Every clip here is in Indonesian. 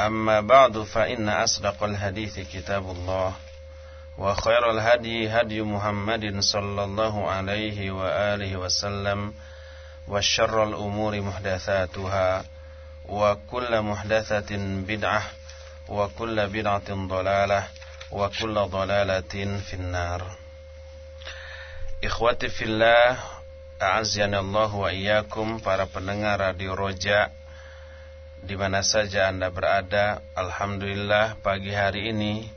أما بعد فإن أصدق الحديث كتاب الله وخير الهدي هدي محمد صلى الله عليه وآله وسلم وشر الأمور محدثاتها وكل محدثة بدعة وكل بدعة ضلالة وكل ضلالة في النار إخوتي في الله أعزني الله وإياكم para pendengar Radio Roja di mana saja Anda berada. Alhamdulillah pagi hari ini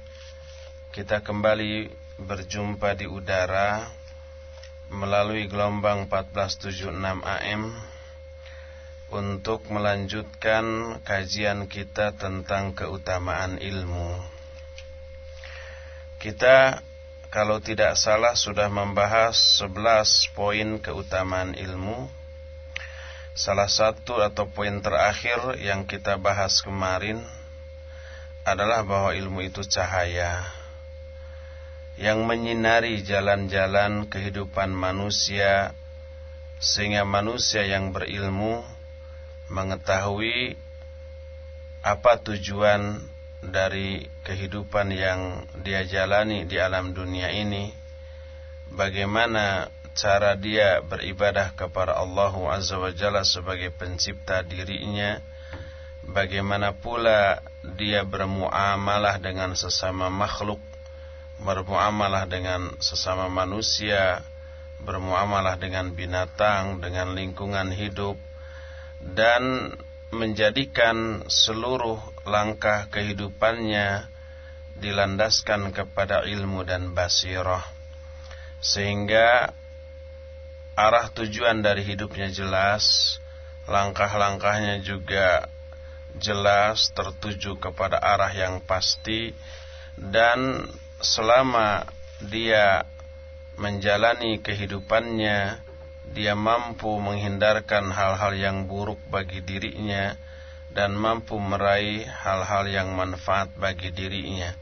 kita kembali berjumpa di udara melalui gelombang 1476 AM untuk melanjutkan kajian kita tentang keutamaan ilmu. Kita kalau tidak salah sudah membahas 11 poin keutamaan ilmu Salah satu atau poin terakhir yang kita bahas kemarin adalah bahwa ilmu itu cahaya yang menyinari jalan-jalan kehidupan manusia sehingga manusia yang berilmu mengetahui apa tujuan dari kehidupan yang dia jalani di alam dunia ini bagaimana cara dia beribadah kepada Allah Azza wa Jalla sebagai pencipta dirinya bagaimana pula dia bermuamalah dengan sesama makhluk bermuamalah dengan sesama manusia bermuamalah dengan binatang dengan lingkungan hidup dan menjadikan seluruh langkah kehidupannya dilandaskan kepada ilmu dan basirah. Sehingga arah tujuan dari hidupnya jelas, langkah-langkahnya juga jelas tertuju kepada arah yang pasti dan selama dia menjalani kehidupannya dia mampu menghindarkan hal-hal yang buruk bagi dirinya dan mampu meraih hal-hal yang manfaat bagi dirinya.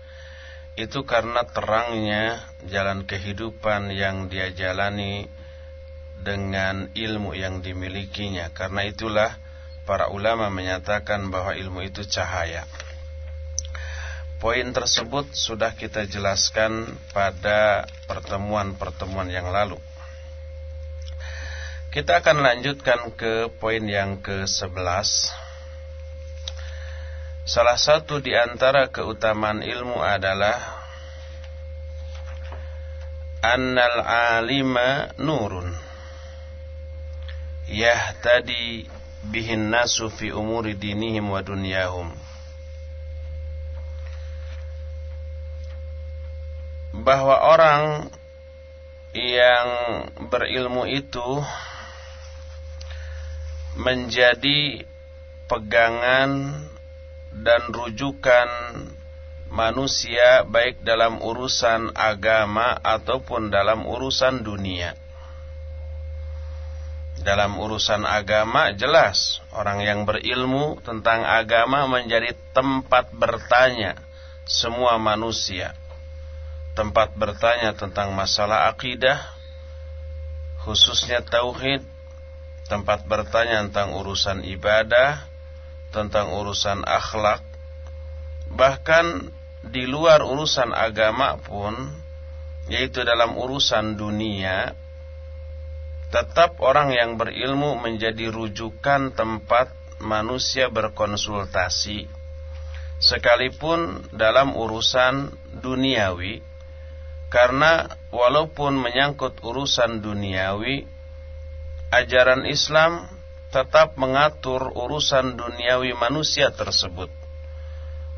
Itu karena terangnya jalan kehidupan yang dia jalani dengan ilmu yang dimilikinya. Karena itulah para ulama menyatakan bahwa ilmu itu cahaya. Poin tersebut sudah kita jelaskan pada pertemuan-pertemuan yang lalu. Kita akan lanjutkan ke poin yang ke-11. Salah satu di antara keutamaan ilmu adalah annal alima nurun yahtadi bihin nasu fi umuri dinihim wa dunyahum bahwa orang yang berilmu itu menjadi pegangan dan rujukan manusia baik dalam urusan agama ataupun dalam urusan dunia. Dalam urusan agama jelas. Orang yang berilmu tentang agama menjadi tempat bertanya semua manusia. Tempat bertanya tentang masalah akidah khususnya tauhid, tempat bertanya tentang urusan ibadah, tentang urusan akhlak, bahkan di luar urusan agama pun yaitu dalam urusan dunia Tetap orang yang berilmu menjadi rujukan tempat manusia berkonsultasi. Sekalipun dalam urusan duniawi karena walaupun menyangkut urusan duniawi ajaran Islam tetap mengatur urusan duniawi manusia tersebut.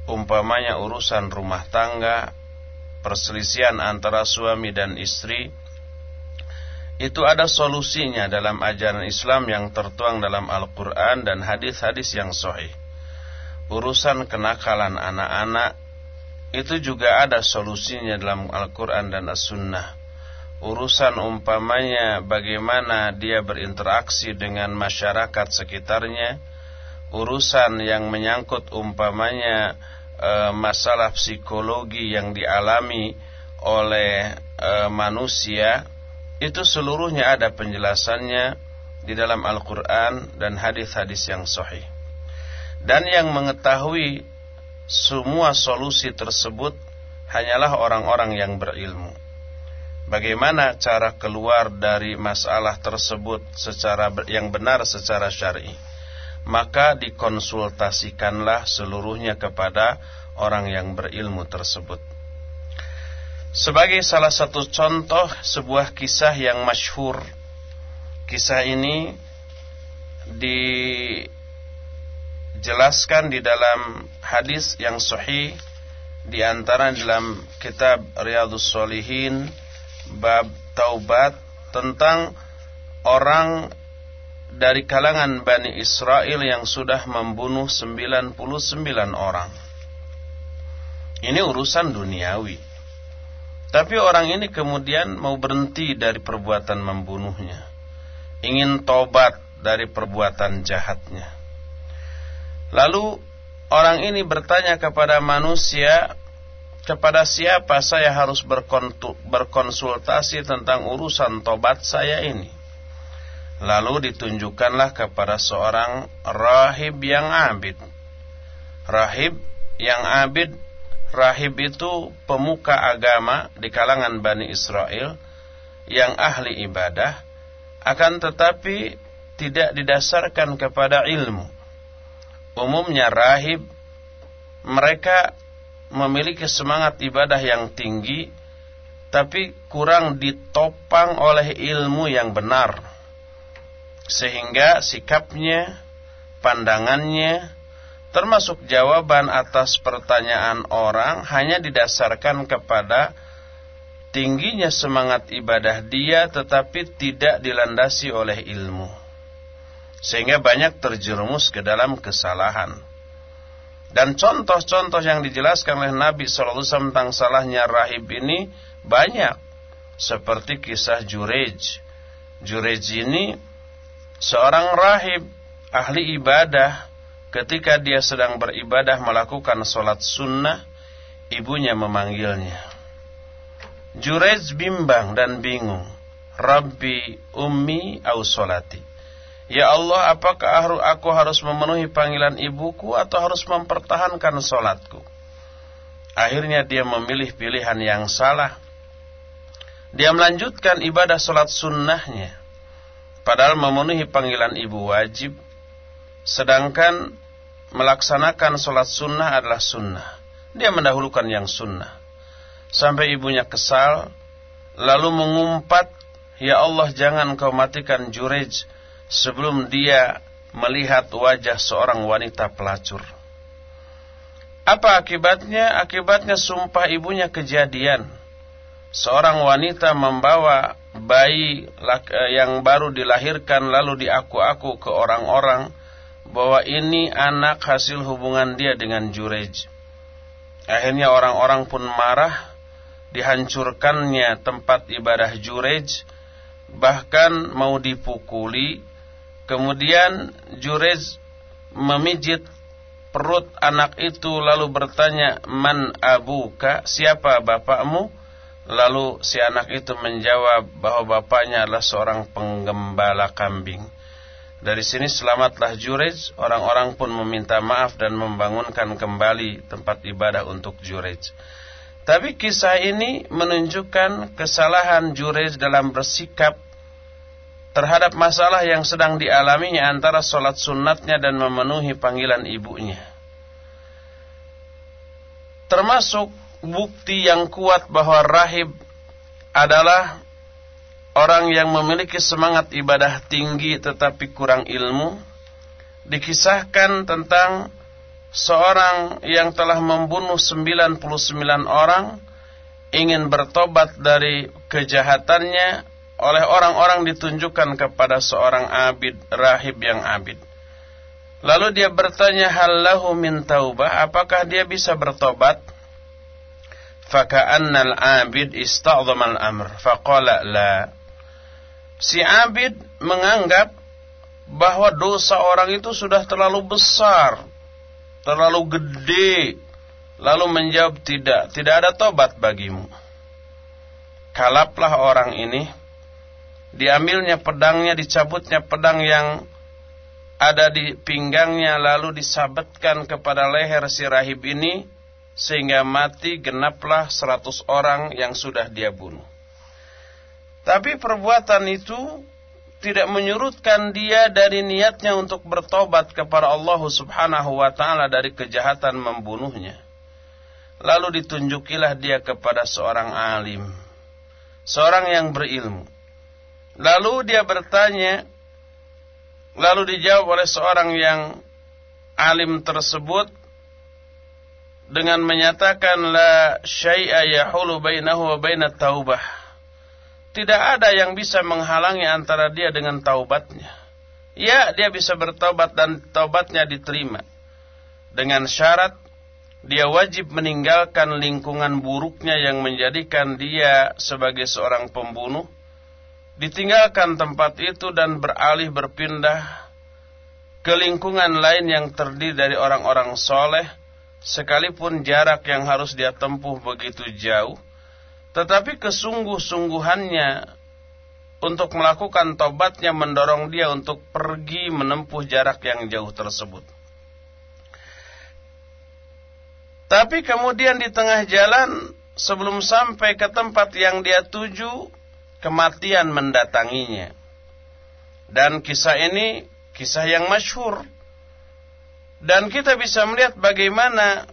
Umpamanya urusan rumah tangga perselisihan antara suami dan istri itu ada solusinya dalam ajaran Islam yang tertuang dalam Al-Quran dan hadis-hadis yang sahih. urusan kenakalan anak-anak itu juga ada solusinya dalam Al-Quran dan As-Sunnah. Urusan umpamanya bagaimana dia berinteraksi dengan masyarakat sekitarnya, urusan yang menyangkut umpamanya e, masalah psikologi yang dialami oleh e, manusia, itu seluruhnya ada penjelasannya di dalam Al-Quran dan hadis-hadis yang sahih. Dan yang mengetahui semua solusi tersebut hanyalah orang-orang yang berilmu. Bagaimana cara keluar dari masalah tersebut secara yang benar secara syar'i? Maka dikonsultasikanlah seluruhnya kepada orang yang berilmu tersebut. Sebagai salah satu contoh sebuah kisah yang masyhur. Kisah ini di dijelaskan di dalam hadis yang sahih di antara dalam kitab Riyadhus Shalihin bab taubat tentang orang dari kalangan Bani Israel yang sudah membunuh 99 orang. Ini urusan duniawi. Tapi orang ini kemudian mau berhenti dari perbuatan membunuhnya. Ingin tobat dari perbuatan jahatnya. Lalu orang ini bertanya kepada manusia, kepada siapa saya harus berkonsultasi tentang urusan tobat saya ini. Lalu ditunjukkanlah kepada seorang rahib yang abid. Rahib yang abid, rahib itu pemuka agama di kalangan Bani Israel yang ahli ibadah, akan tetapi tidak didasarkan kepada ilmu. Umumnya rahib mereka memiliki semangat ibadah yang tinggi tapi kurang ditopang oleh ilmu yang benar. Sehingga sikapnya pandangannya termasuk jawaban atas pertanyaan orang hanya didasarkan kepada tingginya semangat ibadah dia tetapi tidak dilandasi oleh ilmu sehingga banyak terjerumus ke dalam kesalahan. Dan contoh-contoh yang dijelaskan oleh Nabi SAW tentang salahnya rahib ini banyak. Seperti kisah Jurej. Jurej ini seorang rahib, ahli ibadah. Ketika dia sedang beribadah melakukan sholat sunnah, ibunya memanggilnya. Jurej bimbang dan bingung. Rabbi ummi au solati Ya Allah, apakah aku harus memenuhi panggilan ibuku atau harus mempertahankan solatku? Akhirnya dia memilih pilihan yang salah. Dia melanjutkan ibadah solat sunnahnya. Padahal memenuhi panggilan ibu wajib. Sedangkan melaksanakan solat sunnah adalah sunnah. Dia mendahulukan yang sunnah. Sampai ibunya kesal. Lalu mengumpat, Ya Allah jangan kau matikan Jurej sebelum dia melihat wajah seorang wanita pelacur. Apa akibatnya? Akibatnya sumpah ibunya kejadian. Seorang wanita membawa bayi yang baru dilahirkan lalu diaku-aku ke orang-orang bahwa ini anak hasil hubungan dia dengan Jurej. Akhirnya orang-orang pun marah, dihancurkannya tempat ibadah Jurej, bahkan mau dipukuli Kemudian Jurez memijit perut anak itu lalu bertanya, "Man abuka? Siapa bapakmu?" Lalu si anak itu menjawab bahwa bapaknya adalah seorang penggembala kambing. Dari sini selamatlah Jurej, orang-orang pun meminta maaf dan membangunkan kembali tempat ibadah untuk Jurej. Tapi kisah ini menunjukkan kesalahan Jurej dalam bersikap terhadap masalah yang sedang dialaminya antara sholat sunatnya dan memenuhi panggilan ibunya. Termasuk bukti yang kuat bahwa rahib adalah orang yang memiliki semangat ibadah tinggi tetapi kurang ilmu. Dikisahkan tentang seorang yang telah membunuh 99 orang ingin bertobat dari kejahatannya oleh orang-orang ditunjukkan kepada seorang abid rahib yang abid. Lalu dia bertanya hal lahu min taubah, apakah dia bisa bertobat? Faka'annal abid ista'zamal amr, faqala la. Si abid menganggap bahwa dosa orang itu sudah terlalu besar, terlalu gede. Lalu menjawab tidak, tidak ada tobat bagimu. Kalaplah orang ini, diambilnya pedangnya, dicabutnya pedang yang ada di pinggangnya lalu disabetkan kepada leher si rahib ini sehingga mati genaplah seratus orang yang sudah dia bunuh. Tapi perbuatan itu tidak menyurutkan dia dari niatnya untuk bertobat kepada Allah Subhanahu wa taala dari kejahatan membunuhnya. Lalu ditunjukilah dia kepada seorang alim, seorang yang berilmu. Lalu dia bertanya, Lalu dijawab oleh seorang yang alim tersebut dengan menyatakan la syai'a yahulu bainahu wa bainat taubah. Tidak ada yang bisa menghalangi antara dia dengan taubatnya. Ya, dia bisa bertobat dan taubatnya diterima. Dengan syarat dia wajib meninggalkan lingkungan buruknya yang menjadikan dia sebagai seorang pembunuh ditinggalkan tempat itu dan beralih berpindah ke lingkungan lain yang terdiri dari orang-orang soleh, sekalipun jarak yang harus dia tempuh begitu jauh, tetapi kesungguh-sungguhannya untuk melakukan tobatnya mendorong dia untuk pergi menempuh jarak yang jauh tersebut. Tapi kemudian di tengah jalan sebelum sampai ke tempat yang dia tuju, kematian mendatanginya. Dan kisah ini kisah yang masyhur. Dan kita bisa melihat bagaimana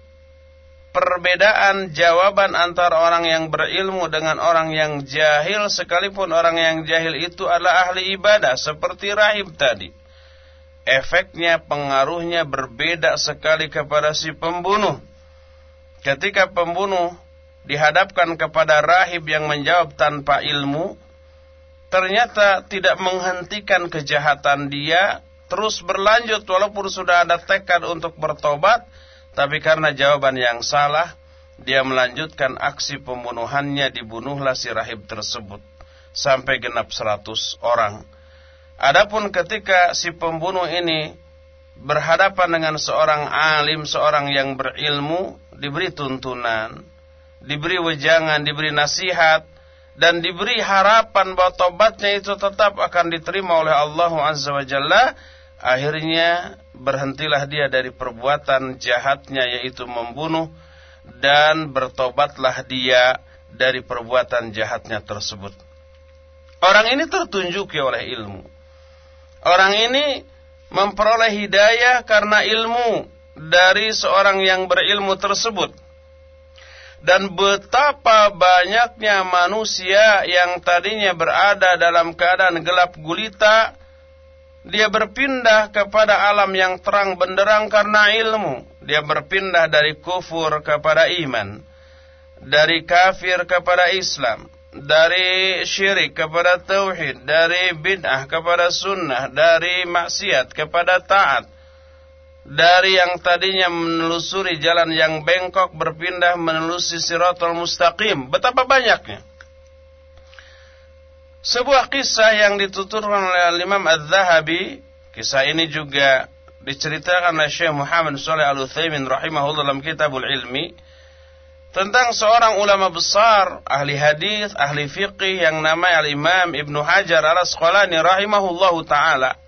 perbedaan jawaban antara orang yang berilmu dengan orang yang jahil sekalipun orang yang jahil itu adalah ahli ibadah seperti rahib tadi. Efeknya, pengaruhnya berbeda sekali kepada si pembunuh. Ketika pembunuh dihadapkan kepada rahib yang menjawab tanpa ilmu, ternyata tidak menghentikan kejahatan dia, terus berlanjut walaupun sudah ada tekad untuk bertobat, tapi karena jawaban yang salah, dia melanjutkan aksi pembunuhannya, dibunuhlah si rahib tersebut sampai genap seratus orang. Adapun ketika si pembunuh ini berhadapan dengan seorang alim, seorang yang berilmu, diberi tuntunan, diberi wejangan, diberi nasihat, dan diberi harapan bahwa tobatnya itu tetap akan diterima oleh Allah Azza wa Jalla, akhirnya berhentilah dia dari perbuatan jahatnya yaitu membunuh dan bertobatlah dia dari perbuatan jahatnya tersebut. Orang ini tertunjuki oleh ilmu. Orang ini memperoleh hidayah karena ilmu dari seorang yang berilmu tersebut dan betapa banyaknya manusia yang tadinya berada dalam keadaan gelap gulita dia berpindah kepada alam yang terang benderang karena ilmu dia berpindah dari kufur kepada iman dari kafir kepada Islam dari syirik kepada tauhid dari bid'ah kepada sunnah dari maksiat kepada taat dari yang tadinya menelusuri jalan yang bengkok berpindah menelusuri siratul mustaqim. Betapa banyaknya. Sebuah kisah yang dituturkan oleh Imam Az-Zahabi, kisah ini juga diceritakan oleh Syekh Muhammad Shalih Al-Utsaimin rahimahullah dalam Kitabul Ilmi tentang seorang ulama besar, ahli hadis, ahli fiqih yang namanya Al-Imam Ibnu Hajar Al-Asqalani rahimahullahu taala.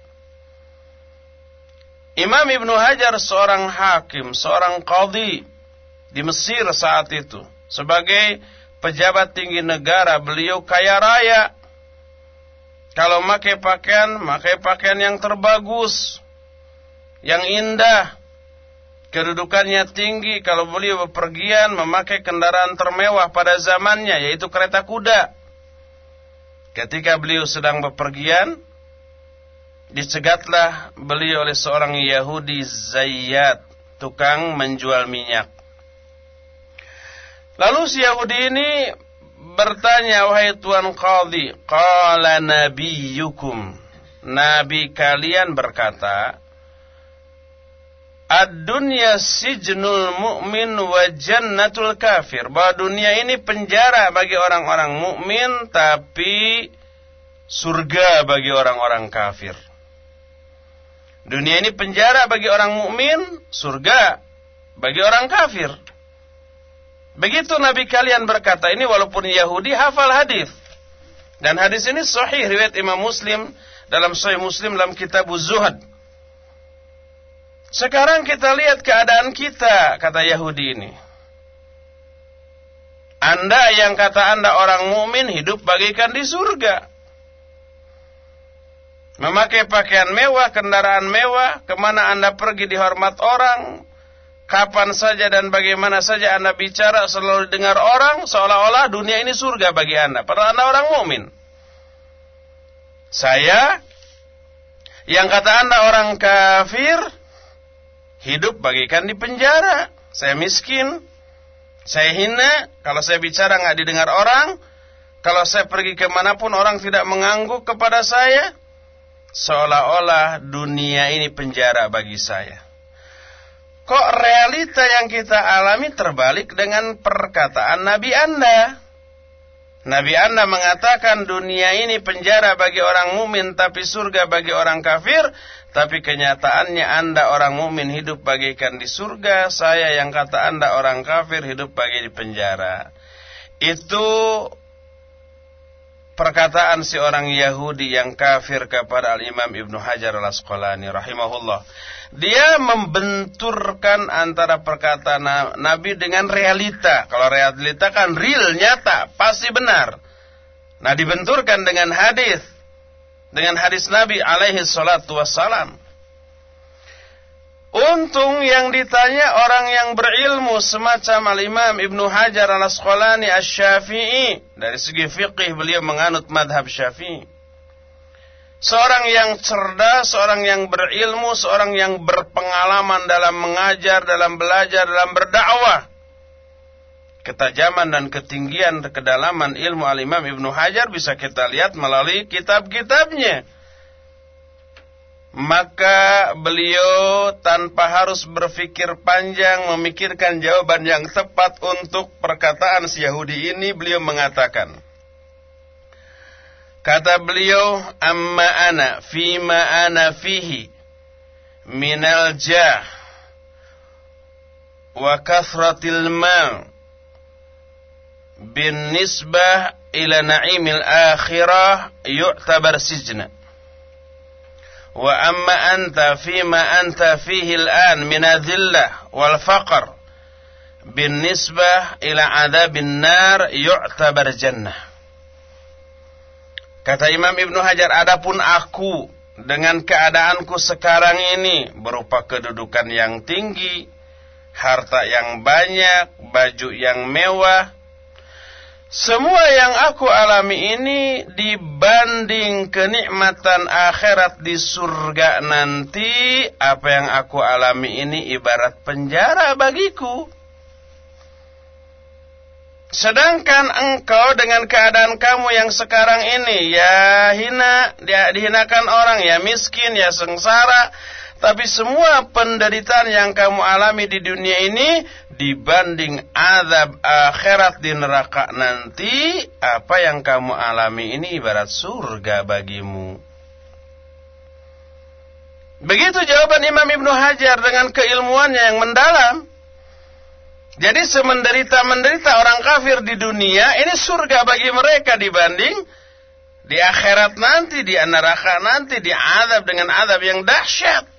Imam Ibnu Hajar seorang hakim, seorang qadhi di Mesir saat itu. Sebagai pejabat tinggi negara, beliau kaya raya. Kalau pakai pakaian, pakai pakaian yang terbagus, yang indah. Kedudukannya tinggi kalau beliau bepergian memakai kendaraan termewah pada zamannya yaitu kereta kuda. Ketika beliau sedang bepergian, dicegatlah beliau oleh seorang Yahudi Zayyat, tukang menjual minyak. Lalu si Yahudi ini bertanya, wahai Tuan Qadhi, qala nabiyukum, nabi kalian berkata, Ad-dunya sijnul mu'min wa jannatul kafir. Bahwa dunia ini penjara bagi orang-orang mukmin tapi surga bagi orang-orang kafir. Dunia ini penjara bagi orang mukmin, surga bagi orang kafir. Begitu Nabi kalian berkata ini walaupun Yahudi hafal hadis. Dan hadis ini sahih riwayat Imam Muslim dalam Sahih Muslim dalam kitab Zuhad. Sekarang kita lihat keadaan kita, kata Yahudi ini. Anda yang kata Anda orang mukmin hidup bagikan di surga. Memakai pakaian mewah, kendaraan mewah, ke mana Anda pergi dihormat orang, kapan saja dan bagaimana saja Anda bicara selalu dengar orang, seolah-olah dunia ini surga bagi Anda. Padahal Anda orang mukmin. Saya yang kata Anda orang kafir, hidup bagikan di penjara. Saya miskin, saya hina, kalau saya bicara nggak didengar orang, kalau saya pergi ke mana pun orang tidak mengangguk kepada saya, seolah-olah dunia ini penjara bagi saya. Kok realita yang kita alami terbalik dengan perkataan Nabi Anda? Nabi Anda mengatakan dunia ini penjara bagi orang mumin tapi surga bagi orang kafir. Tapi kenyataannya Anda orang mumin hidup bagikan di surga. Saya yang kata Anda orang kafir hidup bagi di penjara. Itu perkataan si orang Yahudi yang kafir kepada Al-Imam Ibnu Hajar Al-Asqalani rahimahullah. Dia membenturkan antara perkataan Nabi dengan realita. Kalau realita kan real, nyata, pasti benar. Nah dibenturkan dengan hadis dengan hadis Nabi alaihi salatu wassalam. Untung yang ditanya orang yang berilmu semacam Al-Imam Ibnu Hajar Al-Asqalani Asy-Syafi'i. Dari segi fikih beliau menganut madhab Syafi'i. Seorang yang cerdas, seorang yang berilmu, seorang yang berpengalaman dalam mengajar, dalam belajar, dalam berdakwah ketajaman dan ketinggian kedalaman ilmu al-Imam Ibnu Hajar bisa kita lihat melalui kitab-kitabnya. Maka beliau tanpa harus berpikir panjang memikirkan jawaban yang tepat untuk perkataan si Yahudi ini beliau mengatakan Kata beliau amma ana fima ana fihi minal jah wa kathratil mal bin nisbah ila na'imil akhirah yu'tabar sijna. Wa amma anta fima anta fihi al-an min adhillah wal faqr bin nisbah ila adabin nar yu'tabar jannah. Kata Imam Ibnu Hajar, adapun aku dengan keadaanku sekarang ini berupa kedudukan yang tinggi, harta yang banyak, baju yang mewah, semua yang aku alami ini dibanding kenikmatan akhirat di surga nanti, apa yang aku alami ini ibarat penjara bagiku. Sedangkan engkau dengan keadaan kamu yang sekarang ini, ya hina, dia dihinakan orang, ya miskin, ya sengsara, tapi semua penderitaan yang kamu alami di dunia ini dibanding azab akhirat di neraka nanti, apa yang kamu alami ini ibarat surga bagimu. Begitu jawaban Imam Ibnu Hajar dengan keilmuannya yang mendalam. Jadi semenderita-menderita orang kafir di dunia, ini surga bagi mereka dibanding di akhirat nanti, di neraka nanti, di azab dengan azab yang dahsyat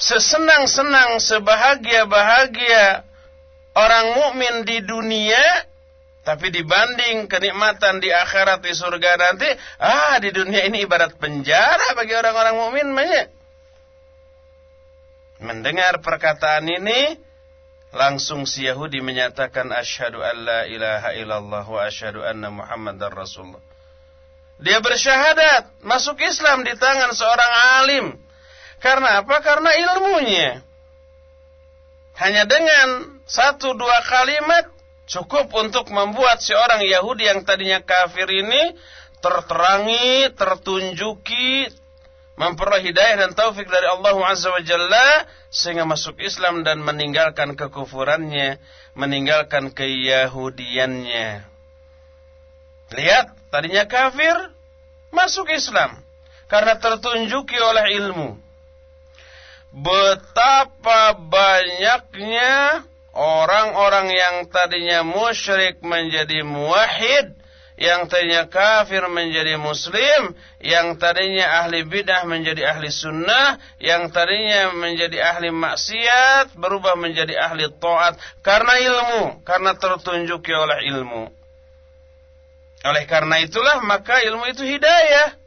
sesenang-senang, sebahagia-bahagia orang mukmin di dunia, tapi dibanding kenikmatan di akhirat di surga nanti, ah di dunia ini ibarat penjara bagi orang-orang mukmin banyak. Mendengar perkataan ini, langsung si Yahudi menyatakan asyhadu an la ilaha illallah wa asyhadu anna muhammadar rasulullah. Dia bersyahadat masuk Islam di tangan seorang alim karena apa? Karena ilmunya. Hanya dengan satu dua kalimat cukup untuk membuat seorang Yahudi yang tadinya kafir ini terterangi, tertunjuki, memperoleh hidayah dan taufik dari Allah Azza wa Jalla sehingga masuk Islam dan meninggalkan kekufurannya, meninggalkan keyahudiannya. Lihat, tadinya kafir, masuk Islam karena tertunjuki oleh ilmu. Betapa banyaknya orang-orang yang tadinya musyrik menjadi muwahhid yang tadinya kafir menjadi muslim, yang tadinya ahli bidah menjadi ahli sunnah, yang tadinya menjadi ahli maksiat berubah menjadi ahli taat karena ilmu, karena tertunjuki oleh ilmu. Oleh karena itulah maka ilmu itu hidayah.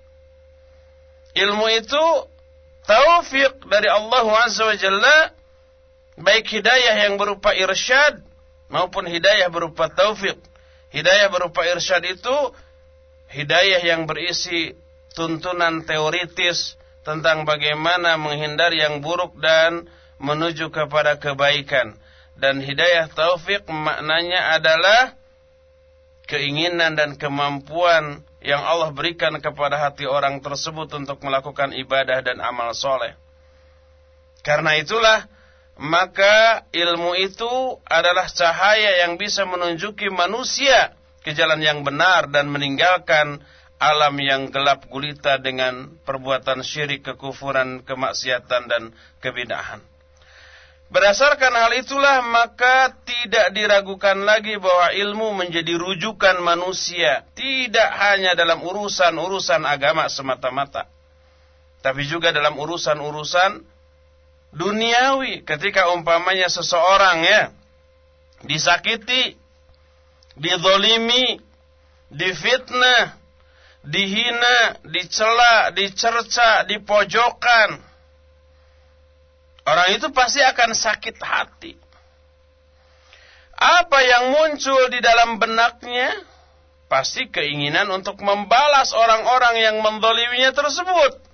Ilmu itu taufik dari Allah Azza wa Jalla baik hidayah yang berupa irsyad maupun hidayah berupa taufik. Hidayah berupa irsyad itu hidayah yang berisi tuntunan teoritis tentang bagaimana menghindari yang buruk dan menuju kepada kebaikan. Dan hidayah taufik maknanya adalah keinginan dan kemampuan yang Allah berikan kepada hati orang tersebut untuk melakukan ibadah dan amal soleh. Karena itulah maka ilmu itu adalah cahaya yang bisa menunjuki manusia ke jalan yang benar dan meninggalkan alam yang gelap gulita dengan perbuatan syirik, kekufuran, kemaksiatan dan kebidahan. Berdasarkan hal itulah maka tidak diragukan lagi bahwa ilmu menjadi rujukan manusia tidak hanya dalam urusan-urusan agama semata-mata tapi juga dalam urusan-urusan duniawi ketika umpamanya seseorang ya disakiti, didolimi, difitnah, dihina, dicela, dicerca, dipojokkan. Orang itu pasti akan sakit hati. Apa yang muncul di dalam benaknya? Pasti keinginan untuk membalas orang-orang yang mendoliminya tersebut.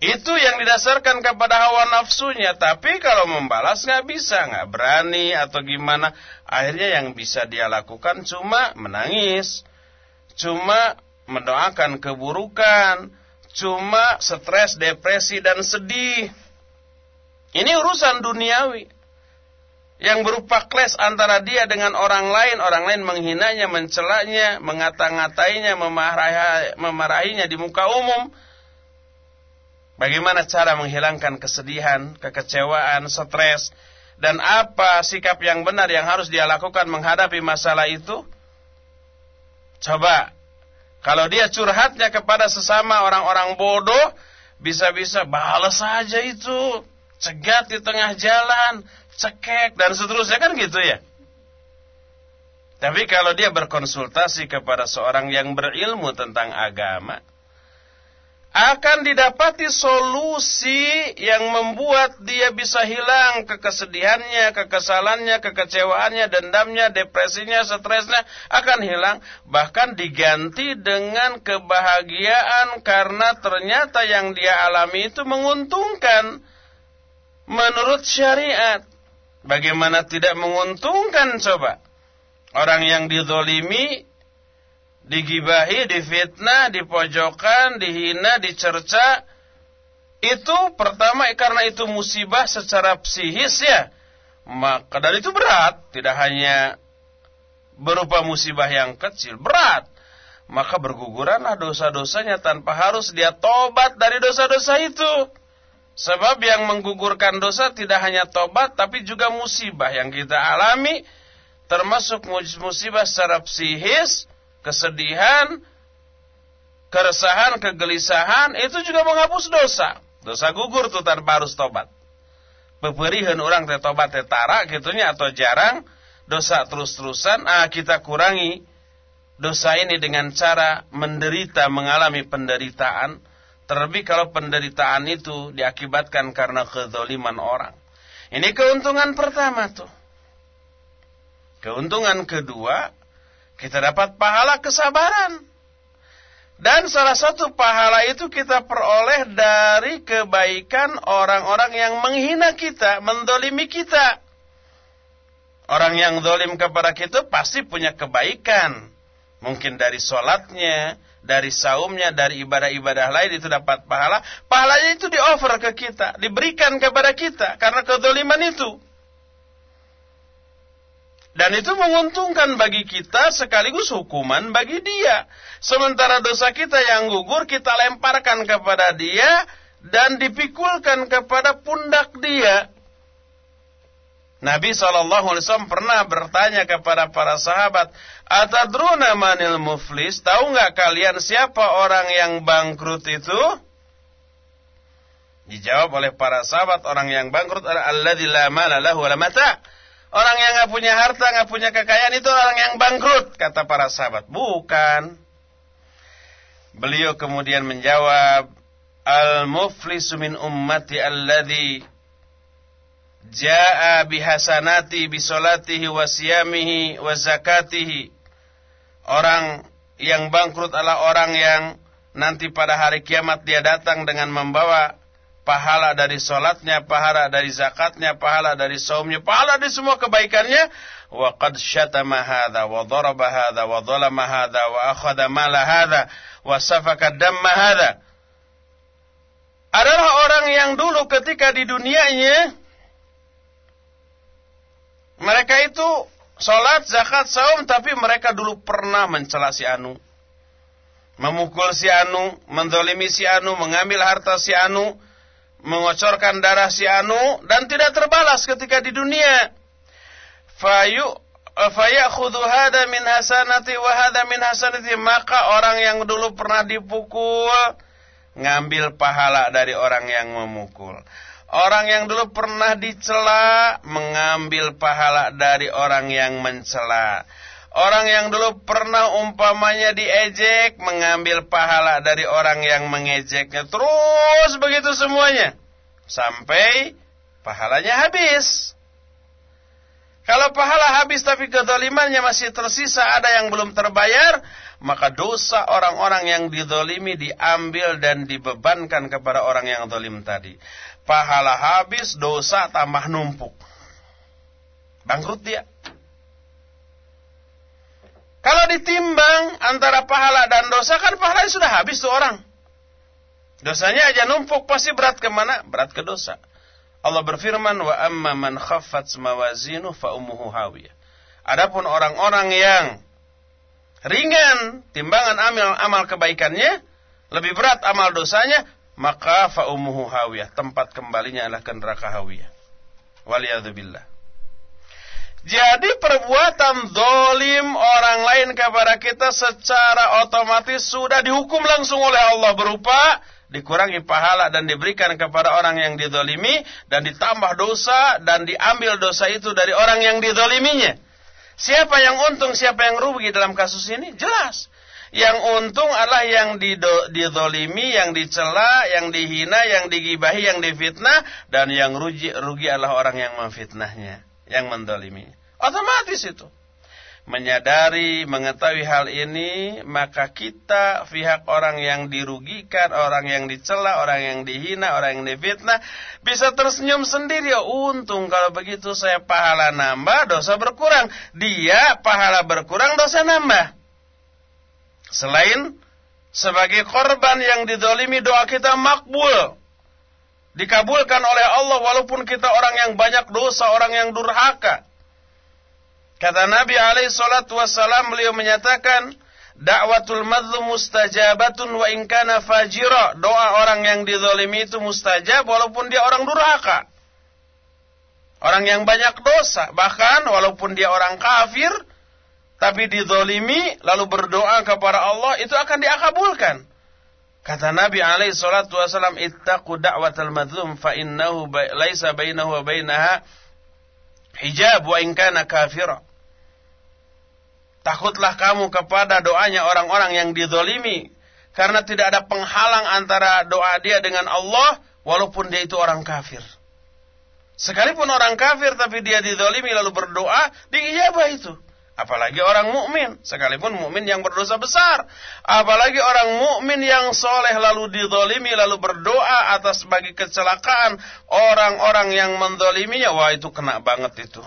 Itu yang didasarkan kepada hawa nafsunya. Tapi kalau membalas nggak bisa, nggak berani atau gimana. Akhirnya yang bisa dia lakukan cuma menangis. Cuma mendoakan keburukan. Cuma stres, depresi, dan sedih. Ini urusan duniawi. Yang berupa kles antara dia dengan orang lain. Orang lain menghinanya, mencelanya, mengata-ngatainya, memarahinya di muka umum Bagaimana cara menghilangkan kesedihan, kekecewaan, stres, dan apa sikap yang benar yang harus dia lakukan menghadapi masalah itu? Coba, kalau dia curhatnya kepada sesama orang-orang bodoh, bisa-bisa balas saja itu, cegat di tengah jalan, cekek, dan seterusnya kan gitu ya. Tapi kalau dia berkonsultasi kepada seorang yang berilmu tentang agama, akan didapati solusi yang membuat dia bisa hilang kekesedihannya, kekesalannya, kekecewaannya, dendamnya, depresinya, stresnya akan hilang. Bahkan diganti dengan kebahagiaan karena ternyata yang dia alami itu menguntungkan menurut syariat. Bagaimana tidak menguntungkan coba? Orang yang didolimi digibahi, difitnah, dipojokkan, dihina, dicerca. Itu pertama karena itu musibah secara psikis ya. Maka dari itu berat, tidak hanya berupa musibah yang kecil, berat. Maka berguguranlah dosa-dosanya tanpa harus dia tobat dari dosa-dosa itu. Sebab yang menggugurkan dosa tidak hanya tobat tapi juga musibah yang kita alami termasuk musibah secara psikis kesedihan, keresahan, kegelisahan itu juga menghapus dosa. Dosa gugur tuh tanpa harus tobat. Beberihan orang teh tobat teh tara gitunya atau jarang dosa terus-terusan ah kita kurangi dosa ini dengan cara menderita mengalami penderitaan terlebih kalau penderitaan itu diakibatkan karena kezaliman orang. Ini keuntungan pertama tuh. Keuntungan kedua, kita dapat pahala kesabaran. Dan salah satu pahala itu kita peroleh dari kebaikan orang-orang yang menghina kita, mendolimi kita. Orang yang dolim kepada kita pasti punya kebaikan. Mungkin dari sholatnya, dari saumnya, dari ibadah-ibadah lain itu dapat pahala. Pahalanya itu di-offer ke kita, diberikan kepada kita karena kedoliman itu. Dan itu menguntungkan bagi kita sekaligus hukuman bagi dia. Sementara dosa kita yang gugur kita lemparkan kepada dia dan dipikulkan kepada pundak dia. Nabi SAW pernah bertanya kepada para sahabat, Atadruna manil muflis, tahu nggak kalian siapa orang yang bangkrut itu? Dijawab oleh para sahabat, orang yang bangkrut adalah alladzi la mala lahu wa mata. Orang yang nggak punya harta, nggak punya kekayaan itu orang yang bangkrut, kata para sahabat. Bukan. Beliau kemudian menjawab, Al-muflisu min ummati alladzi jaa bihasanati bisolatihi wa siyamihi wa zakatihi. Orang yang bangkrut adalah orang yang nanti pada hari kiamat dia datang dengan membawa pahala dari solatnya, pahala dari zakatnya, pahala dari saumnya, pahala dari semua kebaikannya. Wa qad syatama hadha wa daraba hadha wa dhalama hadha wa akhadha mala hadha wa safaka damma hadha. Adalah orang yang dulu ketika di dunianya mereka itu sholat, zakat, saum, tapi mereka dulu pernah mencela si Anu. Memukul si Anu, mendolimi si Anu, mengambil harta si Anu, mengocorkan darah si Anu, dan tidak terbalas ketika di dunia. Fayu fayakhudhu hada min hasanati wa min hasanati maka orang yang dulu pernah dipukul ngambil pahala dari orang yang memukul Orang yang dulu pernah dicela mengambil pahala dari orang yang mencela. Orang yang dulu pernah umpamanya diejek mengambil pahala dari orang yang mengejeknya. Terus begitu semuanya. Sampai pahalanya habis. Kalau pahala habis tapi kedolimannya masih tersisa ada yang belum terbayar. Maka dosa orang-orang yang didolimi diambil dan dibebankan kepada orang yang dolim tadi pahala habis, dosa tambah numpuk. Bangkrut dia. Kalau ditimbang antara pahala dan dosa, kan pahala sudah habis tuh orang. Dosanya aja numpuk, pasti berat ke mana? Berat ke dosa. Allah berfirman, wa amma man khaffat mawazinu fa ummuhu hawiyah. Adapun orang-orang yang ringan timbangan amal amal kebaikannya, lebih berat amal dosanya, maka fa ummuhu hawiyah, tempat kembalinya adalah ke neraka hawiyah. Waliyadzubillah. Jadi perbuatan dolim orang lain kepada kita secara otomatis sudah dihukum langsung oleh Allah berupa dikurangi pahala dan diberikan kepada orang yang didolimi dan ditambah dosa dan diambil dosa itu dari orang yang didoliminya. Siapa yang untung, siapa yang rugi dalam kasus ini? Jelas. Yang untung adalah yang didolimi, yang dicela, yang dihina, yang digibahi, yang difitnah. Dan yang rugi, rugi adalah orang yang memfitnahnya, yang mendolimi. Otomatis itu. Menyadari, mengetahui hal ini, maka kita pihak orang yang dirugikan, orang yang dicela, orang yang dihina, orang yang difitnah, bisa tersenyum sendiri. Oh, untung kalau begitu saya pahala nambah, dosa berkurang. Dia pahala berkurang, dosa nambah. Selain sebagai korban yang didolimi doa kita makbul. Dikabulkan oleh Allah walaupun kita orang yang banyak dosa, orang yang durhaka. Kata Nabi alaihi salatu wassalam beliau menyatakan, Da'watul madlum mustajabatun wa inkana fajira. Doa orang yang didolimi itu mustajab walaupun dia orang durhaka. Orang yang banyak dosa. Bahkan walaupun dia orang kafir, tapi didolimi lalu berdoa kepada Allah itu akan diakabulkan. Kata Nabi alaihi salatu wasallam ittaqu da'watal madlum fa innahu laisa bainahu wa bainaha hijab wa in kana kafira. Takutlah kamu kepada doanya orang-orang yang didolimi karena tidak ada penghalang antara doa dia dengan Allah walaupun dia itu orang kafir. Sekalipun orang kafir tapi dia didolimi lalu berdoa, diijabah itu. Apalagi orang mukmin, sekalipun mukmin yang berdosa besar. Apalagi orang mukmin yang soleh lalu didolimi lalu berdoa atas bagi kecelakaan orang-orang yang mendoliminya. Wah itu kena banget itu.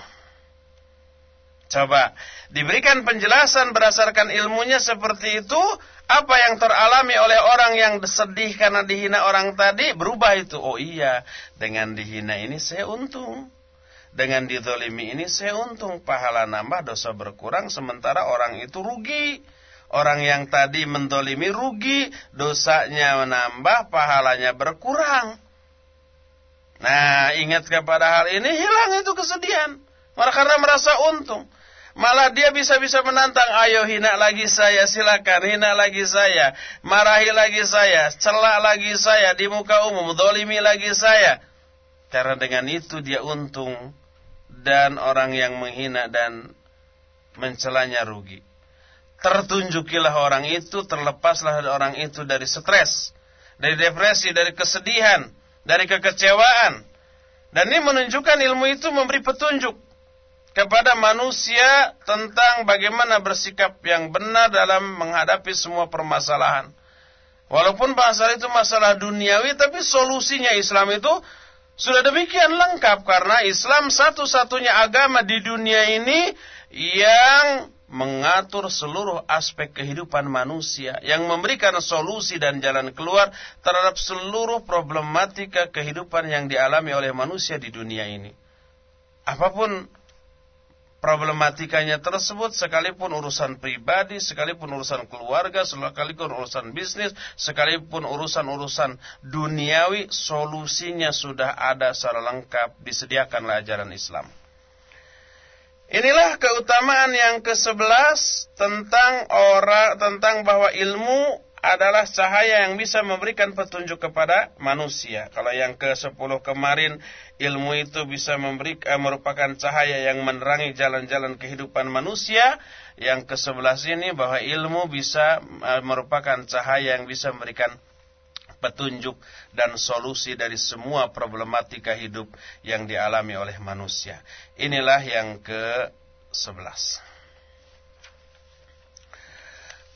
Coba diberikan penjelasan berdasarkan ilmunya seperti itu, apa yang teralami oleh orang yang sedih karena dihina orang tadi berubah itu. Oh iya, dengan dihina ini saya untung. Dengan didolimi ini saya untung. Pahala nambah, dosa berkurang, sementara orang itu rugi. Orang yang tadi mendolimi rugi, dosanya menambah, pahalanya berkurang. Nah, ingat kepada hal ini, hilang itu kesedihan. Karena merasa untung. Malah dia bisa-bisa menantang, ayo hina lagi saya, silakan hina lagi saya, marahi lagi saya, celak lagi saya di muka umum, dolimi lagi saya. Karena dengan itu dia untung dan orang yang menghina dan mencelanya rugi. Tertunjukilah orang itu, terlepaslah orang itu dari stres, dari depresi, dari kesedihan, dari kekecewaan. Dan ini menunjukkan ilmu itu memberi petunjuk kepada manusia tentang bagaimana bersikap yang benar dalam menghadapi semua permasalahan. Walaupun masalah itu masalah duniawi, tapi solusinya Islam itu sudah demikian lengkap karena Islam satu-satunya agama di dunia ini yang mengatur seluruh aspek kehidupan manusia, yang memberikan solusi dan jalan keluar terhadap seluruh problematika kehidupan yang dialami oleh manusia di dunia ini. Apa pun problematikanya tersebut sekalipun urusan pribadi, sekalipun urusan keluarga, sekalipun urusan bisnis, sekalipun urusan-urusan duniawi, solusinya sudah ada secara lengkap disediakanlah ajaran Islam. Inilah keutamaan yang ke-11 tentang orang tentang bahwa ilmu adalah cahaya yang bisa memberikan petunjuk kepada manusia. Kalau yang ke-10 kemarin ilmu itu bisa memberi eh, merupakan cahaya yang menerangi jalan-jalan kehidupan manusia. Yang ke-11 ini bahwa ilmu bisa eh, merupakan cahaya yang bisa memberikan petunjuk dan solusi dari semua problematika hidup yang dialami oleh manusia. Inilah yang ke-11.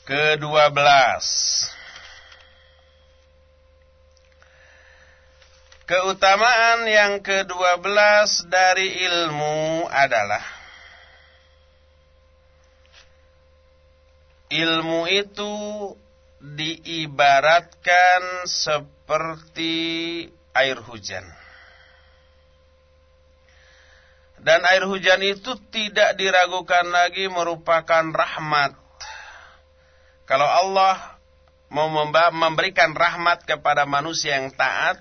Ke-12 Keutamaan yang ke-12 dari ilmu adalah Ilmu itu diibaratkan seperti air hujan. Dan air hujan itu tidak diragukan lagi merupakan rahmat kalau Allah mau memberikan rahmat kepada manusia yang taat,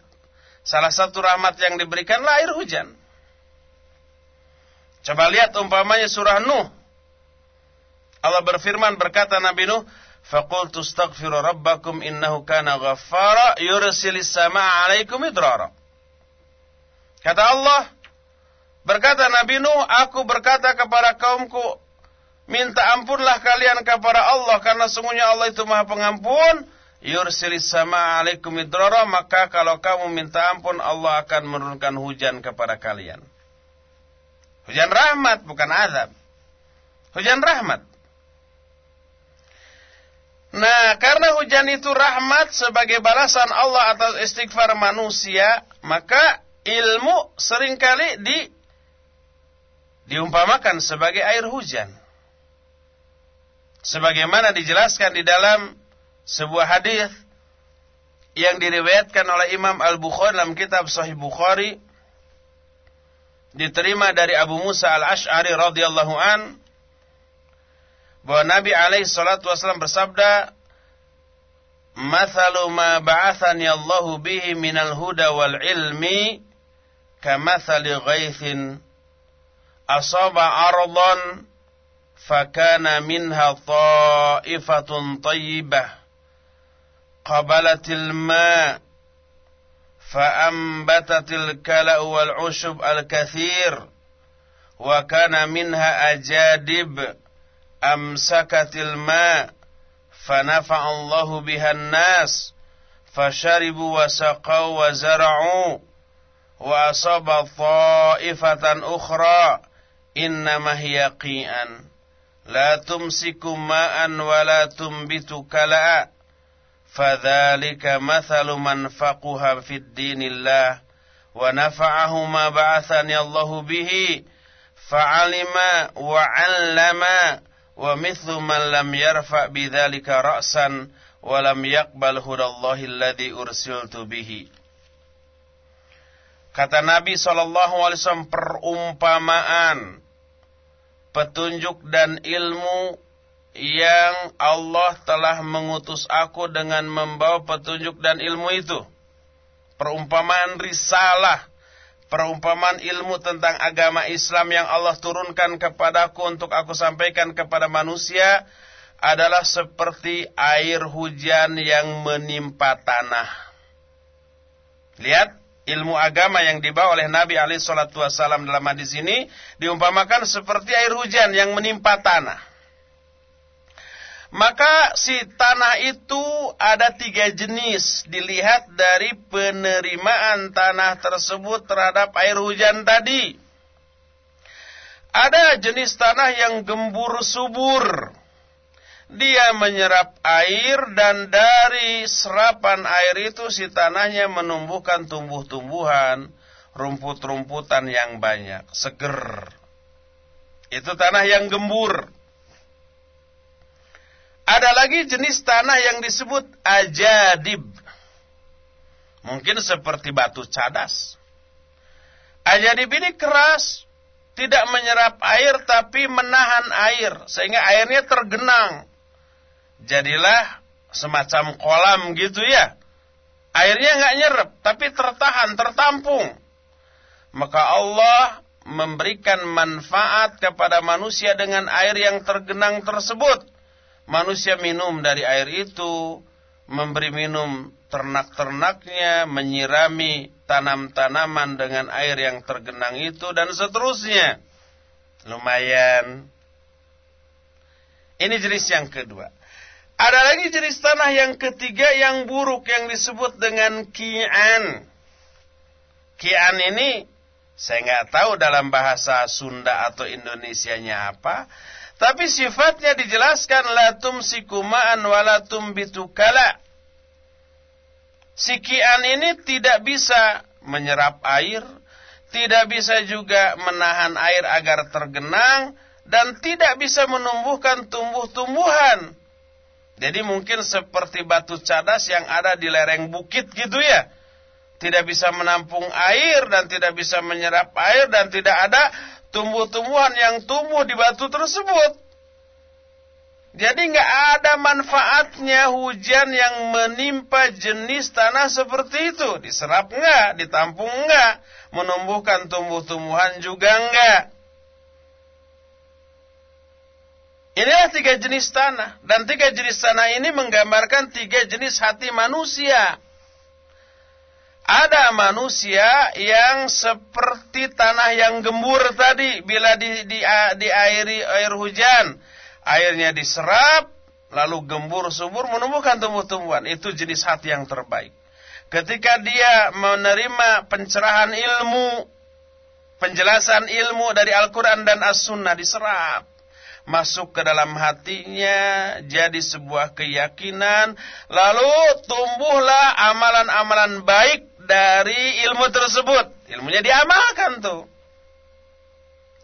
salah satu rahmat yang diberikanlah air hujan. Coba lihat umpamanya surah Nuh. Allah berfirman berkata Nabi Nuh, "Faqultu astaghfiru rabbakum innahu kana ghaffara yursilis samaa'a 'alaikum idrara." Kata Allah, berkata Nabi Nuh, "Aku berkata kepada kaumku, Minta ampunlah kalian kepada Allah karena sungguhnya Allah itu Maha Pengampun. Yursilis sama alaikum idrara maka kalau kamu minta ampun Allah akan menurunkan hujan kepada kalian. Hujan rahmat bukan azab. Hujan rahmat. Nah, karena hujan itu rahmat sebagai balasan Allah atas istighfar manusia, maka ilmu sering kali di diumpamakan sebagai air hujan sebagaimana dijelaskan di dalam sebuah hadis yang diriwayatkan oleh Imam Al-Bukhari dalam kitab Sahih Bukhari diterima dari Abu Musa Al-Asy'ari radhiyallahu an bahwa Nabi alaihi salatu wasallam bersabda Mathalu ma ba'athani Allahu bihi minal huda wal ilmi kamathali ghaithin asaba ardan فكان منها طائفة طيبة قبلت الماء فأنبتت الكلأ والعشب الكثير وكان منها أجادب أمسكت الماء فنفع الله بها الناس فشربوا وسقوا وزرعوا وأصاب طائفة أخرى إنما هي قيئا. la tumsiku ma'an wa la tumbitu kala'a. Fadzalika mathalu man faquha fid dinillah. Wa nafa'ahu ma ba'athani Allahu bihi. Fa'alima wa wa mithlu man lam yarfa bidzalika ra'san. Wa lam hudallahi alladhi ursiltu bihi. Kata Nabi saw perumpamaan petunjuk dan ilmu yang Allah telah mengutus aku dengan membawa petunjuk dan ilmu itu. Perumpamaan risalah, perumpamaan ilmu tentang agama Islam yang Allah turunkan kepadaku untuk aku sampaikan kepada manusia adalah seperti air hujan yang menimpa tanah. Lihat, ilmu agama yang dibawa oleh Nabi alaihi salatu wasallam dalam hadis ini diumpamakan seperti air hujan yang menimpa tanah. Maka si tanah itu ada tiga jenis dilihat dari penerimaan tanah tersebut terhadap air hujan tadi. Ada jenis tanah yang gembur subur dia menyerap air dan dari serapan air itu si tanahnya menumbuhkan tumbuh-tumbuhan, rumput-rumputan yang banyak, seger. Itu tanah yang gembur. Ada lagi jenis tanah yang disebut ajadib. Mungkin seperti batu cadas. Ajadib ini keras, tidak menyerap air tapi menahan air sehingga airnya tergenang jadilah semacam kolam gitu ya. Airnya nggak nyerap, tapi tertahan, tertampung. Maka Allah memberikan manfaat kepada manusia dengan air yang tergenang tersebut. Manusia minum dari air itu, memberi minum ternak-ternaknya, menyirami tanam-tanaman dengan air yang tergenang itu, dan seterusnya. Lumayan. Ini jenis yang kedua. Ada lagi jenis tanah yang ketiga yang buruk yang disebut dengan kian. Kian ini saya nggak tahu dalam bahasa Sunda atau Indonesianya apa, tapi sifatnya dijelaskan latum sikumaan walatum bitukala. Si kian ini tidak bisa menyerap air, tidak bisa juga menahan air agar tergenang, dan tidak bisa menumbuhkan tumbuh-tumbuhan. Jadi mungkin seperti batu cadas yang ada di lereng bukit gitu ya. Tidak bisa menampung air dan tidak bisa menyerap air dan tidak ada tumbuh-tumbuhan yang tumbuh di batu tersebut. Jadi nggak ada manfaatnya hujan yang menimpa jenis tanah seperti itu. Diserap nggak, ditampung nggak, menumbuhkan tumbuh-tumbuhan juga nggak. Inilah tiga jenis tanah. Dan tiga jenis tanah ini menggambarkan tiga jenis hati manusia. Ada manusia yang seperti tanah yang gembur tadi. Bila di, di, air hujan. Airnya diserap. Lalu gembur subur menumbuhkan tumbuh-tumbuhan. Itu jenis hati yang terbaik. Ketika dia menerima pencerahan ilmu. Penjelasan ilmu dari Al-Quran dan As-Sunnah diserap masuk ke dalam hatinya jadi sebuah keyakinan. Lalu tumbuhlah amalan-amalan baik dari ilmu tersebut. Ilmunya diamalkan tuh.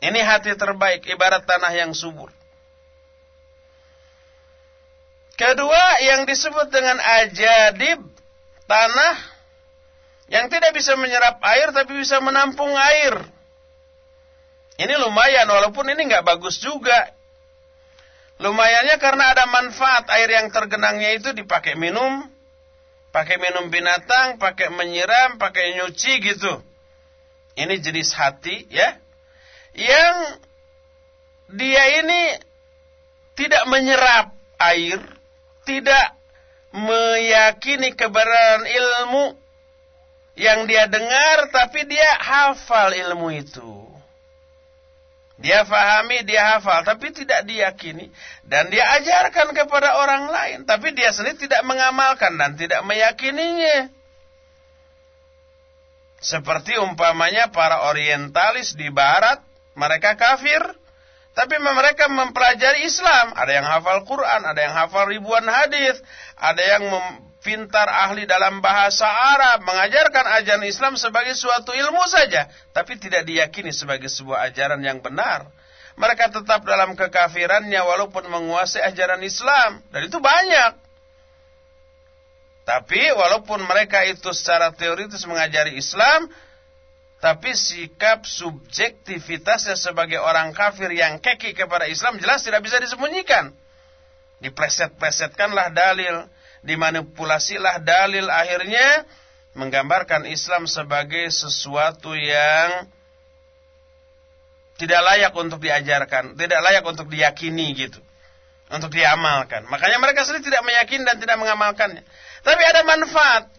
Ini hati terbaik ibarat tanah yang subur. Kedua yang disebut dengan ajadib tanah yang tidak bisa menyerap air tapi bisa menampung air. Ini lumayan walaupun ini nggak bagus juga Lumayannya karena ada manfaat air yang tergenangnya itu dipakai minum, pakai minum binatang, pakai menyiram, pakai nyuci gitu. Ini jenis hati ya. Yang dia ini tidak menyerap air, tidak meyakini kebenaran ilmu yang dia dengar tapi dia hafal ilmu itu. Dia fahami, dia hafal, tapi tidak diyakini. Dan dia ajarkan kepada orang lain, tapi dia sendiri tidak mengamalkan dan tidak meyakininya. Seperti umpamanya para orientalis di barat, mereka kafir, tapi mereka mempelajari Islam. Ada yang hafal Quran, ada yang hafal ribuan hadis, ada yang pintar, ahli dalam bahasa Arab, mengajarkan ajaran Islam sebagai suatu ilmu saja, tapi tidak diyakini sebagai sebuah ajaran yang benar. Mereka tetap dalam kekafirannya walaupun menguasai ajaran Islam, dan itu banyak. Tapi walaupun mereka itu secara teoritis mengajari Islam, tapi sikap subjektivitasnya sebagai orang kafir yang keki kepada Islam jelas tidak bisa disembunyikan. Dipleset-plesetkanlah dalil, dimanipulasilah dalil akhirnya menggambarkan Islam sebagai sesuatu yang tidak layak untuk diajarkan, tidak layak untuk diyakini gitu. Untuk diamalkan. Makanya mereka sendiri tidak meyakini dan tidak mengamalkannya. Tapi ada manfaat.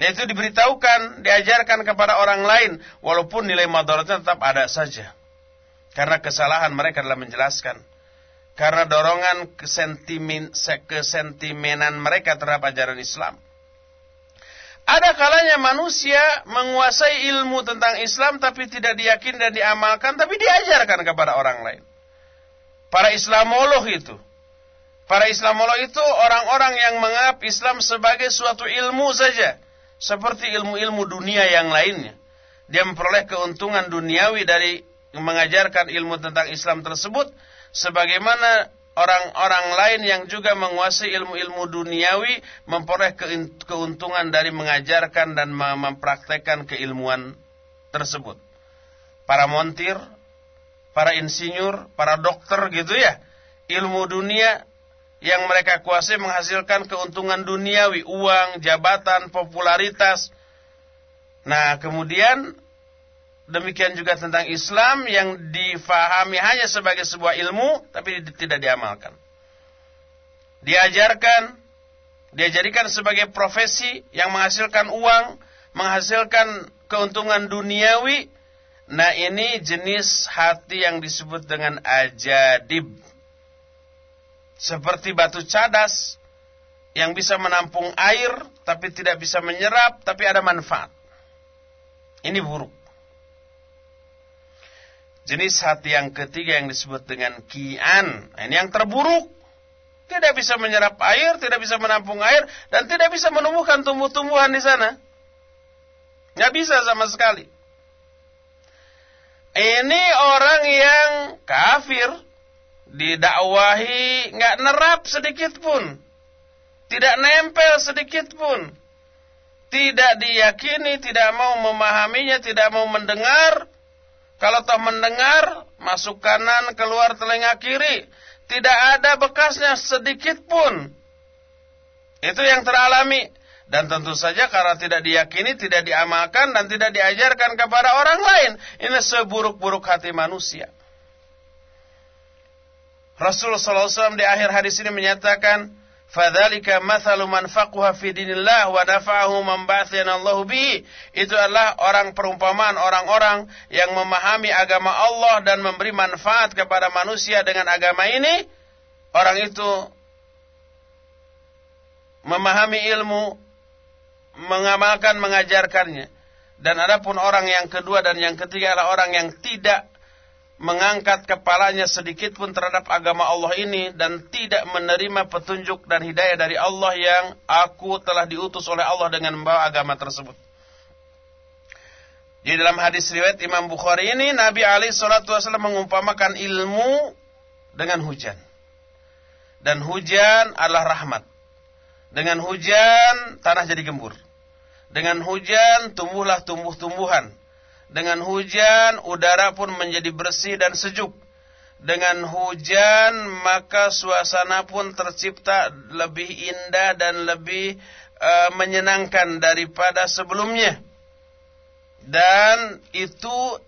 Yaitu diberitahukan, diajarkan kepada orang lain. Walaupun nilai madaratnya tetap ada saja. Karena kesalahan mereka dalam menjelaskan karena dorongan kesentimen, kesentimenan mereka terhadap ajaran Islam. Ada kalanya manusia menguasai ilmu tentang Islam tapi tidak diyakin dan diamalkan tapi diajarkan kepada orang lain. Para Islamolog itu. Para Islamolog itu orang-orang yang menganggap Islam sebagai suatu ilmu saja. Seperti ilmu-ilmu dunia yang lainnya. Dia memperoleh keuntungan duniawi dari mengajarkan ilmu tentang Islam tersebut sebagaimana orang-orang lain yang juga menguasai ilmu-ilmu duniawi memperoleh keuntungan dari mengajarkan dan mempraktekkan keilmuan tersebut. Para montir, para insinyur, para dokter gitu ya. Ilmu dunia yang mereka kuasai menghasilkan keuntungan duniawi, uang, jabatan, popularitas. Nah, kemudian Demikian juga tentang Islam yang difahami hanya sebagai sebuah ilmu tapi tidak diamalkan. Diajarkan, diajarikan sebagai profesi yang menghasilkan uang, menghasilkan keuntungan duniawi. Nah ini jenis hati yang disebut dengan ajadib. Seperti batu cadas yang bisa menampung air tapi tidak bisa menyerap tapi ada manfaat. Ini buruk. Jenis hati yang ketiga yang disebut dengan kian. Nah, ini yang terburuk. Tidak bisa menyerap air, tidak bisa menampung air, dan tidak bisa menumbuhkan tumbuh-tumbuhan di sana. Nggak bisa sama sekali. Ini orang yang kafir, didakwahi, nggak nerap sedikit pun. Tidak nempel sedikit pun. Tidak diyakini, tidak mau memahaminya, tidak mau mendengar, kalau toh mendengar, masuk kanan, keluar telinga kiri. Tidak ada bekasnya sedikit pun. Itu yang teralami. Dan tentu saja karena tidak diyakini, tidak diamalkan, dan tidak diajarkan kepada orang lain. Ini seburuk-buruk hati manusia. Rasulullah SAW di akhir hadis ini menyatakan, Fadzalika mathalu man faqaha fi dinillah wa nafa'ahu man ba'athana Allah bihi. Itu adalah orang perumpamaan orang-orang yang memahami agama Allah dan memberi manfaat kepada manusia dengan agama ini. Orang itu memahami ilmu, mengamalkan, mengajarkannya. Dan adapun orang yang kedua dan yang ketiga adalah orang yang tidak mengangkat kepalanya sedikit pun terhadap agama Allah ini dan tidak menerima petunjuk dan hidayah dari Allah yang aku telah diutus oleh Allah dengan membawa agama tersebut. Di dalam hadis riwayat Imam Bukhari ini Nabi Ali Shallallahu Wasallam mengumpamakan ilmu dengan hujan. Dan hujan adalah rahmat. Dengan hujan tanah jadi gembur. Dengan hujan tumbuhlah tumbuh-tumbuhan dengan hujan, udara pun menjadi bersih dan sejuk. Dengan hujan, maka suasana pun tercipta lebih indah dan lebih uh, menyenangkan daripada sebelumnya. Dan itu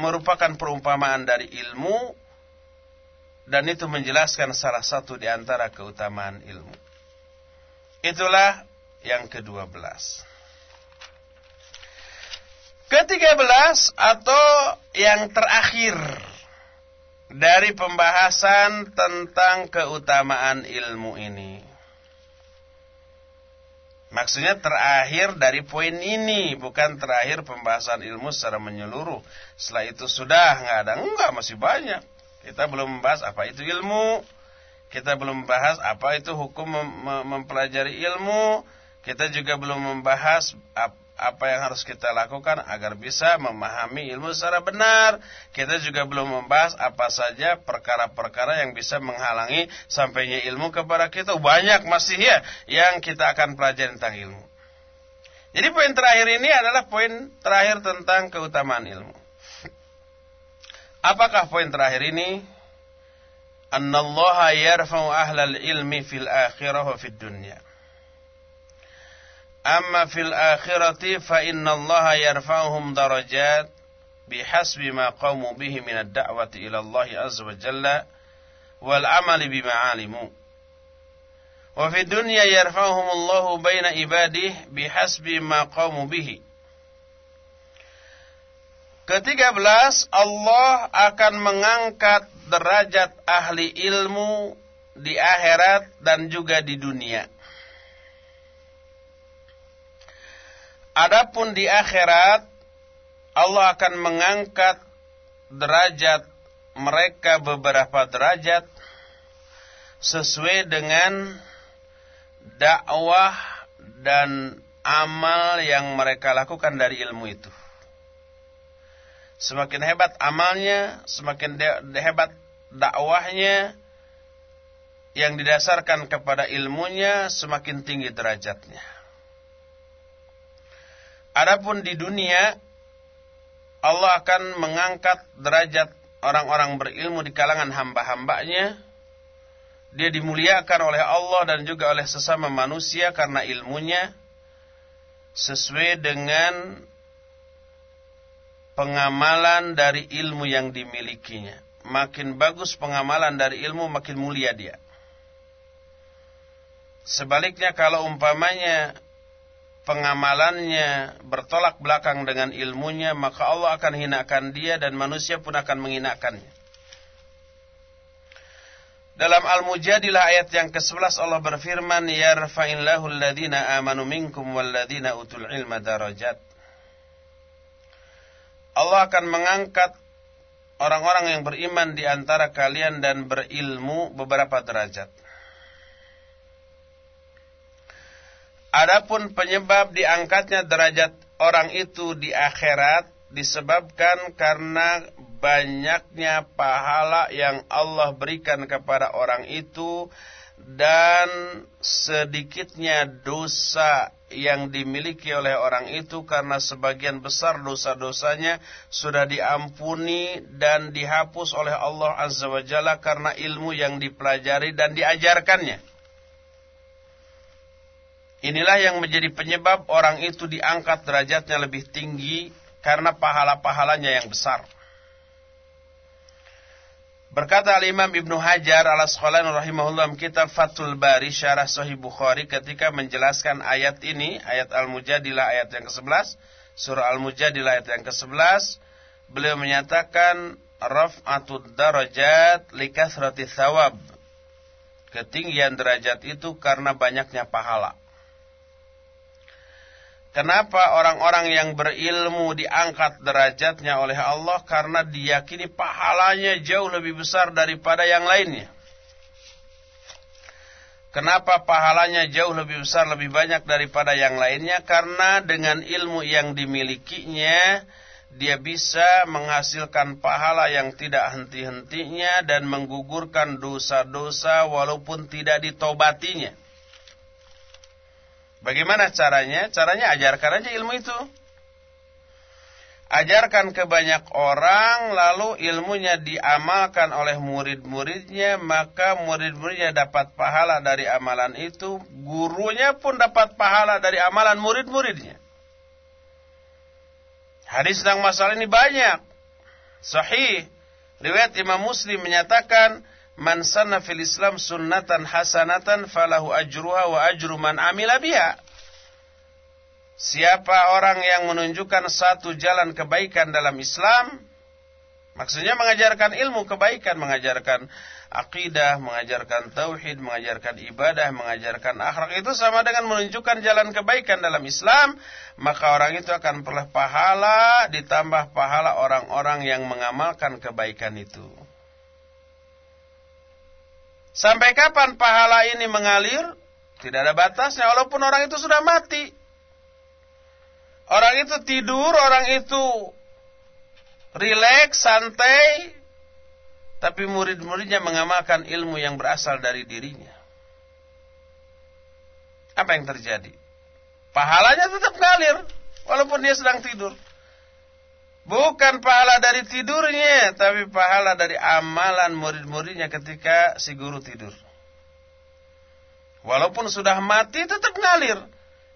merupakan perumpamaan dari ilmu dan itu menjelaskan salah satu di antara keutamaan ilmu. Itulah yang kedua belas. Ketiga belas atau yang terakhir dari pembahasan tentang keutamaan ilmu ini. Maksudnya terakhir dari poin ini, bukan terakhir pembahasan ilmu secara menyeluruh. Setelah itu sudah nggak ada, enggak masih banyak. Kita belum membahas apa itu ilmu, kita belum membahas apa itu hukum mem mempelajari ilmu, kita juga belum membahas apa yang harus kita lakukan agar bisa memahami ilmu secara benar. Kita juga belum membahas apa saja perkara-perkara yang bisa menghalangi sampainya ilmu kepada kita. Banyak masih ya yang kita akan pelajari tentang ilmu. Jadi poin terakhir ini adalah poin terakhir tentang keutamaan ilmu. Apakah poin terakhir ini? Annallaha yarfa'u ahlal ilmi fil akhirah wa fid dunya. Amma fil akhirati fa inna Allah yarfa'uhum darajat bihasbi ma qamu bihi min ad-da'wati ila Allah azza wa jalla wal amali bima alimu. Wa fi dunya yarfa'uhum Allah baina ibadihi bihasbi ma qamu bihi. Ketiga belas, Allah akan mengangkat derajat ahli ilmu di akhirat dan juga di dunia. Adapun di akhirat Allah akan mengangkat derajat mereka beberapa derajat sesuai dengan dakwah dan amal yang mereka lakukan dari ilmu itu. Semakin hebat amalnya, semakin hebat dakwahnya yang didasarkan kepada ilmunya, semakin tinggi derajatnya. Adapun di dunia Allah akan mengangkat derajat orang-orang berilmu di kalangan hamba-hambanya. Dia dimuliakan oleh Allah dan juga oleh sesama manusia karena ilmunya sesuai dengan pengamalan dari ilmu yang dimilikinya. Makin bagus pengamalan dari ilmu, makin mulia dia. Sebaliknya kalau umpamanya pengamalannya bertolak belakang dengan ilmunya, maka Allah akan hinakan dia dan manusia pun akan menghinakannya. Dalam Al-Mujadilah ayat yang ke-11 Allah berfirman, "Yarfa'illahu alladhina amanu minkum walladhina utul ilma darajat." Allah akan mengangkat orang-orang yang beriman di antara kalian dan berilmu beberapa derajat. Adapun penyebab diangkatnya derajat orang itu di akhirat disebabkan karena banyaknya pahala yang Allah berikan kepada orang itu dan sedikitnya dosa yang dimiliki oleh orang itu karena sebagian besar dosa-dosanya sudah diampuni dan dihapus oleh Allah Azza wa Jalla karena ilmu yang dipelajari dan diajarkannya. Inilah yang menjadi penyebab orang itu diangkat derajatnya lebih tinggi karena pahala-pahalanya yang besar. Berkata Al-Imam Ibnu Hajar al-Asqalani rahimahullah kitab Fathul Bari syarah Sahih Bukhari ketika menjelaskan ayat ini, ayat Al-Mujadilah ayat yang ke-11, surah Al-Mujadilah ayat yang ke-11, beliau menyatakan raf'atud darajat likathrati thawab. Ketinggian derajat itu karena banyaknya pahala. Kenapa orang-orang yang berilmu diangkat derajatnya oleh Allah? Karena diyakini pahalanya jauh lebih besar daripada yang lainnya. Kenapa pahalanya jauh lebih besar, lebih banyak daripada yang lainnya? Karena dengan ilmu yang dimilikinya, dia bisa menghasilkan pahala yang tidak henti-hentinya dan menggugurkan dosa-dosa walaupun tidak ditobatinya. Bagaimana caranya? Caranya ajarkan aja ilmu itu. Ajarkan ke banyak orang, lalu ilmunya diamalkan oleh murid-muridnya, maka murid-muridnya dapat pahala dari amalan itu, gurunya pun dapat pahala dari amalan murid-muridnya. Hadis tentang masalah ini banyak. Sahih. Riwayat Imam Muslim menyatakan, man sanna fil Islam sunnatan hasanatan falahu ajruha wa ajru man amila biha. Siapa orang yang menunjukkan satu jalan kebaikan dalam Islam, maksudnya mengajarkan ilmu kebaikan, mengajarkan akidah, mengajarkan tauhid, mengajarkan ibadah, mengajarkan akhlak itu sama dengan menunjukkan jalan kebaikan dalam Islam, maka orang itu akan peroleh pahala ditambah pahala orang-orang yang mengamalkan kebaikan itu. Sampai kapan pahala ini mengalir? Tidak ada batasnya walaupun orang itu sudah mati. Orang itu tidur, orang itu rileks, santai, tapi murid-muridnya mengamalkan ilmu yang berasal dari dirinya. Apa yang terjadi? Pahalanya tetap ngalir walaupun dia sedang tidur. Bukan pahala dari tidurnya, tapi pahala dari amalan murid-muridnya ketika si guru tidur. Walaupun sudah mati tetap ngalir.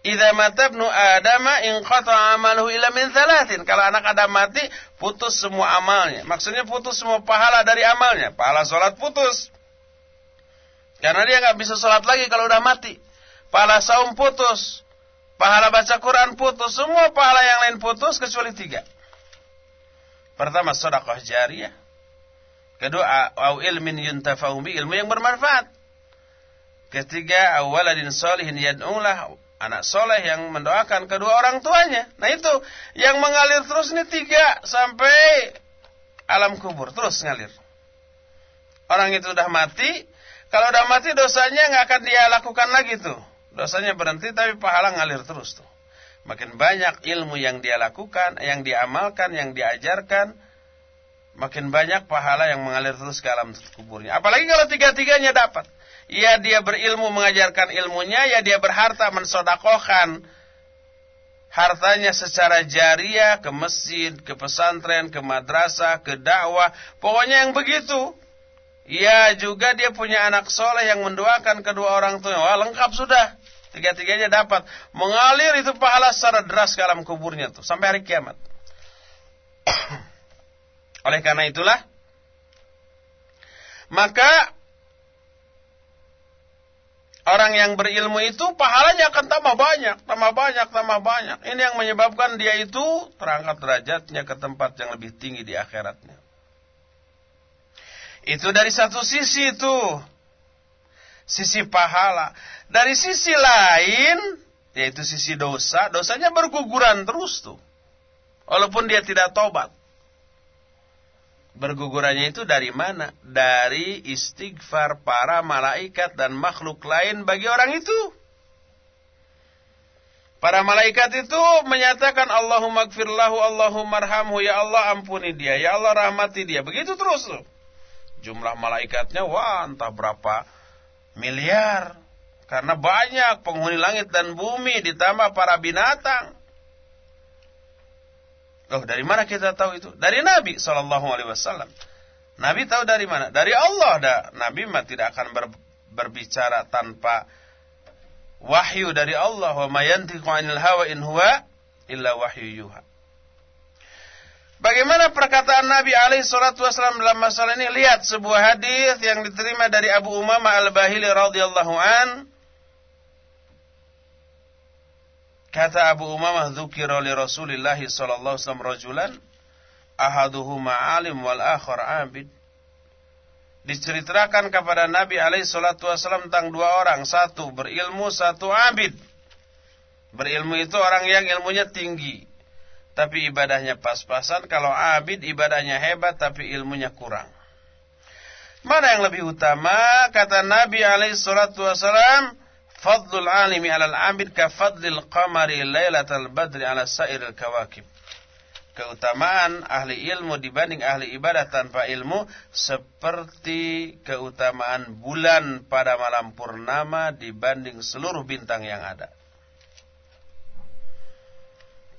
Idza mata ibnu Adam in qata amaluhu illa min thalathin. Kalau anak Adam mati, putus semua amalnya. Maksudnya putus semua pahala dari amalnya. Pahala salat putus. Karena dia nggak bisa salat lagi kalau udah mati. Pahala saum putus. Pahala baca Quran putus. Semua pahala yang lain putus kecuali tiga. Pertama, sedekah jariyah. Kedua, au ilmin yuntafa'u bi, ilmu yang bermanfaat. Ketiga, awaladin solihin yad'ulah anak soleh yang mendoakan kedua orang tuanya. Nah itu yang mengalir terus ini tiga sampai alam kubur terus ngalir. Orang itu sudah mati, kalau sudah mati dosanya nggak akan dia lakukan lagi tuh. Dosanya berhenti tapi pahala ngalir terus tuh. Makin banyak ilmu yang dia lakukan, yang dia amalkan, yang diajarkan, makin banyak pahala yang mengalir terus ke alam kuburnya. Apalagi kalau tiga-tiganya dapat ya dia berilmu mengajarkan ilmunya, ya dia berharta mensodakohkan hartanya secara jariah ke masjid, ke pesantren, ke madrasah, ke dakwah, pokoknya yang begitu. Ya juga dia punya anak soleh yang mendoakan kedua orang tua. Wah lengkap sudah. Tiga-tiganya dapat. Mengalir itu pahala secara deras ke alam kuburnya tuh. Sampai hari kiamat. Oleh karena itulah. Maka Orang yang berilmu itu pahalanya akan tambah banyak, tambah banyak, tambah banyak. Ini yang menyebabkan dia itu terangkat derajatnya ke tempat yang lebih tinggi di akhiratnya. Itu dari satu sisi itu. Sisi pahala. Dari sisi lain, yaitu sisi dosa, dosanya berguguran terus tuh. Walaupun dia tidak tobat. Bergugurannya itu dari mana? Dari istighfar para malaikat dan makhluk lain bagi orang itu. Para malaikat itu menyatakan Allahumma gfirlahu, Allahumma arhamhu, ya Allah ampuni dia, ya Allah rahmati dia. Begitu terus tuh. Jumlah malaikatnya wah entah berapa miliar. Karena banyak penghuni langit dan bumi ditambah para binatang. Loh, dari mana kita tahu itu? Dari Nabi Shallallahu Alaihi Wasallam. Nabi tahu dari mana? Dari Allah. Dah. Nabi mah tidak akan ber, berbicara tanpa wahyu dari Allah. Wa mayantiqu anil hawa in illa wahyu. Bagaimana perkataan Nabi alaihi salatu wasallam dalam masalah ini? Lihat sebuah hadis yang diterima dari Abu Umamah Al-Bahili radhiyallahu an Kata Abu Umamah dzukira li Rasulillah sallallahu alaihi wasallam rajulan ahaduhuma alim wal akhar abid. Diceritakan kepada Nabi alaihi salatu wasallam tentang dua orang, satu berilmu, satu abid. Berilmu itu orang yang ilmunya tinggi, tapi ibadahnya pas-pasan. Kalau abid ibadahnya hebat tapi ilmunya kurang. Mana yang lebih utama? Kata Nabi alaihi salatu wasallam, Fadlul alimi alal abid ka fadlil qamari lailatal badri ala sairil kawakib. Keutamaan ahli ilmu dibanding ahli ibadah tanpa ilmu seperti keutamaan bulan pada malam purnama dibanding seluruh bintang yang ada.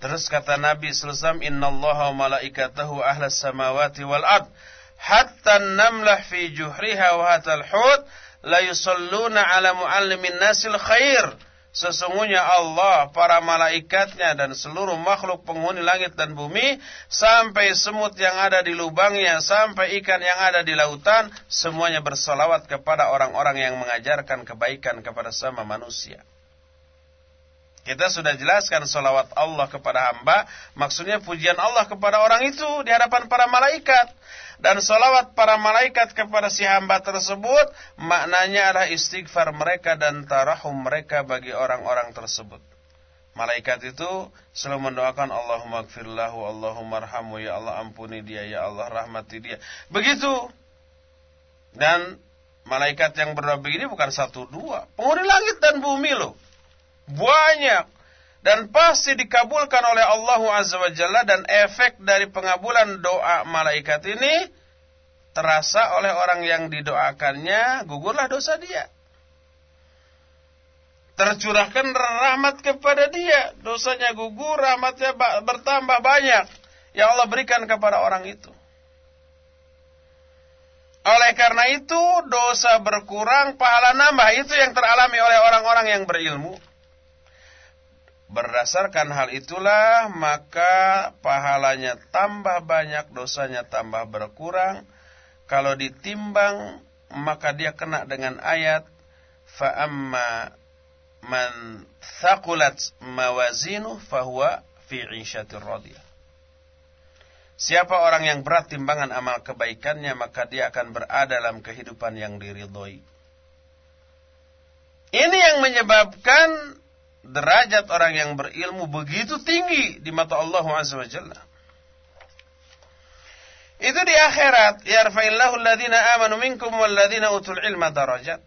Terus kata Nabi sallallahu Inna Allah wa malaikatahu ahlas samawati wal ard hatta namlah fi juhriha wa hatal hud la yusalluna ala muallimin nasil khair. Sesungguhnya Allah, para malaikatnya dan seluruh makhluk penghuni langit dan bumi sampai semut yang ada di lubangnya, sampai ikan yang ada di lautan, semuanya bersolawat kepada orang-orang yang mengajarkan kebaikan kepada sama manusia. Kita sudah jelaskan solawat Allah kepada hamba, maksudnya pujian Allah kepada orang itu di hadapan para malaikat dan salawat para malaikat kepada si hamba tersebut maknanya adalah istighfar mereka dan tarahum mereka bagi orang-orang tersebut. Malaikat itu selalu mendoakan Allahumma gfirlahu, Allahumma arhamu, ya Allah ampuni dia, ya Allah rahmati dia. Begitu. Dan malaikat yang berdoa begini bukan satu dua. Penghuni langit dan bumi loh. Banyak. Dan pasti dikabulkan oleh Allah Azza wa Jalla dan efek dari pengabulan doa malaikat ini terasa oleh orang yang didoakannya, gugurlah dosa dia. Tercurahkan rahmat kepada dia, dosanya gugur, rahmatnya bertambah banyak yang Allah berikan kepada orang itu. Oleh karena itu dosa berkurang, pahala nambah. Itu yang teralami oleh orang-orang yang berilmu. Berdasarkan hal itulah maka pahalanya tambah banyak, dosanya tambah berkurang. Kalau ditimbang maka dia kena dengan ayat fa'amma man thaqulat fahuwa fi 'ishatir radiyah. Siapa orang yang berat timbangan amal kebaikannya maka dia akan berada dalam kehidupan yang diridhoi. Ini yang menyebabkan derajat orang yang berilmu begitu tinggi di mata Allah Azza wa Jalla. Itu di akhirat, yarfa'illahu alladhina amanu minkum walladhina utul ilma darajat.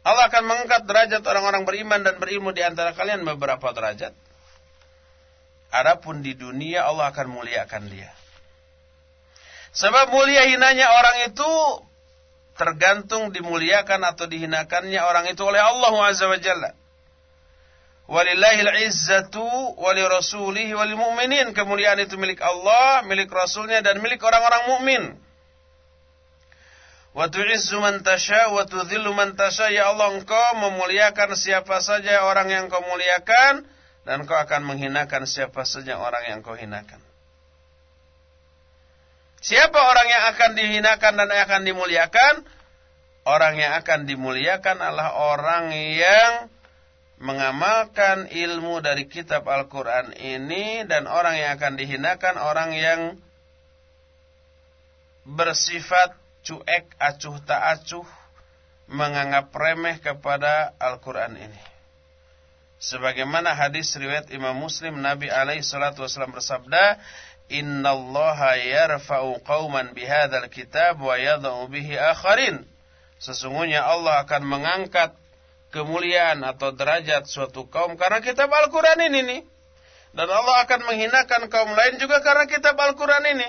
Allah akan mengangkat derajat orang-orang beriman dan berilmu di antara kalian beberapa derajat. Adapun di dunia Allah akan muliakan dia. Sebab mulia hinanya orang itu tergantung dimuliakan atau dihinakannya orang itu oleh Allah Azza wa Jalla. Walillahil izzatu wali rasulihi wal mu'minin. Kemuliaan itu milik Allah, milik Rasulnya dan milik orang-orang mukmin. Wa tu'izzu man tasha wa tudhillu man tasha. Ya Allah engkau memuliakan siapa saja orang yang kau muliakan dan kau akan menghinakan siapa saja orang yang kau hinakan. Siapa orang yang akan dihinakan dan akan dimuliakan? Orang yang akan dimuliakan adalah orang yang mengamalkan ilmu dari kitab Al-Quran ini dan orang yang akan dihinakan orang yang bersifat cuek, acuh tak acuh, menganggap remeh kepada Al-Quran ini. Sebagaimana hadis riwayat Imam Muslim Nabi alaihi salatu wasallam bersabda, innallaha yarfa'u qauman bihadzal kitab wa yadh'u bihi akharin. Sesungguhnya Allah akan mengangkat kemuliaan atau derajat suatu kaum karena kitab Al-Qur'an ini nih. Dan Allah akan menghinakan kaum lain juga karena kitab Al-Qur'an ini.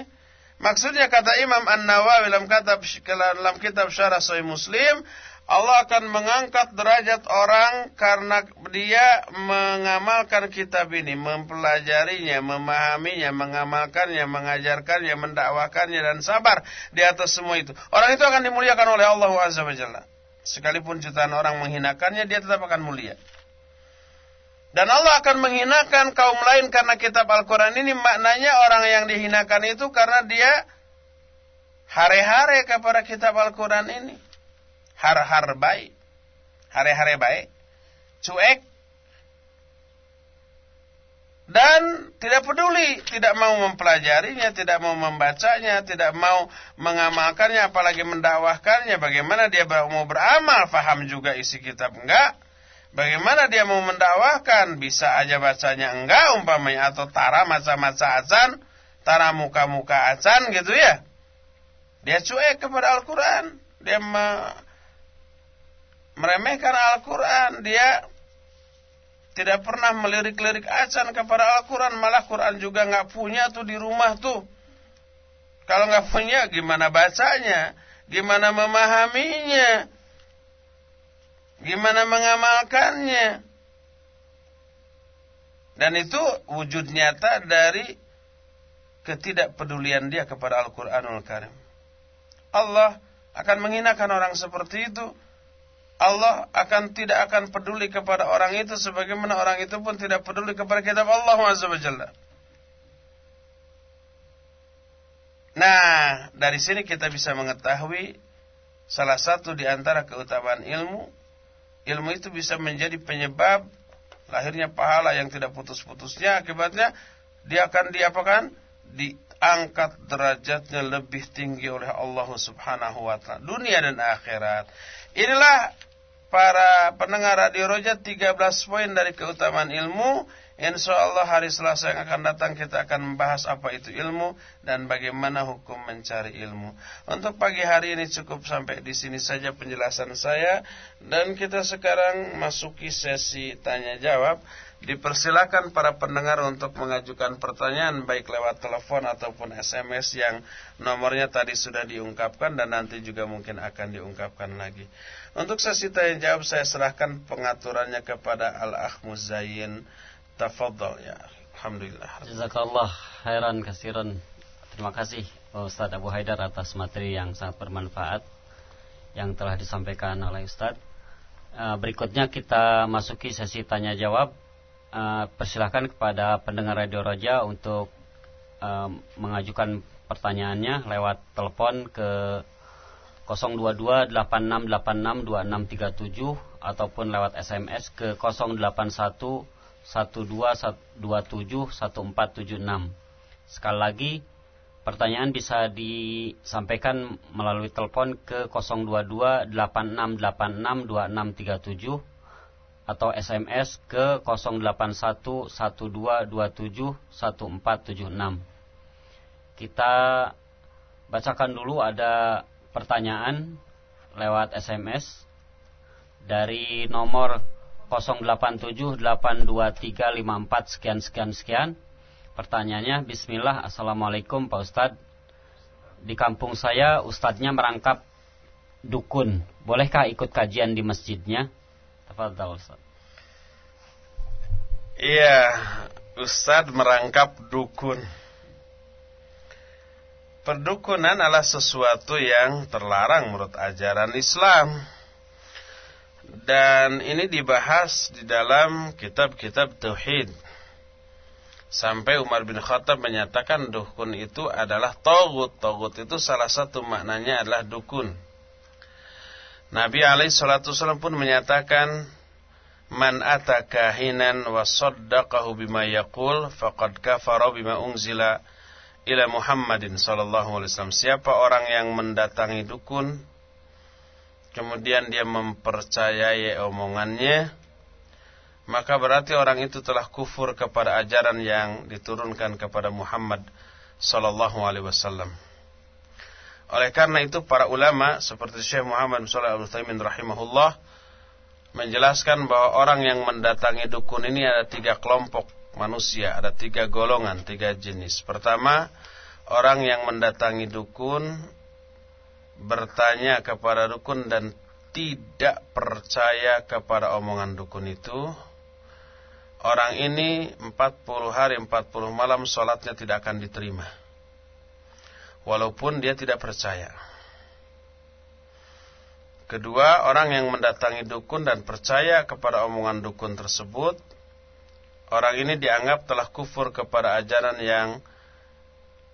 Maksudnya kata Imam An-Nawawi dalam kitab dalam kitab Syarah Sahih Muslim, Allah akan mengangkat derajat orang karena dia mengamalkan kitab ini, mempelajarinya, memahaminya, mengamalkannya, mengajarkannya, mendakwakannya dan sabar di atas semua itu. Orang itu akan dimuliakan oleh Allah Azza wa Jalla. Sekalipun jutaan orang menghinakannya, dia tetap akan mulia. Dan Allah akan menghinakan kaum lain karena kitab Al-Quran ini. Maknanya orang yang dihinakan itu karena dia hare-hare kepada kitab Al-Quran ini. Har-har baik, hare-hare baik, cuek, dan tidak peduli, tidak mau mempelajarinya, tidak mau membacanya, tidak mau mengamalkannya, apalagi mendakwahkannya. Bagaimana dia mau beramal, faham juga isi kitab enggak? Bagaimana dia mau mendakwahkan, bisa aja bacanya enggak umpamanya atau tara maca-maca azan, tara muka-muka azan gitu ya. Dia cuek kepada Al-Qur'an, dia meremehkan Al-Quran. Dia tidak pernah melirik-lirik acan kepada Al-Quran. Malah Quran juga nggak punya tuh di rumah tuh. Kalau nggak punya gimana bacanya? Gimana memahaminya? Gimana mengamalkannya? Dan itu wujud nyata dari ketidakpedulian dia kepada Al-Quranul Karim. Allah akan menghinakan orang seperti itu Allah akan tidak akan peduli kepada orang itu sebagaimana orang itu pun tidak peduli kepada kitab Allah Azza wa Jalla. Nah, dari sini kita bisa mengetahui salah satu di antara keutamaan ilmu. Ilmu itu bisa menjadi penyebab lahirnya pahala yang tidak putus-putusnya. Akibatnya dia akan diapakan? Diangkat derajatnya lebih tinggi oleh Allah Subhanahu wa taala dunia dan akhirat. Inilah para pendengar Radio Roja 13 poin dari keutamaan ilmu Insya Allah hari Selasa yang akan datang kita akan membahas apa itu ilmu dan bagaimana hukum mencari ilmu. Untuk pagi hari ini cukup sampai di sini saja penjelasan saya dan kita sekarang masuki sesi tanya jawab. Dipersilakan para pendengar untuk mengajukan pertanyaan baik lewat telepon ataupun SMS yang nomornya tadi sudah diungkapkan dan nanti juga mungkin akan diungkapkan lagi. Untuk sesi tanya jawab saya serahkan pengaturannya kepada Al-Akh Muzayyin. Tafadhal ya. Alhamdulillah. Jazakallah khairan kasiran. Terima kasih Ustaz Abu Haidar atas materi yang sangat bermanfaat yang telah disampaikan oleh Ustaz. Eh, berikutnya kita masuki sesi tanya jawab uh, persilahkan kepada pendengar Radio Raja untuk uh, mengajukan pertanyaannya lewat telepon ke 02286862637 ataupun lewat SMS ke 08112271476. Sekali lagi pertanyaan bisa disampaikan melalui telepon ke 02286862637 atau SMS ke 081122711476. Kita bacakan dulu ada pertanyaan lewat SMS dari nomor 08782354 sekian sekian sekian. Pertanyaannya Bismillah Assalamualaikum Pak Ustadz Di kampung saya Ustadznya merangkap dukun Bolehkah ikut kajian di masjidnya? Tafadhal Ustaz. Iya, Ustaz merangkap dukun. Perdukunan adalah sesuatu yang terlarang menurut ajaran Islam. Dan ini dibahas di dalam kitab-kitab tauhid. Sampai Umar bin Khattab menyatakan dukun itu adalah togut. Togut itu salah satu maknanya adalah dukun. Nabi wasallam pun menyatakan Man ataka hinan wa saddaqahu bima yaqul faqad kafara bima unzila ila Muhammadin sallallahu alaihi wasallam. Siapa orang yang mendatangi dukun kemudian dia mempercayai omongannya maka berarti orang itu telah kufur kepada ajaran yang diturunkan kepada Muhammad sallallahu alaihi wasallam. Oleh karena itu para ulama seperti Syekh Muhammad sallallahu alaihi wasallam rahimahullah menjelaskan bahwa orang yang mendatangi dukun ini ada tiga kelompok manusia, ada tiga golongan, tiga jenis. Pertama, orang yang mendatangi dukun bertanya kepada dukun dan tidak percaya kepada omongan dukun itu. Orang ini 40 hari 40 malam sholatnya tidak akan diterima walaupun dia tidak percaya. Kedua, orang yang mendatangi dukun dan percaya kepada omongan dukun tersebut, orang ini dianggap telah kufur kepada ajaran yang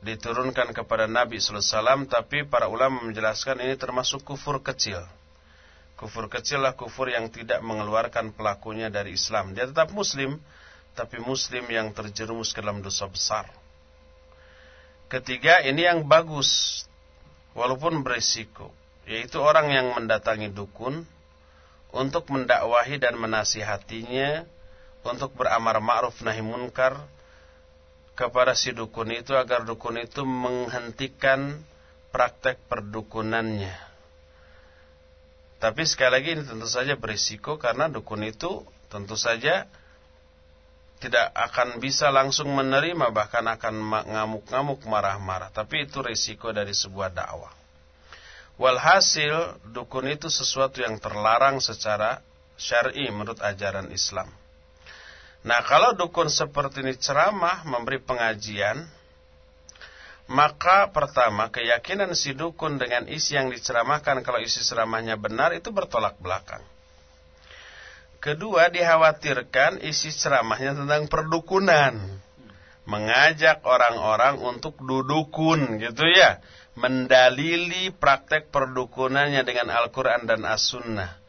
diturunkan kepada Nabi SAW, tapi para ulama menjelaskan ini termasuk kufur kecil. Kufur kecil lah kufur yang tidak mengeluarkan pelakunya dari Islam. Dia tetap muslim, tapi muslim yang terjerumus ke dalam dosa besar. Ketiga, ini yang bagus walaupun berisiko, yaitu orang yang mendatangi dukun untuk mendakwahi dan menasihatinya untuk beramar ma'ruf nahi munkar kepada si dukun itu agar dukun itu menghentikan praktek perdukunannya. Tapi sekali lagi ini tentu saja berisiko karena dukun itu tentu saja tidak akan bisa langsung menerima bahkan akan ngamuk-ngamuk marah-marah. Tapi itu risiko dari sebuah dakwah. Walhasil dukun itu sesuatu yang terlarang secara syar'i menurut ajaran Islam nah kalau dukun seperti ini ceramah memberi pengajian maka pertama keyakinan si dukun dengan isi yang diceramahkan kalau isi ceramahnya benar itu bertolak belakang Kedua, dikhawatirkan isi ceramahnya tentang perdukunan. Mengajak orang-orang untuk dudukun gitu ya. Mendalili praktek perdukunannya dengan Al-Quran dan As-Sunnah.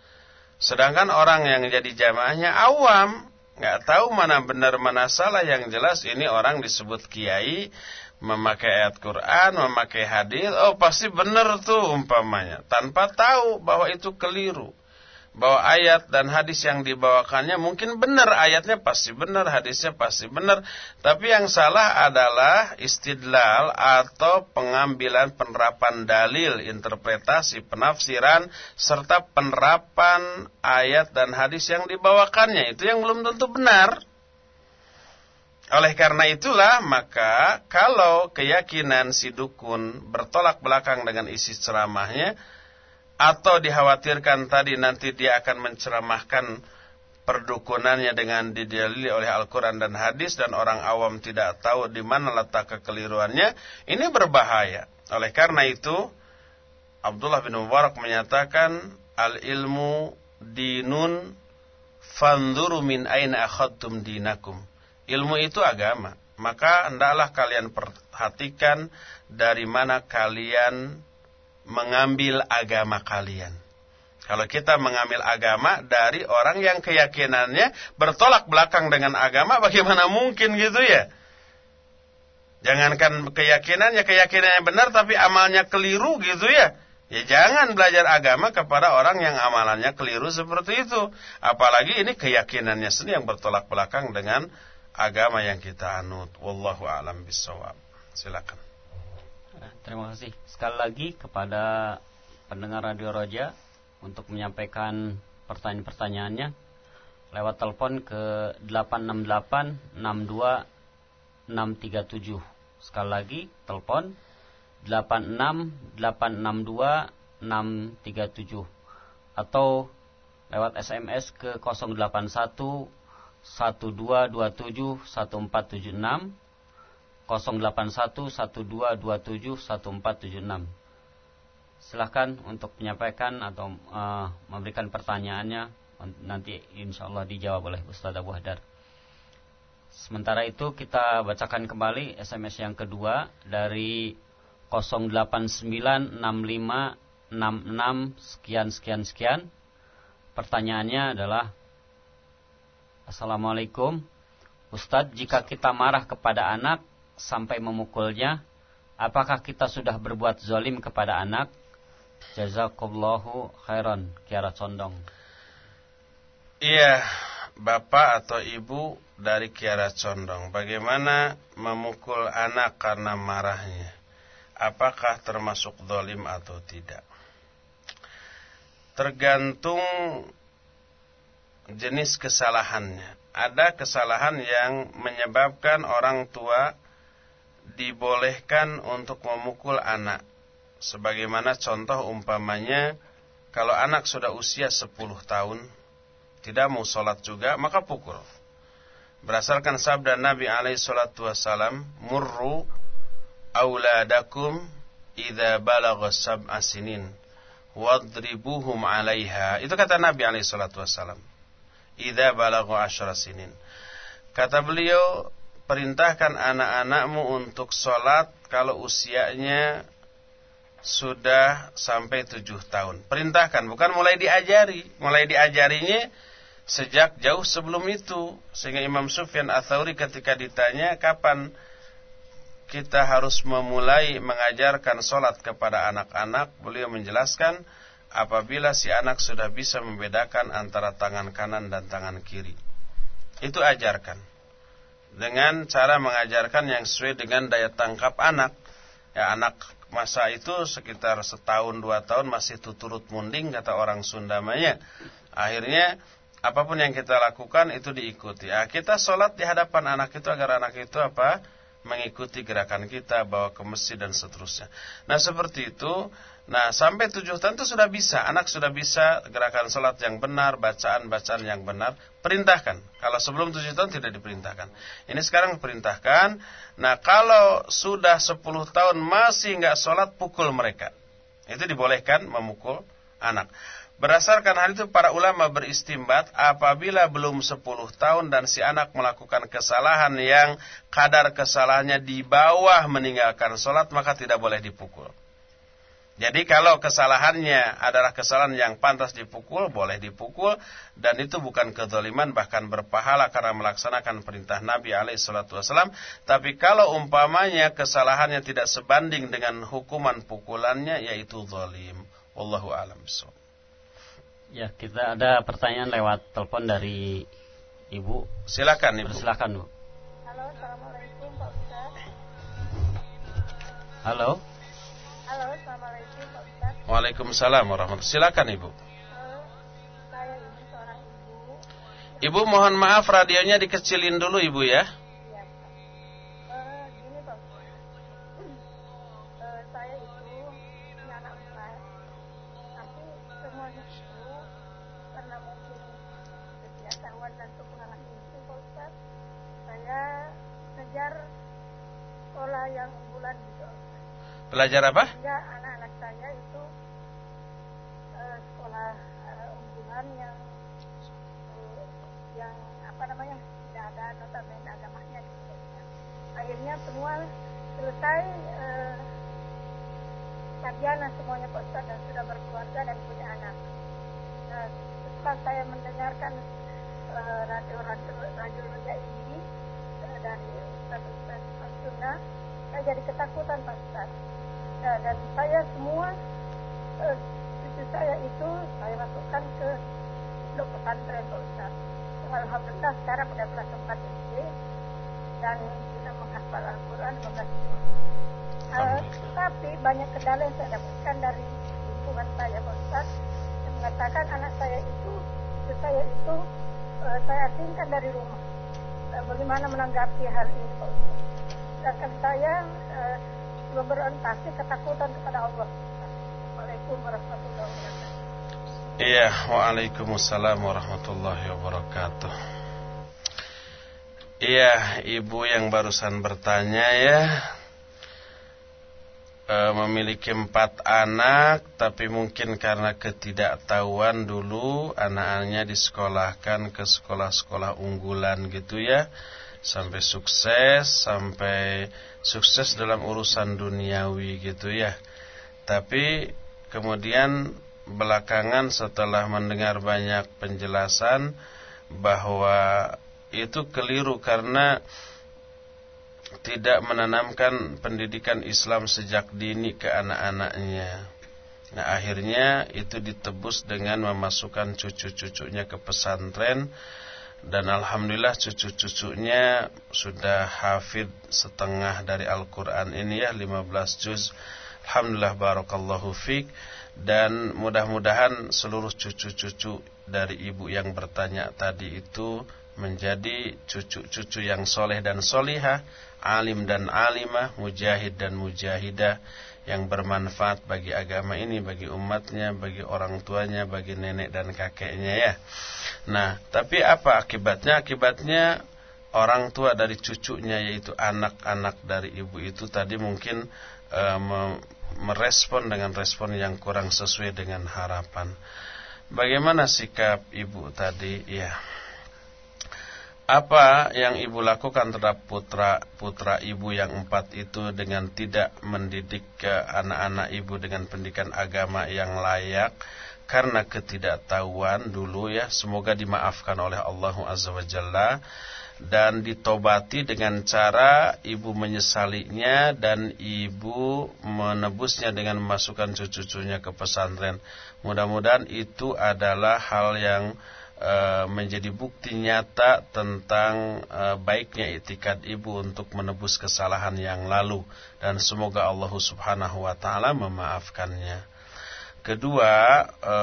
Sedangkan orang yang jadi jamaahnya awam. Nggak tahu mana benar mana salah. Yang jelas ini orang disebut kiai. Memakai ayat Quran, memakai hadis. Oh pasti benar tuh umpamanya. Tanpa tahu bahwa itu keliru bahwa ayat dan hadis yang dibawakannya mungkin benar ayatnya pasti benar hadisnya pasti benar. Tapi yang salah adalah istidlal atau pengambilan penerapan dalil interpretasi penafsiran serta penerapan ayat dan hadis yang dibawakannya. Itu yang belum tentu benar. Oleh karena itulah maka kalau keyakinan si dukun bertolak belakang dengan isi ceramahnya atau dikhawatirkan tadi nanti dia akan menceramahkan perdukunannya dengan didalili oleh Al-Quran dan hadis dan orang awam tidak tahu di mana letak kekeliruannya, ini berbahaya. Oleh karena itu, Abdullah bin Mubarak menyatakan, Al-ilmu dinun fanduru min aina akhadtum dinakum. Ilmu itu agama. Maka hendaklah kalian perhatikan dari mana kalian mengambil agama kalian. Kalau kita mengambil agama dari orang yang keyakinannya bertolak belakang dengan agama, bagaimana mungkin gitu ya? Jangankan keyakinannya, keyakinannya benar tapi amalnya keliru gitu ya. Ya jangan belajar agama kepada orang yang amalannya keliru seperti itu. Apalagi ini keyakinannya sendiri yang bertolak belakang dengan agama yang kita anut. Wallahu a'lam bishawab. Silakan. Terima kasih sekali lagi kepada pendengar Radio Roja untuk menyampaikan pertanyaan-pertanyaannya. Lewat telepon ke 868 62 637. Sekali lagi telepon 86 862 637 atau lewat SMS ke 081 1227 1476 081122271476. Silahkan untuk menyampaikan atau uh, memberikan pertanyaannya nanti insya Allah dijawab oleh Ustaz Abu Hadar. Sementara itu kita bacakan kembali SMS yang kedua dari 0896566 sekian sekian sekian. Pertanyaannya adalah Assalamualaikum Ustadz jika kita marah kepada anak sampai memukulnya, apakah kita sudah berbuat zalim kepada anak? Jazakallahu khairan, Kiara Condong. Iya, bapak atau ibu dari Kiara Condong, bagaimana memukul anak karena marahnya? Apakah termasuk zalim atau tidak? Tergantung jenis kesalahannya. Ada kesalahan yang menyebabkan orang tua dibolehkan untuk memukul anak. Sebagaimana contoh umpamanya, kalau anak sudah usia 10 tahun, tidak mau sholat juga, maka pukul. Berdasarkan sabda Nabi alaihi salatu wasalam, murru auladakum idza balagha sab'a sinin wadribuhum 'alaiha. Itu kata Nabi alaihi salatu wasalam. Idza balagha asyra sinin. Kata beliau, perintahkan anak-anakmu untuk sholat kalau usianya sudah sampai tujuh tahun. Perintahkan, bukan mulai diajari. Mulai diajarinya sejak jauh sebelum itu. Sehingga Imam Sufyan Athauri ketika ditanya kapan kita harus memulai mengajarkan sholat kepada anak-anak, beliau menjelaskan apabila si anak sudah bisa membedakan antara tangan kanan dan tangan kiri. Itu ajarkan dengan cara mengajarkan yang sesuai dengan daya tangkap anak. Ya anak masa itu sekitar setahun dua tahun masih tuturut munding kata orang Sundamanya. Akhirnya apa pun yang kita lakukan itu diikuti. Ya, kita sholat di hadapan anak itu agar anak itu apa? Mengikuti gerakan kita, bawa ke masjid dan seterusnya. Nah seperti itu. Nah sampai tujuh tahun itu sudah bisa. Anak sudah bisa gerakan sholat yang benar Bacaan-bacaan yang benar Perintahkan. Kalau sebelum tujuh tahun tidak diperintahkan. Ini sekarang perintahkan. Nah kalau sudah sepuluh tahun Masih nggak sholat pukul mereka. Itu dibolehkan memukul anak Berdasarkan hal itu para ulama beristimbat apabila belum sepuluh tahun dan si anak melakukan kesalahan yang kadar kesalahannya di bawah meninggalkan sholat maka tidak boleh dipukul. Jadi kalau kesalahannya adalah kesalahan yang pantas dipukul, boleh dipukul dan itu bukan kezaliman bahkan berpahala karena melaksanakan perintah Nabi alaihi salatu wasallam. Tapi kalau umpamanya kesalahannya tidak sebanding dengan hukuman pukulannya yaitu zalim. Wallahu a'lam Ya, kita ada pertanyaan lewat telepon dari Ibu. Silakan Ibu. Silakan Bu. Halo, Assalamualaikum Pak Ustaz. Halo. Halo, Assalamualaikum Pak Ustaz. Waalaikumsalam warahmatullahi Silakan Ibu. Halo, saya ini seorang ibu. Ibu mohon maaf radionya dikecilin dulu Ibu ya. Belajar apa? sehingga anak-anak saya itu eh, sekolah eh, unggulan yang eh, yang apa namanya tidak ada notabene agamanya gitu. akhirnya semua selesai eh, sarjana semuanya Pak Ustaz dan sudah berkeluarga dan punya anak nah, setelah saya mendengarkan eh, radio-radio radio radio ini eh, dari Ustaz-Ustaz Sunnah saya jadi ketakutan Pak Ustaz Nah, dan saya semua eh, cucu saya itu saya masukkan ke pondok pesantren Pak Ustaz. Alhamdulillah sekarang sudah kelas 4 SD dan sudah menghafal Al-Quran 15 juz. Eh, tapi banyak kendala yang saya dapatkan dari lingkungan saya Pak Ustaz yang mengatakan anak saya itu cucu saya itu eh, saya asingkan dari rumah. Eh, bagaimana menanggapi hal ini Pak Ustaz? Sedangkan saya eh, berorientasi ketakutan kepada Allah. Assalamualaikum warahmatullahi wabarakatuh. Iya, Waalaikumsalam warahmatullahi wabarakatuh. Iya, ibu yang barusan bertanya ya, e, memiliki empat anak, tapi mungkin karena ketidaktahuan dulu anak-anaknya disekolahkan ke sekolah-sekolah unggulan gitu ya, sampai sukses, sampai sukses dalam urusan duniawi gitu ya. Tapi kemudian belakangan setelah mendengar banyak penjelasan bahwa itu keliru karena tidak menanamkan pendidikan Islam sejak dini ke anak-anaknya. Nah, akhirnya itu ditebus dengan memasukkan cucu-cucunya ke pesantren dan alhamdulillah cucu-cucunya sudah hafid setengah dari Al-Qur'an ini ya 15 juz. Alhamdulillah barakallahu fik dan mudah-mudahan seluruh cucu-cucu dari ibu yang bertanya tadi itu menjadi cucu-cucu yang soleh dan solihah, alim dan alimah, mujahid dan mujahidah yang bermanfaat bagi agama ini, bagi umatnya, bagi orang tuanya, bagi nenek dan kakeknya ya. Nah, tapi apa akibatnya? Akibatnya orang tua dari cucunya yaitu anak-anak dari ibu itu tadi mungkin e, merespon dengan respon yang kurang sesuai dengan harapan. Bagaimana sikap ibu tadi? Ya. Apa yang ibu lakukan terhadap putra putra ibu yang empat itu dengan tidak mendidik ke anak-anak ibu dengan pendidikan agama yang layak karena ketidaktahuan dulu ya semoga dimaafkan oleh Allah Azza wa Jalla dan ditobati dengan cara ibu menyesalinya dan ibu menebusnya dengan memasukkan cucu-cucunya ke pesantren. Mudah-mudahan itu adalah hal yang menjadi bukti nyata tentang e, baiknya itikad ibu untuk menebus kesalahan yang lalu dan semoga Allah Subhanahu wa taala memaafkannya. Kedua, e,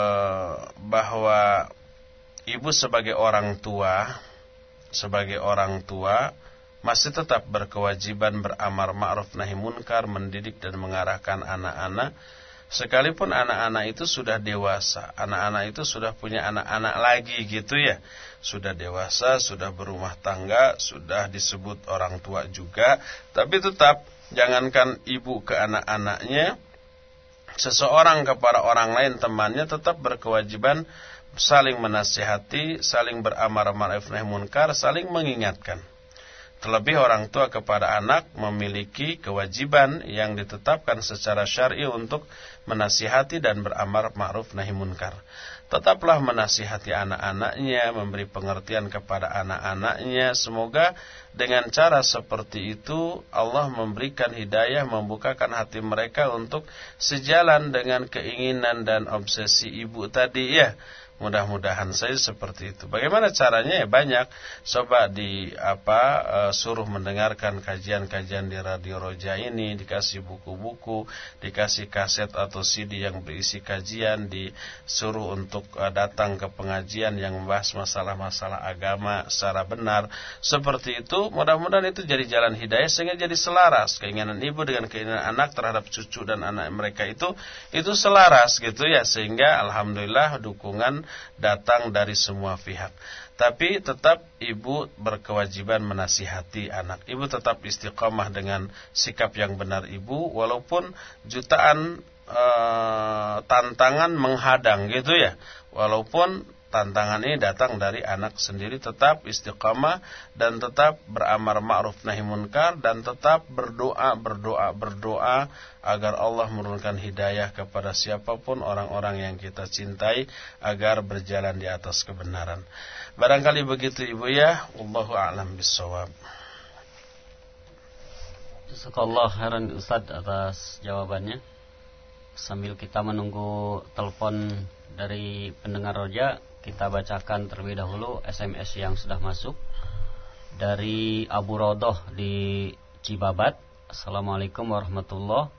bahwa ibu sebagai orang tua sebagai orang tua masih tetap berkewajiban beramar ma'ruf nahi munkar, mendidik dan mengarahkan anak-anak sekalipun anak-anak itu sudah dewasa, anak-anak itu sudah punya anak-anak lagi gitu ya. Sudah dewasa, sudah berumah tangga, sudah disebut orang tua juga, tapi tetap jangankan ibu ke anak-anaknya seseorang kepada orang lain temannya tetap berkewajiban saling menasihati, saling beramar ma'ruf nahi munkar, saling mengingatkan. Terlebih orang tua kepada anak memiliki kewajiban yang ditetapkan secara syar'i untuk menasihati dan beramar ma'ruf nahi munkar. Tetaplah menasihati anak-anaknya, memberi pengertian kepada anak-anaknya. Semoga dengan cara seperti itu Allah memberikan hidayah, membukakan hati mereka untuk sejalan dengan keinginan dan obsesi ibu tadi ya Mudah-mudahan saya seperti itu. Bagaimana caranya? Ya banyak. Coba di apa uh, suruh mendengarkan kajian-kajian di Radio Roja ini, dikasih buku-buku, dikasih kaset atau CD yang berisi kajian, disuruh untuk uh, datang ke pengajian yang membahas masalah-masalah agama secara benar. Seperti itu, mudah-mudahan itu jadi jalan hidayah sehingga jadi selaras keinginan ibu dengan keinginan anak terhadap cucu dan anak mereka itu itu selaras gitu ya sehingga alhamdulillah dukungan datang dari semua pihak. Tapi tetap ibu berkewajiban menasihati anak. Ibu tetap istiqomah dengan sikap yang benar ibu walaupun jutaan e, tantangan menghadang gitu ya. Walaupun tantangan ini datang dari anak sendiri tetap istiqamah dan tetap beramar ma'ruf nahi munkar dan tetap berdoa berdoa berdoa agar Allah menurunkan hidayah kepada siapa pun orang-orang yang kita cintai agar berjalan di atas kebenaran. Barangkali begitu Ibu ya. Allahu a'lam bissawab. Jazakallah khairan Ustaz atas jawabannya. Sambil kita menunggu telepon dari pendengar roja, kita bacakan terlebih dahulu SMS yang sudah masuk dari Abu Rodoh di Cibabat. Assalamualaikum warahmatullahi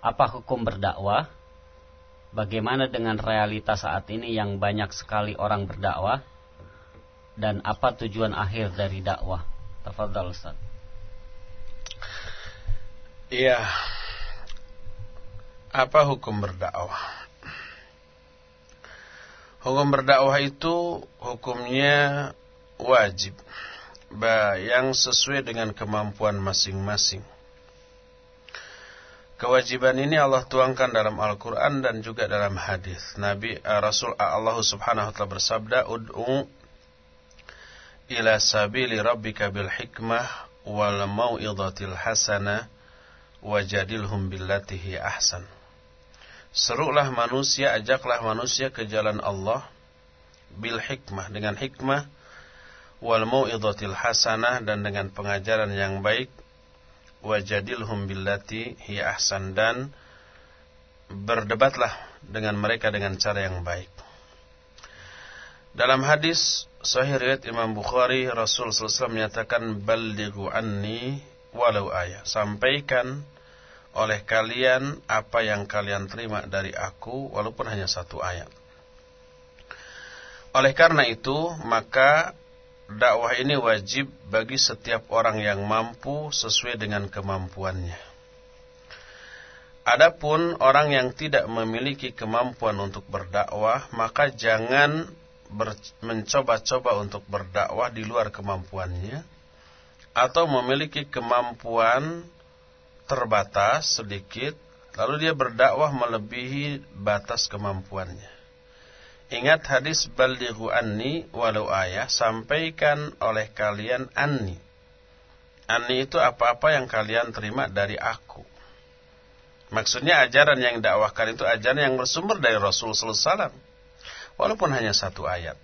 Apa hukum berdakwah? Bagaimana dengan realitas saat ini yang banyak sekali orang berdakwah? Dan apa tujuan akhir dari dakwah? Tafadhal Ustaz. Iya. Apa hukum berdakwah? Hukum berdakwah itu hukumnya wajib yang sesuai dengan kemampuan masing-masing. Kewajiban ini Allah tuangkan dalam Al-Quran dan juga dalam hadis. Nabi uh, Rasul uh, Allah Subhanahu wa taala bersabda, "Ud'u ila sabili rabbika bil hikmah wal mau'izatil hasanah wajadilhum billati hi ahsan." Serulah manusia, ajaklah manusia ke jalan Allah bil hikmah dengan hikmah wal mau'izatil hasanah dan dengan pengajaran yang baik wajadilhum billati hi ahsan dan berdebatlah dengan mereka dengan cara yang baik. Dalam hadis sahih riwayat Imam Bukhari Rasul SAW menyatakan balighu anni walau ayat. Sampaikan oleh kalian apa yang kalian terima dari aku walaupun hanya satu ayat. Oleh karena itu, maka dakwah ini wajib bagi setiap orang yang mampu sesuai dengan kemampuannya. Adapun orang yang tidak memiliki kemampuan untuk berdakwah, maka jangan mencoba-coba untuk berdakwah di luar kemampuannya atau memiliki kemampuan terbatas sedikit, lalu dia berdakwah melebihi batas kemampuannya. Ingat hadis balighu anni walau ayah, sampaikan oleh kalian anni. Anni itu apa-apa yang kalian terima dari aku. Maksudnya ajaran yang dakwahkan itu ajaran yang bersumber dari Rasulullah SAW. Walaupun hanya satu ayat.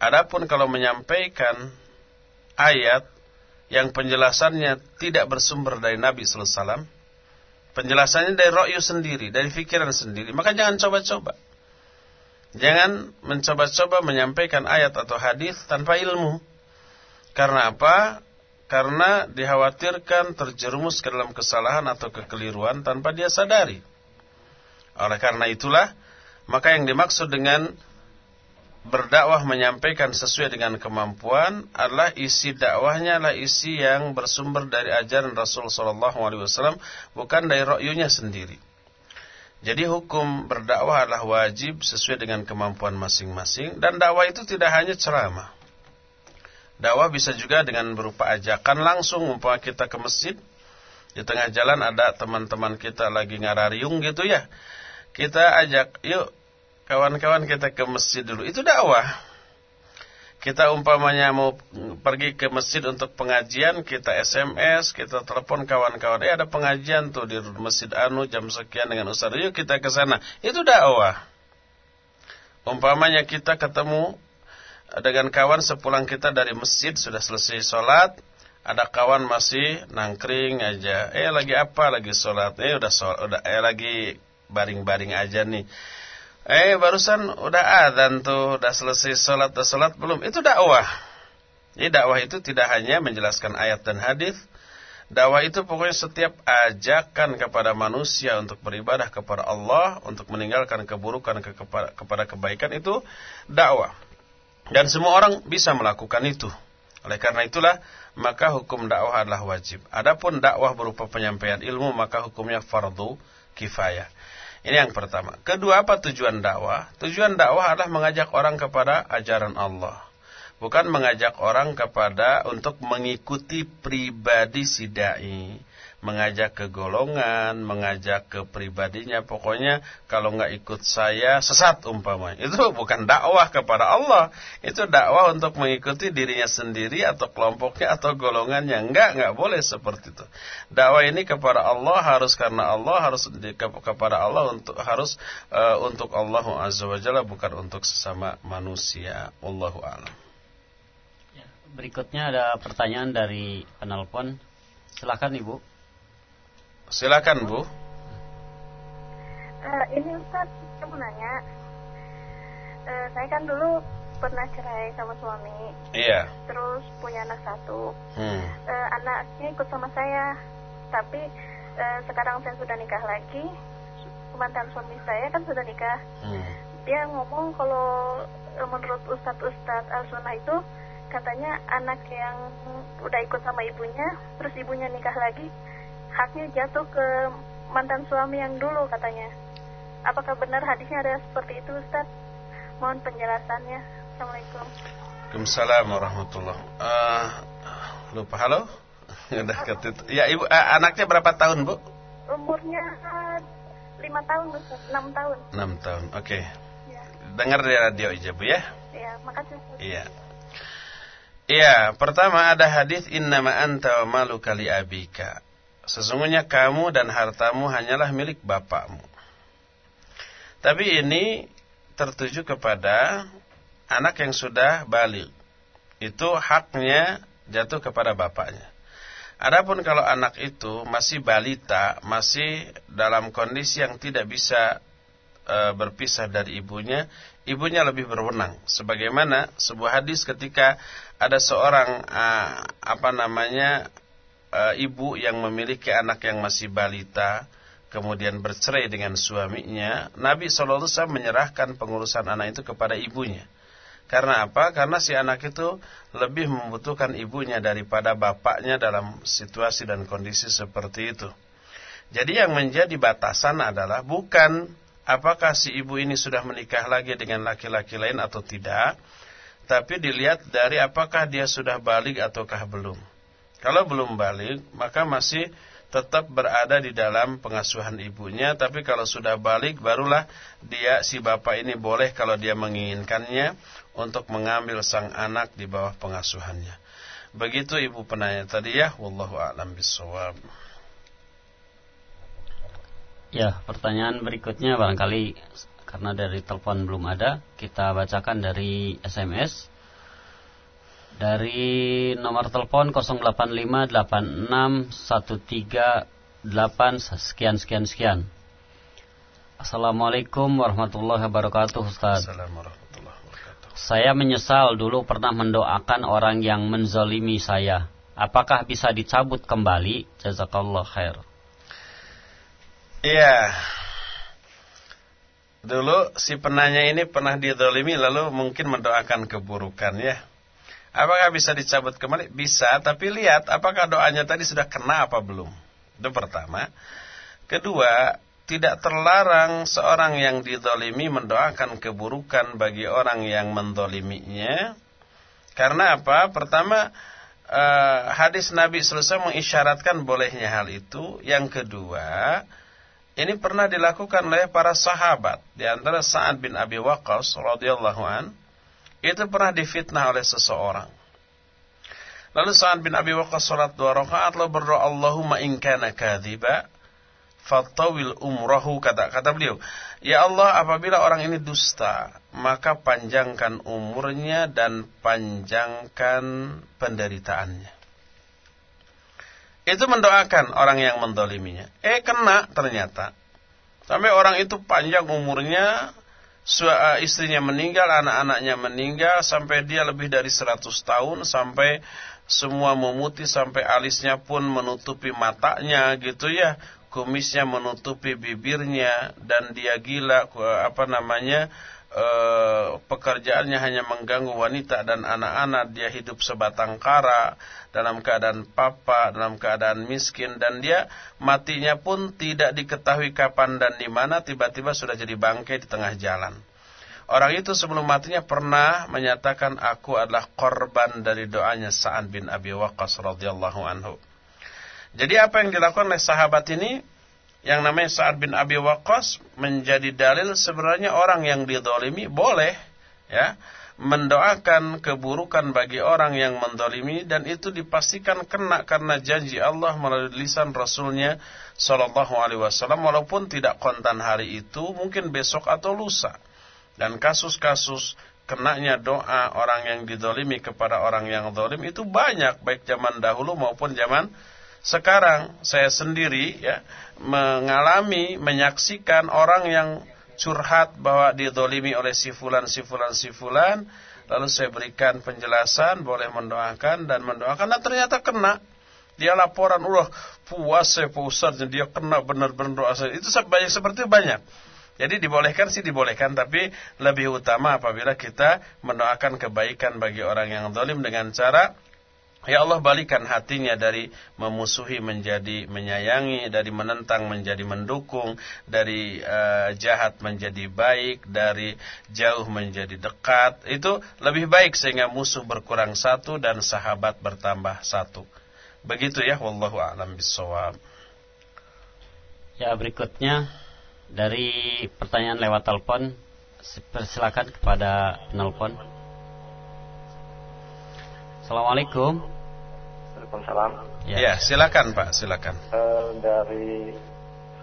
Adapun kalau menyampaikan ayat yang penjelasannya tidak bersumber dari Nabi sallallahu alaihi wasallam, penjelasannya dari ro'yu sendiri, dari pikiran sendiri, maka jangan coba-coba. Jangan mencoba-coba menyampaikan ayat atau hadis tanpa ilmu. Karena apa? Karena dikhawatirkan terjerumus ke dalam kesalahan atau kekeliruan tanpa dia sadari. Oleh karena itulah, maka yang dimaksud dengan berdakwah menyampaikan sesuai dengan kemampuan adalah isi dakwahnya adalah isi yang bersumber dari ajaran Rasul Shallallahu Alaihi Wasallam bukan dari rokyunya sendiri. Jadi hukum berdakwah adalah wajib sesuai dengan kemampuan masing-masing dan dakwah itu tidak hanya ceramah. Dakwah bisa juga dengan berupa ajakan langsung umpama kita ke masjid di tengah jalan ada teman-teman kita lagi ngarariung gitu ya. Kita ajak, yuk kawan-kawan kita ke masjid dulu. Itu dakwah. Kita umpamanya mau pergi ke masjid untuk pengajian, kita SMS, kita telepon kawan-kawan. Eh ada pengajian tuh di masjid Anu jam sekian dengan Ustaz. Yuk kita ke sana. Itu dakwah. Umpamanya kita ketemu dengan kawan sepulang kita dari masjid sudah selesai sholat. Ada kawan masih nangkring aja. Eh lagi apa? Lagi sholat. Eh udah sholat. Udah, eh lagi baring-baring aja nih Eh barusan udah adzan tuh, udah selesai sholat, udah sholat belum? Itu dakwah. Jadi dakwah itu tidak hanya menjelaskan ayat dan hadis. Dakwah itu pokoknya setiap ajakan kepada manusia untuk beribadah kepada Allah, untuk meninggalkan keburukan ke kepada, kepada kebaikan itu dakwah. Dan semua orang bisa melakukan itu. Oleh karena itulah maka hukum dakwah adalah wajib. Adapun dakwah berupa penyampaian ilmu maka hukumnya fardu kifayah. Ini yang pertama. Kedua, apa tujuan dakwah? Tujuan dakwah adalah mengajak orang kepada ajaran Allah. Bukan mengajak orang kepada untuk mengikuti pribadi si da'i mengajak ke golongan, mengajak ke pribadinya. Pokoknya kalau nggak ikut saya sesat umpamanya. Itu bukan dakwah kepada Allah. Itu dakwah untuk mengikuti dirinya sendiri atau kelompoknya atau golongannya. Enggak, nggak boleh seperti itu. Dakwah ini kepada Allah harus karena Allah harus di, kepada Allah untuk harus uh, untuk Allah Azza wa bukan untuk sesama manusia. Allahu a'lam. Ya, berikutnya ada pertanyaan dari penelpon. Silakan Ibu. Silakan Bu. Uh, ini Ustaz, saya mau nanya. Uh, saya kan dulu pernah cerai sama suami. Iya. Terus punya anak satu. Hmm. Uh, anaknya ikut sama saya, tapi uh, sekarang saya sudah nikah lagi. Mantan suami saya kan sudah nikah. Hmm. Dia ngomong kalau uh, menurut Ustadz-Ustadz Al-Sunnah itu katanya anak yang udah ikut sama ibunya, terus ibunya nikah lagi, haknya jatuh ke mantan suami yang dulu katanya. Apakah benar hadisnya ada seperti itu Ustaz? Mohon penjelasannya. Assalamualaikum. Waalaikumsalam warahmatullah. Uh, lupa halo? Udah ketit. Ya ibu, uh, anaknya berapa tahun bu? Umurnya lima tahun Ustaz, enam tahun. Enam tahun, oke. Okay. Ya. Dengar di radio aja bu ya. Iya, makasih. Iya. Iya, pertama ada hadis innama anta wa maluka li abika. Sesungguhnya kamu dan hartamu hanyalah milik bapakmu. Tapi ini tertuju kepada anak yang sudah balik. Itu haknya jatuh kepada bapaknya. Adapun kalau anak itu masih balita, masih dalam kondisi yang tidak bisa e, berpisah dari ibunya, ibunya lebih berwenang. Sebagaimana sebuah hadis ketika ada seorang e, apa namanya e, ibu yang memiliki anak yang masih balita, kemudian bercerai dengan suaminya, Nabi SAW menyerahkan pengurusan anak itu kepada ibunya. Karena apa? Karena si anak itu lebih membutuhkan ibunya daripada bapaknya dalam situasi dan kondisi seperti itu. Jadi yang menjadi batasan adalah bukan apakah si ibu ini sudah menikah lagi dengan laki-laki lain atau tidak, tapi dilihat dari apakah dia sudah balik ataukah belum. Kalau belum balik, maka masih tetap berada di dalam pengasuhan ibunya, tapi kalau sudah balik barulah dia si bapak ini boleh kalau dia menginginkannya untuk mengambil sang anak di bawah pengasuhannya. Begitu ibu penanya tadi ya, wallahu a'lam bishawab. Ya, pertanyaan berikutnya barangkali karena dari telepon belum ada, kita bacakan dari SMS. Dari nomor telepon 08586138 sekian sekian sekian. Assalamualaikum warahmatullahi wabarakatuh Ustaz. Assalamualaikum Saya menyesal dulu pernah mendoakan orang yang menzalimi saya. Apakah bisa dicabut kembali? Jazakallah khair. Iya. Dulu si penanya ini pernah didolimi lalu mungkin mendoakan keburukan ya. Apakah bisa dicabut kembali? Bisa, tapi lihat apakah doanya tadi sudah kena apa belum. Itu pertama. Kedua, tidak terlarang seorang yang didolimi mendoakan keburukan bagi orang yang mendoliminya. Karena apa? Pertama, eh, hadis Nabi SAW mengisyaratkan bolehnya hal itu. Yang kedua, ini pernah dilakukan oleh para sahabat. Di antara Sa'ad bin Abi Waqqas radhiyallahu an, itu pernah difitnah oleh seseorang. Lalu Sa'ad bin Abi Waqqas salat dua rakaat lalu berdoa Allahumma in kana kadhiba fatawil umrahu kata kata beliau. Ya Allah apabila orang ini dusta maka panjangkan umurnya dan panjangkan penderitaannya. Itu mendoakan orang yang mendoliminya. Eh kena ternyata. Sampai orang itu panjang umurnya istrinya meninggal, anak-anaknya meninggal sampai dia lebih dari 100 tahun sampai semua memutih sampai alisnya pun menutupi matanya gitu ya. Kumisnya menutupi bibirnya dan dia gila apa namanya e, pekerjaannya hanya mengganggu wanita dan anak-anak. Dia hidup sebatang kara dalam keadaan papa dalam keadaan miskin dan dia matinya pun tidak diketahui kapan dan di mana tiba-tiba sudah jadi bangkai di tengah jalan. Orang itu sebelum matinya pernah menyatakan aku adalah korban dari doanya Sa'ad bin Abi Waqqas radhiyallahu anhu. Jadi apa yang dilakukan oleh sahabat ini yang namanya Sa'ad bin Abi Waqqas menjadi dalil sebenarnya orang yang didolimi boleh ya mendoakan keburukan bagi orang yang mendolimi dan itu dipastikan kena karena janji Allah melalui lisan Rasulnya Shallallahu Alaihi Wasallam. Walaupun tidak kontan hari itu mungkin besok atau lusa. Dan kasus-kasus kenanya doa orang yang didolimi kepada orang yang dolim itu banyak baik zaman dahulu maupun zaman sekarang saya sendiri ya mengalami menyaksikan orang yang curhat bahwa didolimi oleh si fulan si fulan si fulan. Lalu saya berikan penjelasan boleh mendoakan dan mendoakan. Dan ternyata kena. Dia laporan Allah puasa Pak Ustaz dia kena benar-benar doa saya. Itu banyak seperti banyak. Jadi dibolehkan sih dibolehkan tapi lebih utama apabila kita mendoakan kebaikan bagi orang yang dolim dengan cara Ya Allah balikan hatinya dari memusuhi menjadi menyayangi, dari menentang menjadi mendukung, dari uh, jahat menjadi baik, dari jauh menjadi dekat. Itu lebih baik sehingga musuh berkurang satu dan sahabat bertambah satu. Begitu ya, wallahu a'lam bishawab. Ya, berikutnya dari pertanyaan lewat telepon, silakan kepada penelpon. Assalamualaikum. Waalaikumsalam. Ya, ya silakan Pak, silakan. Uh, dari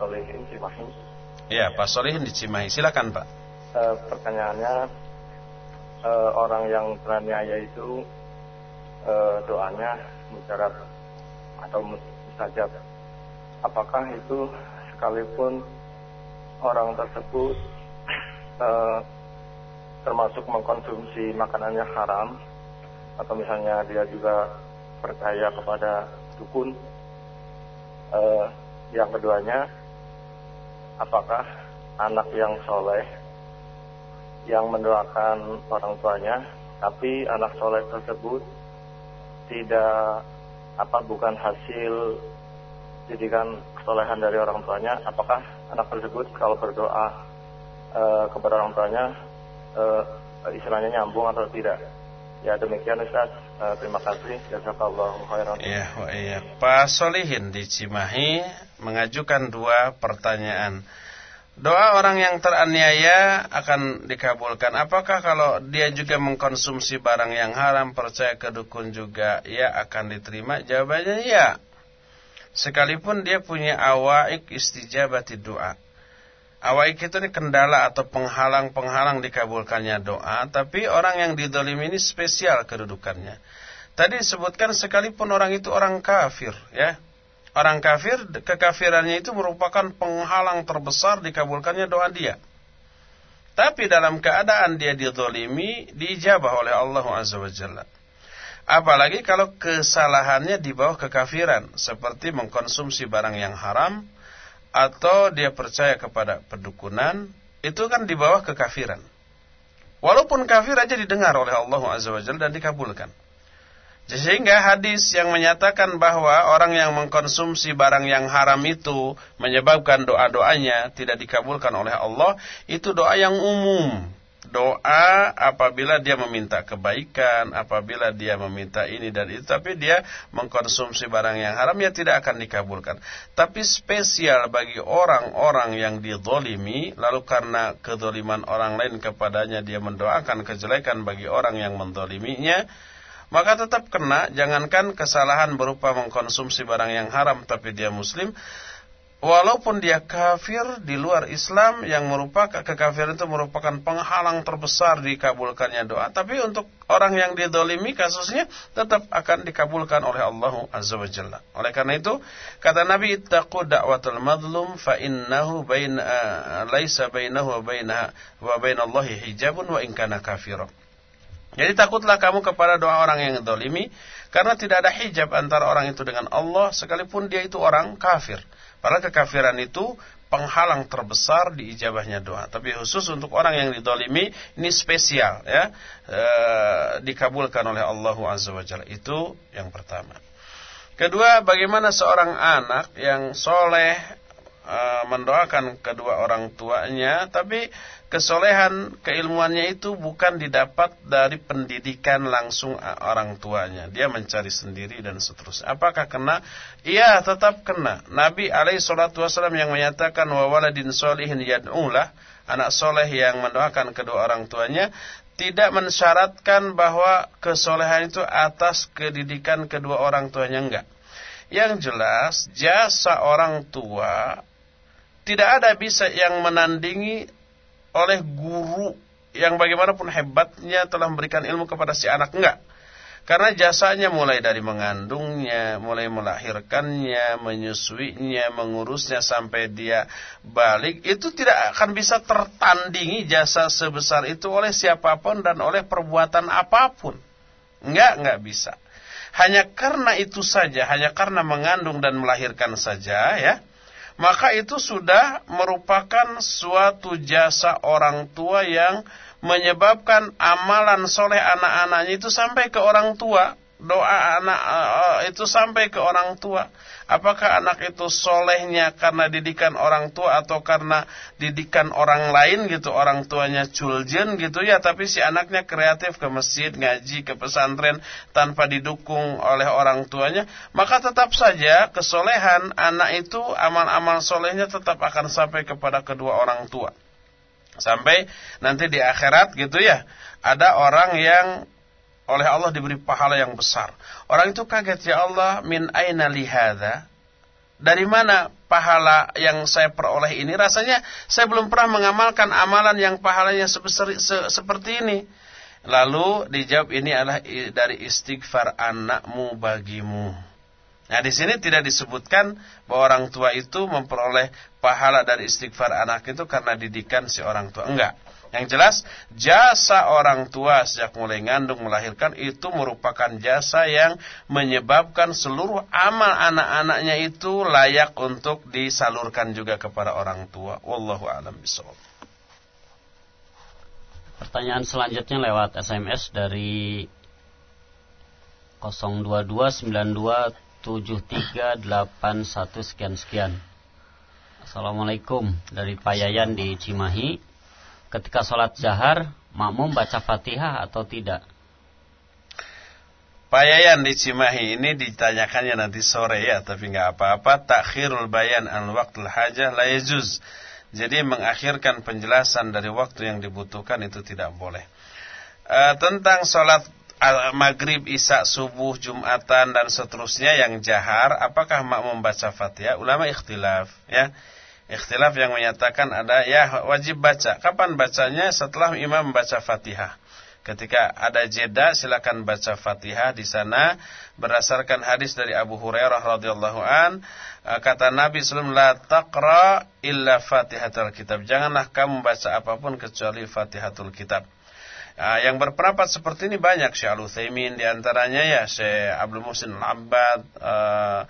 Solihin Cimahi. Ya, Pak Solihin di Cimahi, silakan Pak. Uh, pertanyaannya, uh, orang yang teraniaya itu uh, doanya mujarab atau mustajab. Apakah itu sekalipun orang tersebut uh, termasuk mengkonsumsi makanannya haram atau misalnya dia juga percaya kepada dukun. Uh, yang keduanya, apakah anak yang soleh yang mendoakan orang tuanya, tapi anak soleh tersebut tidak apa bukan hasil didikan kesolehan dari orang tuanya, apakah anak tersebut kalau berdoa uh, kepada orang tuanya uh, istilahnya nyambung atau tidak? Ya demikian Ustaz. Uh, terima kasih. Jazakallahu khairan. Ya, iya. Pak Solihin di Cimahi mengajukan dua pertanyaan. Doa orang yang teraniaya akan dikabulkan. Apakah kalau dia juga mengkonsumsi barang yang haram, percaya ke dukun juga, ya akan diterima? Jawabannya ya. Sekalipun dia punya awaik istijabati doa. Awaik itu ini kendala atau penghalang-penghalang dikabulkannya doa, tapi orang yang didolim ini spesial kedudukannya. Tadi disebutkan sekalipun orang itu orang kafir, ya. Orang kafir, kekafirannya itu merupakan penghalang terbesar dikabulkannya doa dia. Tapi dalam keadaan dia didolimi, diijabah oleh Allah Azza wa Jalla. Apalagi kalau kesalahannya di bawah kekafiran, seperti mengkonsumsi barang yang haram, atau dia percaya kepada pedukunan, itu kan di bawah kekafiran. Walaupun kafir aja didengar oleh Allah Azza wa Jalla dan dikabulkan. Sehingga hadis yang menyatakan bahwa orang yang mengkonsumsi barang yang haram itu menyebabkan doa-doanya tidak dikabulkan oleh Allah, itu doa yang umum doa apabila dia meminta kebaikan, apabila dia meminta ini dan itu, tapi dia mengkonsumsi barang yang haram, ya tidak akan dikabulkan. Tapi spesial bagi orang-orang yang didolimi, lalu karena kedoliman orang lain kepadanya dia mendoakan kejelekan bagi orang yang mendoliminya, maka tetap kena, jangankan kesalahan berupa mengkonsumsi barang yang haram, tapi dia muslim, walaupun dia kafir di luar Islam yang merupakan kekafiran itu merupakan penghalang terbesar dikabulkannya doa. Tapi untuk orang yang didolimi kasusnya tetap akan dikabulkan oleh Allah Azza wa Jalla. Oleh karena itu kata Nabi ittaqu da'watul madlum fa innahu bain uh, laisa bainahu wa bainaha wa bainallahi hijabun wa in kana kafira. Jadi takutlah kamu kepada doa orang yang dolimi karena tidak ada hijab antara orang itu dengan Allah sekalipun dia itu orang kafir. Padahal kekafiran itu penghalang terbesar di ijabahnya doa. Tapi khusus untuk orang yang didolimi ini spesial ya e, dikabulkan oleh Allah Azza wa Jalla. Itu yang pertama. Kedua, bagaimana seorang anak yang soleh e, mendoakan kedua orang tuanya, tapi kesolehan keilmuannya itu bukan didapat dari pendidikan langsung orang tuanya. Dia mencari sendiri dan seterusnya. Apakah kena? Iya, tetap kena. Nabi alaihi salatu wasallam yang menyatakan wa waladin solihin yad'ulah, anak soleh yang mendoakan kedua orang tuanya tidak mensyaratkan bahwa kesolehan itu atas kedidikan kedua orang tuanya enggak. Yang jelas jasa orang tua tidak ada bisa yang menandingi oleh guru yang bagaimanapun hebatnya telah memberikan ilmu kepada si anak enggak. Karena jasanya mulai dari mengandungnya, mulai melahirkannya, menyusuinya, mengurusnya sampai dia balik, itu tidak akan bisa tertandingi jasa sebesar itu oleh siapa pun dan oleh perbuatan apa pun. Enggak, enggak bisa. Hanya karena itu saja, hanya karena mengandung dan melahirkan saja ya, maka itu sudah merupakan suatu jasa orang tua yang menyebabkan amalan soleh anak-anaknya itu sampai ke orang tua doa anak uh, itu sampai ke orang tua. Apakah anak itu solehnya karena didikan orang tua atau karena didikan orang lain gitu, orang tuanya culjen gitu ya, tapi si anaknya kreatif ke masjid, ngaji, ke pesantren tanpa didukung oleh orang tuanya, maka tetap saja kesolehan anak itu amal-amal solehnya tetap akan sampai kepada kedua orang tua. Sampai nanti di akhirat gitu ya, ada orang yang oleh Allah diberi pahala yang besar. Orang itu kaget, ya Allah, min aina lihada? Dari mana pahala yang saya peroleh ini? Rasanya saya belum pernah mengamalkan amalan yang pahalanya sebesar, se, seperti ini. Lalu dijawab ini adalah dari istighfar anakmu bagimu. Nah di sini tidak disebutkan bahwa orang tua itu memperoleh pahala dari istighfar anak itu karena didikan si orang tua. Enggak. Yang jelas, jasa orang tua sejak mulai ngandung melahirkan itu merupakan jasa yang menyebabkan seluruh amal anak-anaknya itu layak untuk disalurkan juga kepada orang tua. Wallahu a'lam bishawab. Pertanyaan selanjutnya lewat SMS dari 022927381 sekian sekian. Assalamualaikum dari Pak Yayan di Cimahi ketika sholat jahar makmum baca fatihah atau tidak? Pak di Cimahi ini ditanyakannya nanti sore ya, tapi nggak apa-apa. Takhirul bayan an waktu hajah la yajuz. Jadi mengakhirkan penjelasan dari waktu yang dibutuhkan itu tidak boleh. E, tentang sholat maghrib, isya, subuh, jumatan dan seterusnya yang jahar, apakah makmum baca fatihah? Ulama ikhtilaf ya. Ikhtilaf yang menyatakan ada ya wajib baca. Kapan bacanya? Setelah imam membaca Fatihah. Ketika ada jeda silakan baca Fatihah di sana berdasarkan hadis dari Abu Hurairah radhiyallahu an eh, kata Nabi sallallahu la taqra illa Fatihatul Kitab. Janganlah kamu baca apa pun kecuali Fatihatul Kitab. Nah, yang berpendapat seperti ini banyak Syekh Al-Utsaimin di antaranya ya Syekh Abdul Muhsin Al-Abbad uh,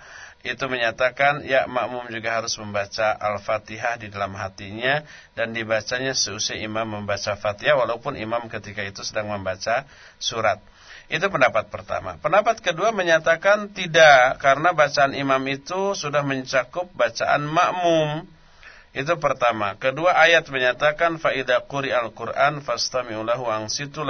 itu menyatakan ya makmum juga harus membaca Al-Fatihah di dalam hatinya dan dibacanya seusai imam membaca Fatihah walaupun imam ketika itu sedang membaca surat. Itu pendapat pertama. Pendapat kedua menyatakan tidak karena bacaan imam itu sudah mencakup bacaan makmum. Itu pertama. Kedua ayat menyatakan faida quri al-Qur'an fastami'u lahu ansitu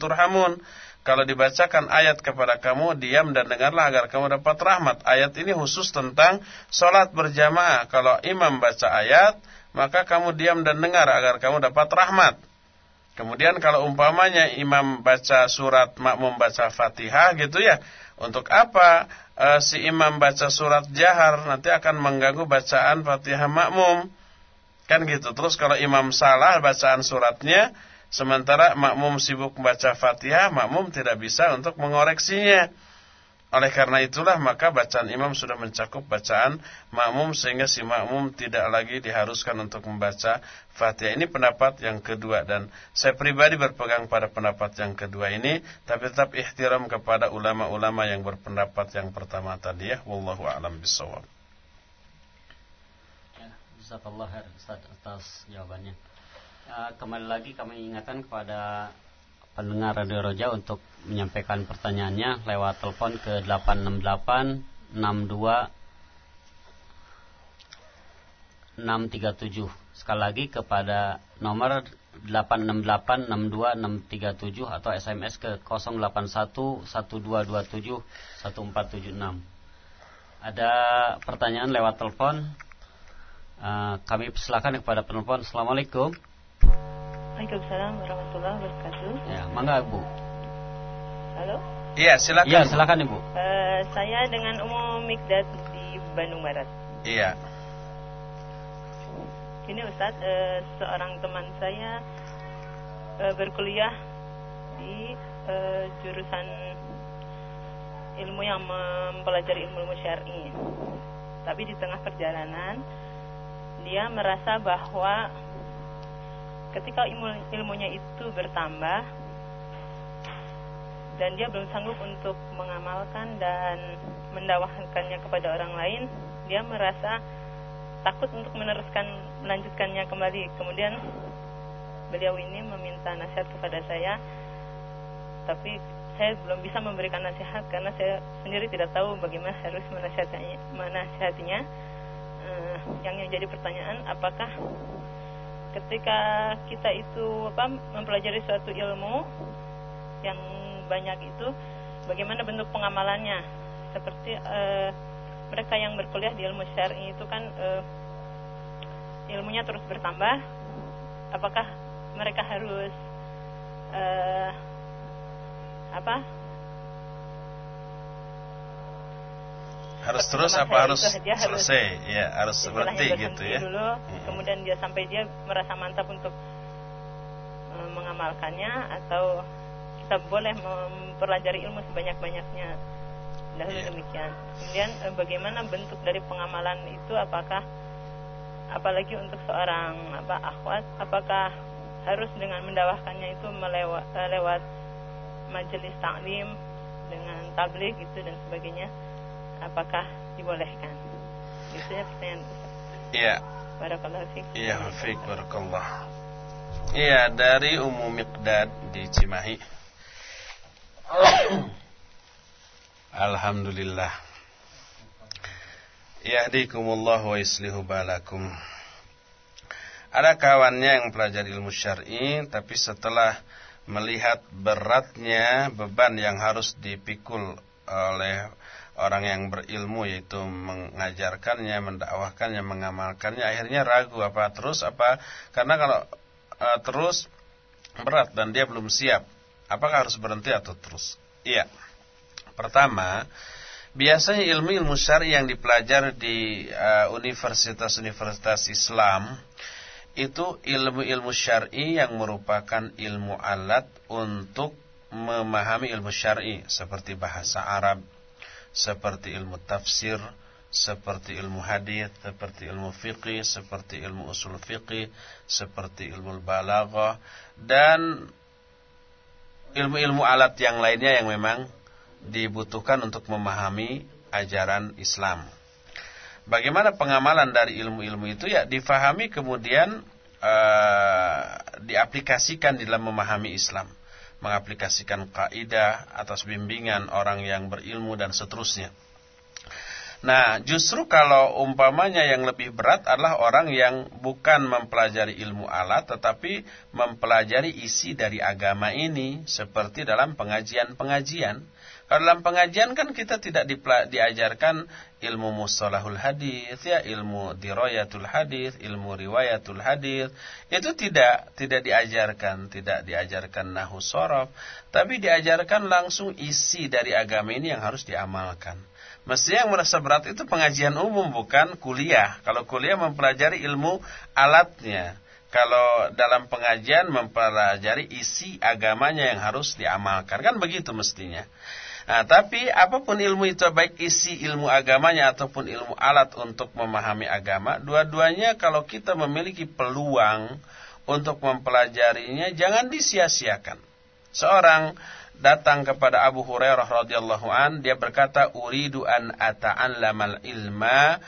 turhamun. Kalau dibacakan ayat kepada kamu, diam dan dengarlah agar kamu dapat rahmat. Ayat ini khusus tentang sholat berjamaah. Kalau imam baca ayat, maka kamu diam dan dengar agar kamu dapat rahmat. Kemudian kalau umpamanya imam baca surat, makmum baca fatihah gitu ya. Untuk apa e, si imam baca surat jahar nanti akan mengganggu bacaan Fatihah makmum. Kan gitu. Terus kalau imam salah bacaan suratnya sementara makmum sibuk membaca Fatihah, makmum tidak bisa untuk mengoreksinya. Oleh karena itulah maka bacaan imam sudah mencakup bacaan makmum sehingga si makmum tidak lagi diharuskan untuk membaca Fatihah. Ini pendapat yang kedua dan saya pribadi berpegang pada pendapat yang kedua ini tapi tetap ihtiram kepada ulama-ulama yang berpendapat yang pertama tadi ya. Wallahu a'lam bishawab. Ya, Jazakallah Ustaz atas jawabannya. Ya, kembali lagi kami ingatkan kepada pendengar Radio Roja untuk menyampaikan pertanyaannya lewat telepon ke 868 62 637. Sekali lagi kepada nomor 868 62 637 atau SMS ke 081 1227 1476. Ada pertanyaan lewat telepon. Uh, kami persilakan kepada penelpon. Assalamualaikum. Waalaikumsalam warahmatullahi wabarakatuh. Ya, mangga Bu. Halo? Iya, silakan. Iya, silakan Ibu. Uh, saya dengan Umum Mikdad di Bandung Barat. Iya. Ini Ustadz, uh, seorang teman saya uh, berkuliah di uh, jurusan ilmu yang mempelajari ilmu ilmu syar'i. Tapi di tengah perjalanan dia merasa bahwa ketika ilmu ilmunya itu bertambah dan dia belum sanggup untuk mengamalkan dan mendawahkannya kepada orang lain, dia merasa takut untuk meneruskan melanjutkannya kembali. Kemudian beliau ini meminta nasihat kepada saya, tapi saya belum bisa memberikan nasihat karena saya sendiri tidak tahu bagaimana harus menasihatinya. menasihatinya. Uh, yang jadi pertanyaan, apakah ketika kita itu apa mempelajari suatu ilmu yang banyak itu bagaimana bentuk pengamalannya? Seperti uh, mereka yang berkuliah di ilmu syar'i itu kan uh, ilmunya terus bertambah. Apakah mereka harus uh, apa harus terus apa harus selesai? Ya harus seperti gitu ya. dulu, hmm. kemudian dia sampai dia merasa mantap untuk uh, mengamalkannya atau kita boleh mempelajari ilmu sebanyak-banyaknya. Dahulu yeah. demikian. Kemudian uh, bagaimana bentuk dari pengamalan itu? Apakah apalagi untuk seorang apa akhwat apakah harus dengan mendawahkannya itu melewat uh, lewat majelis taklim dengan tabligh gitu dan sebagainya apakah dibolehkan? Itu ya pertanyaan Iya. Barakallahu fiik. Iya, fiik barakallah. Iya, dari Ummu Miqdad di Cimahi. Alhamdulillah. Yahdikumullah wa yuslihu balakum. Ada kawannya yang pelajari ilmu syar'i tapi setelah melihat beratnya beban yang harus dipikul oleh orang yang berilmu yaitu mengajarkannya, mendakwahkannya, mengamalkannya akhirnya ragu apa terus apa karena kalau e, terus berat dan dia belum siap apakah harus berhenti atau terus? Iya. Pertama, biasanya ilmu-ilmu syar'i yang dipelajari di universitas-universitas uh, Islam itu ilmu-ilmu syar'i yang merupakan ilmu alat untuk memahami ilmu syar'i seperti bahasa Arab, seperti ilmu tafsir, seperti ilmu hadis, seperti ilmu fikih, seperti ilmu usul fikih, seperti ilmu balaghah dan ilmu-ilmu alat yang lainnya yang memang dibutuhkan untuk memahami ajaran Islam. Bagaimana pengamalan dari ilmu-ilmu itu ya difahami kemudian uh, diaplikasikan di dalam memahami Islam mengaplikasikan kaidah atas bimbingan orang yang berilmu dan seterusnya. Nah, justru kalau umpamanya yang lebih berat adalah orang yang bukan mempelajari ilmu alat tetapi mempelajari isi dari agama ini seperti dalam pengajian-pengajian. Dalam pengajian kan kita tidak diajarkan ilmu mustalahul hadis ya, ilmu dirayatul hadis, ilmu riwayatul hadis. Itu tidak tidak diajarkan, tidak diajarkan nahu sorof, tapi diajarkan langsung isi dari agama ini yang harus diamalkan. Mestinya yang merasa berat itu pengajian umum bukan kuliah. Kalau kuliah mempelajari ilmu alatnya. Kalau dalam pengajian mempelajari isi agamanya yang harus diamalkan. Kan begitu mestinya. Nah, tapi apa pun ilmu itu baik isi ilmu agamanya ataupun ilmu alat untuk memahami agama, dua-duanya kalau kita memiliki peluang untuk mempelajarinya jangan disia-siakan. Seorang datang kepada Abu Hurairah radhiyallahu an, dia berkata, "Uridu an ata'allamal ilma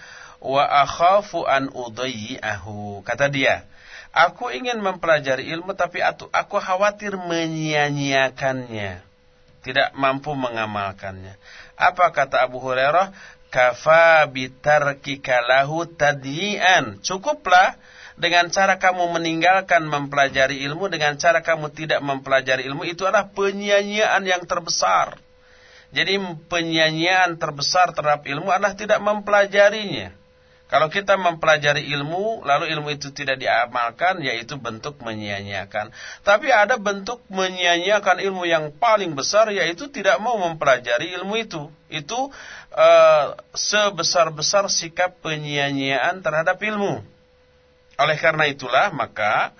wa akhafu an udayyi'ahu." Kata dia, "Aku ingin mempelajari ilmu tapi aku, khawatir menyia-nyiakannya." Tidak mampu mengamalkannya. Apa kata Abu Hurairah? Kafa bitarkika lahu tadyi'an. Cukuplah dengan cara kamu meninggalkan mempelajari ilmu dengan cara kamu tidak mempelajari ilmu itu adalah penyanyian yang terbesar. Jadi penyanyian terbesar terhadap ilmu adalah tidak mempelajarinya. Kalau kita mempelajari ilmu, lalu ilmu itu tidak diamalkan, yaitu bentuk menyia-nyiakan. Tapi ada bentuk menyia-nyiakan ilmu yang paling besar, yaitu tidak mau mempelajari ilmu itu. Itu uh, sebesar-besar sikap penyia-nyiaan terhadap ilmu. Oleh karena itulah, maka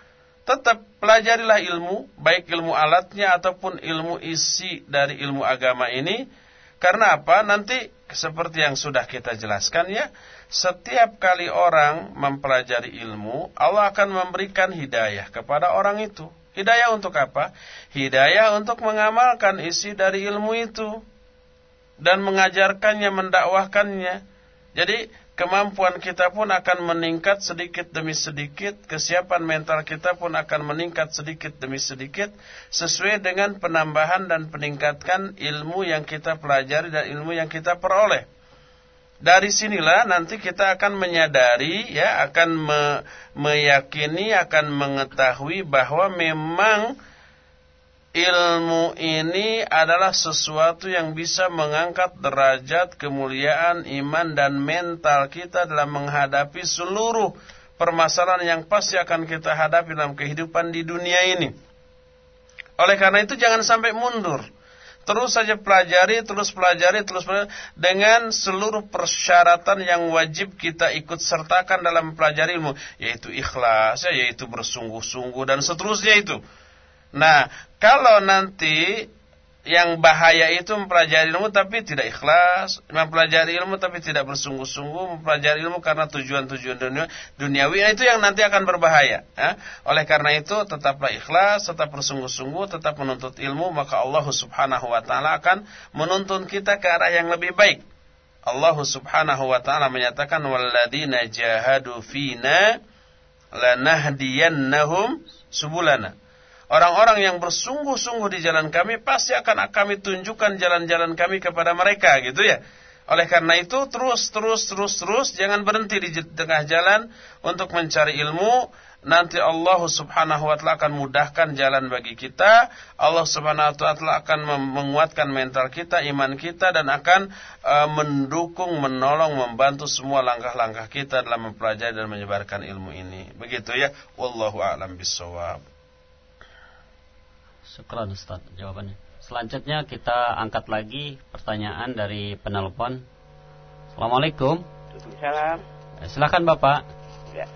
tetap pelajarilah ilmu, baik ilmu alatnya ataupun ilmu isi dari ilmu agama ini. Karena apa? Nanti seperti yang sudah kita jelaskan ya, setiap kali orang mempelajari ilmu, Allah akan memberikan hidayah kepada orang itu. Hidayah untuk apa? Hidayah untuk mengamalkan isi dari ilmu itu dan mengajarkannya, mendakwahkannya. Jadi kemampuan kita pun akan meningkat sedikit demi sedikit, kesiapan mental kita pun akan meningkat sedikit demi sedikit sesuai dengan penambahan dan peningkatkan ilmu yang kita pelajari dan ilmu yang kita peroleh. Dari sinilah nanti kita akan menyadari ya akan me, meyakini akan mengetahui bahwa memang ilmu ini adalah sesuatu yang bisa mengangkat derajat kemuliaan iman dan mental kita dalam menghadapi seluruh permasalahan yang pasti akan kita hadapi dalam kehidupan di dunia ini. Oleh karena itu jangan sampai mundur. Terus saja pelajari, terus pelajari, terus pelajari dengan seluruh persyaratan yang wajib kita ikut sertakan dalam pelajari ilmu, yaitu ikhlas, ya, yaitu bersungguh-sungguh dan seterusnya itu. Nah, kalau nanti yang bahaya itu mempelajari ilmu tapi tidak ikhlas, mempelajari ilmu tapi tidak bersungguh-sungguh, mempelajari ilmu karena tujuan-tujuan dunia, duniawi, nah itu yang nanti akan berbahaya. Ya. Oleh karena itu tetaplah ikhlas, tetap bersungguh-sungguh, tetap menuntut ilmu, maka Allah Subhanahu Wa Taala akan menuntun kita ke arah yang lebih baik. Allah Subhanahu Wa Taala menyatakan, "Walladzina jahadu fina lanahdiyannahum subulana." Orang-orang yang bersungguh-sungguh di jalan kami pasti akan kami tunjukkan jalan-jalan kami kepada mereka gitu ya. Oleh karena itu terus terus terus terus jangan berhenti di tengah jalan untuk mencari ilmu. Nanti Allah Subhanahu wa taala akan mudahkan jalan bagi kita. Allah Subhanahu wa taala akan menguatkan mental kita, iman kita dan akan uh, mendukung, menolong, membantu semua langkah-langkah kita dalam mempelajari dan menyebarkan ilmu ini. Begitu ya. Wallahu a'lam bishawab. Syukran Ustaz jawabannya. Selanjutnya kita angkat lagi pertanyaan dari penelpon. Assalamualaikum. Waalaikumsalam. Eh, silakan Bapak. Ya.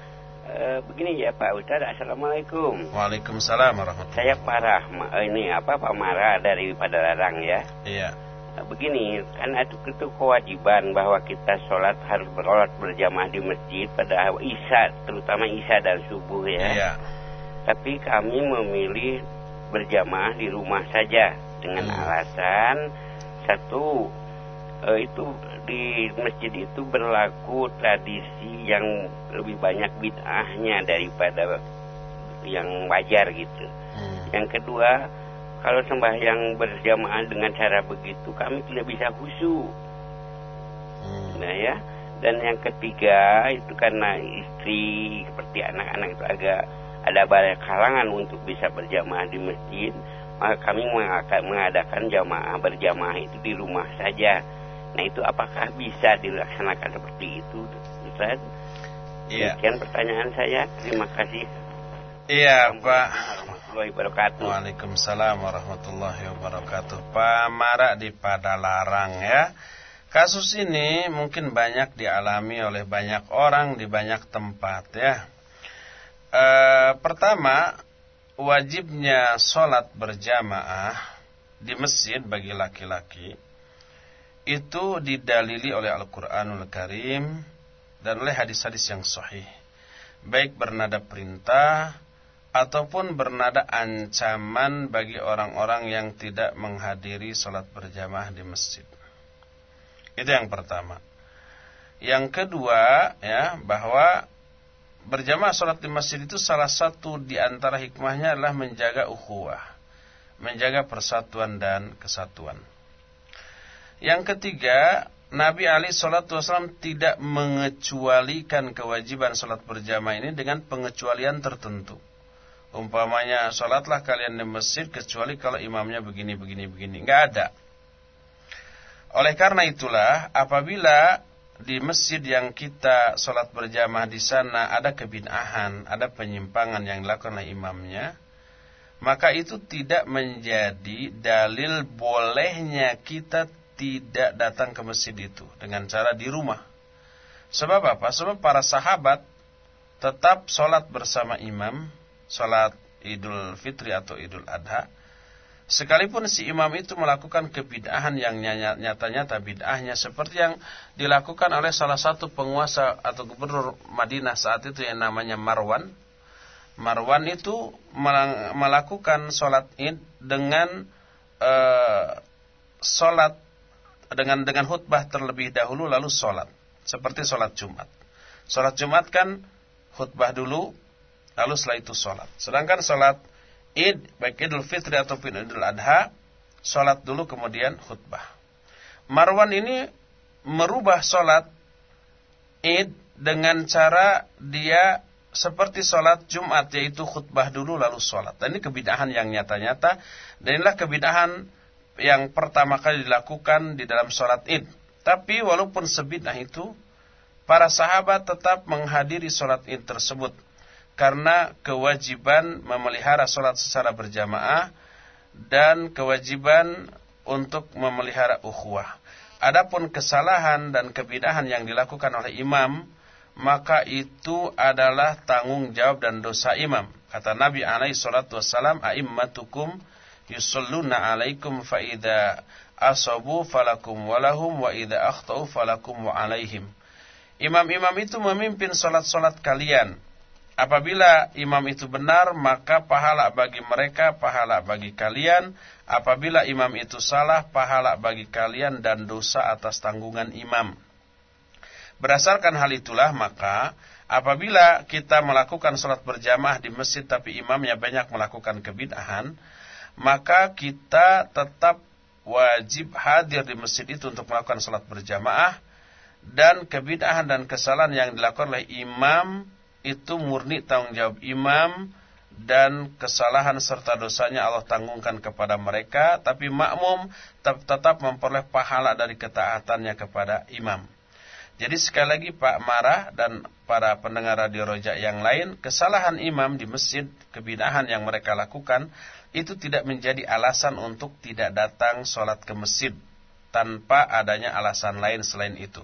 E, begini ya Pak Ustaz, Assalamualaikum. Waalaikumsalam warahmatullahi Saya parah ini apa Pak Mara dari Padalarang ya. Iya. Begini, kan itu, itu kewajiban bahwa kita sholat harus berolat berjamaah di masjid pada Isya, terutama Isya dan subuh ya. Iya. Tapi kami memilih berjamaah di rumah saja dengan hmm. alasan satu uh, itu di masjid itu berlaku tradisi yang lebih banyak bid'ahnya daripada yang wajar gitu. Hmm. Yang kedua, kalau sembahyang berjamaah dengan cara begitu kami tidak bisa khusyuk. Hmm. Nah ya, dan yang ketiga itu karena istri seperti anak-anak itu agak ada banyak kalangan untuk bisa berjamaah di masjid maka kami mengadakan jamaah berjamaah itu di rumah saja. Nah itu apakah bisa dilaksanakan seperti itu, Ustaz? Iya. Sekian pertanyaan saya. Terima kasih. Iya, Pak. Wabarakatuh. Waalaikumsalam warahmatullahi wabarakatuh. Pak Marak di Padalarang ya. Kasus ini mungkin banyak dialami oleh banyak orang di banyak tempat ya. E, pertama, wajibnya sholat berjamaah di masjid bagi laki-laki itu didalili oleh Al-Quranul Karim dan oleh hadis-hadis yang sahih. Baik bernada perintah ataupun bernada ancaman bagi orang-orang yang tidak menghadiri sholat berjamaah di masjid. Itu yang pertama. Yang kedua, ya, bahwa berjamaah sholat di masjid itu salah satu di antara hikmahnya adalah menjaga ukhuwah, menjaga persatuan dan kesatuan. Yang ketiga, Nabi Ali Shallallahu Wasallam tidak mengecualikan kewajiban sholat berjamaah ini dengan pengecualian tertentu. Umpamanya, sholatlah kalian di masjid kecuali kalau imamnya begini, begini, begini. Nggak ada. Oleh karena itulah apabila di masjid yang kita sholat berjamaah di sana ada kebinahan, ada penyimpangan yang dilakukan oleh imamnya, maka itu tidak menjadi dalil bolehnya kita tidak datang ke masjid itu dengan cara di rumah. Sebab apa? Sebab para sahabat tetap sholat bersama imam, sholat idul fitri atau idul adha, Sekalipun si imam itu melakukan kebid'ahan yang nyata-nyata bid'ahnya seperti yang dilakukan oleh salah satu penguasa atau gubernur Madinah saat itu yang namanya Marwan. Marwan itu melakukan sholat id dengan uh, sholat dengan dengan khutbah terlebih dahulu lalu sholat seperti sholat Jumat. Sholat Jumat kan khutbah dulu lalu setelah itu sholat. Sedangkan sholat Id, baik Idul Fitri ataupun Idul Adha, sholat dulu kemudian khutbah. Marwan ini merubah sholat Id dengan cara dia seperti sholat Jumat yaitu khutbah dulu lalu sholat. Dan ini kebidahan yang nyata-nyata dan inilah kebidahan yang pertama kali dilakukan di dalam sholat Id. Tapi walaupun sebidah itu, para sahabat tetap menghadiri sholat Id tersebut karena kewajiban memelihara sholat secara berjamaah dan kewajiban untuk memelihara ukhuwah. Adapun kesalahan dan kebidahan yang dilakukan oleh imam, maka itu adalah tanggung jawab dan dosa imam. Kata Nabi alaihi salatu wassalam, "A'immatukum yusalluna 'alaikum fa idza asabu falakum walahum wa idza akhtau falakum wa 'alaihim." Imam-imam itu memimpin salat-salat kalian Apabila imam itu benar, maka pahala bagi mereka, pahala bagi kalian. Apabila imam itu salah, pahala bagi kalian dan dosa atas tanggungan imam. Berdasarkan hal itulah, maka apabila kita melakukan sholat berjamaah di masjid tapi imamnya banyak melakukan kebidahan, maka kita tetap wajib hadir di masjid itu untuk melakukan sholat berjamaah dan kebidahan dan kesalahan yang dilakukan oleh imam itu murni tanggung jawab imam dan kesalahan serta dosanya Allah tanggungkan kepada mereka tapi makmum tetap memperoleh pahala dari ketaatannya kepada imam. Jadi sekali lagi Pak Marah dan para pendengar radio rojak yang lain, kesalahan imam di masjid, kebinahan yang mereka lakukan, itu tidak menjadi alasan untuk tidak datang sholat ke masjid, tanpa adanya alasan lain selain itu.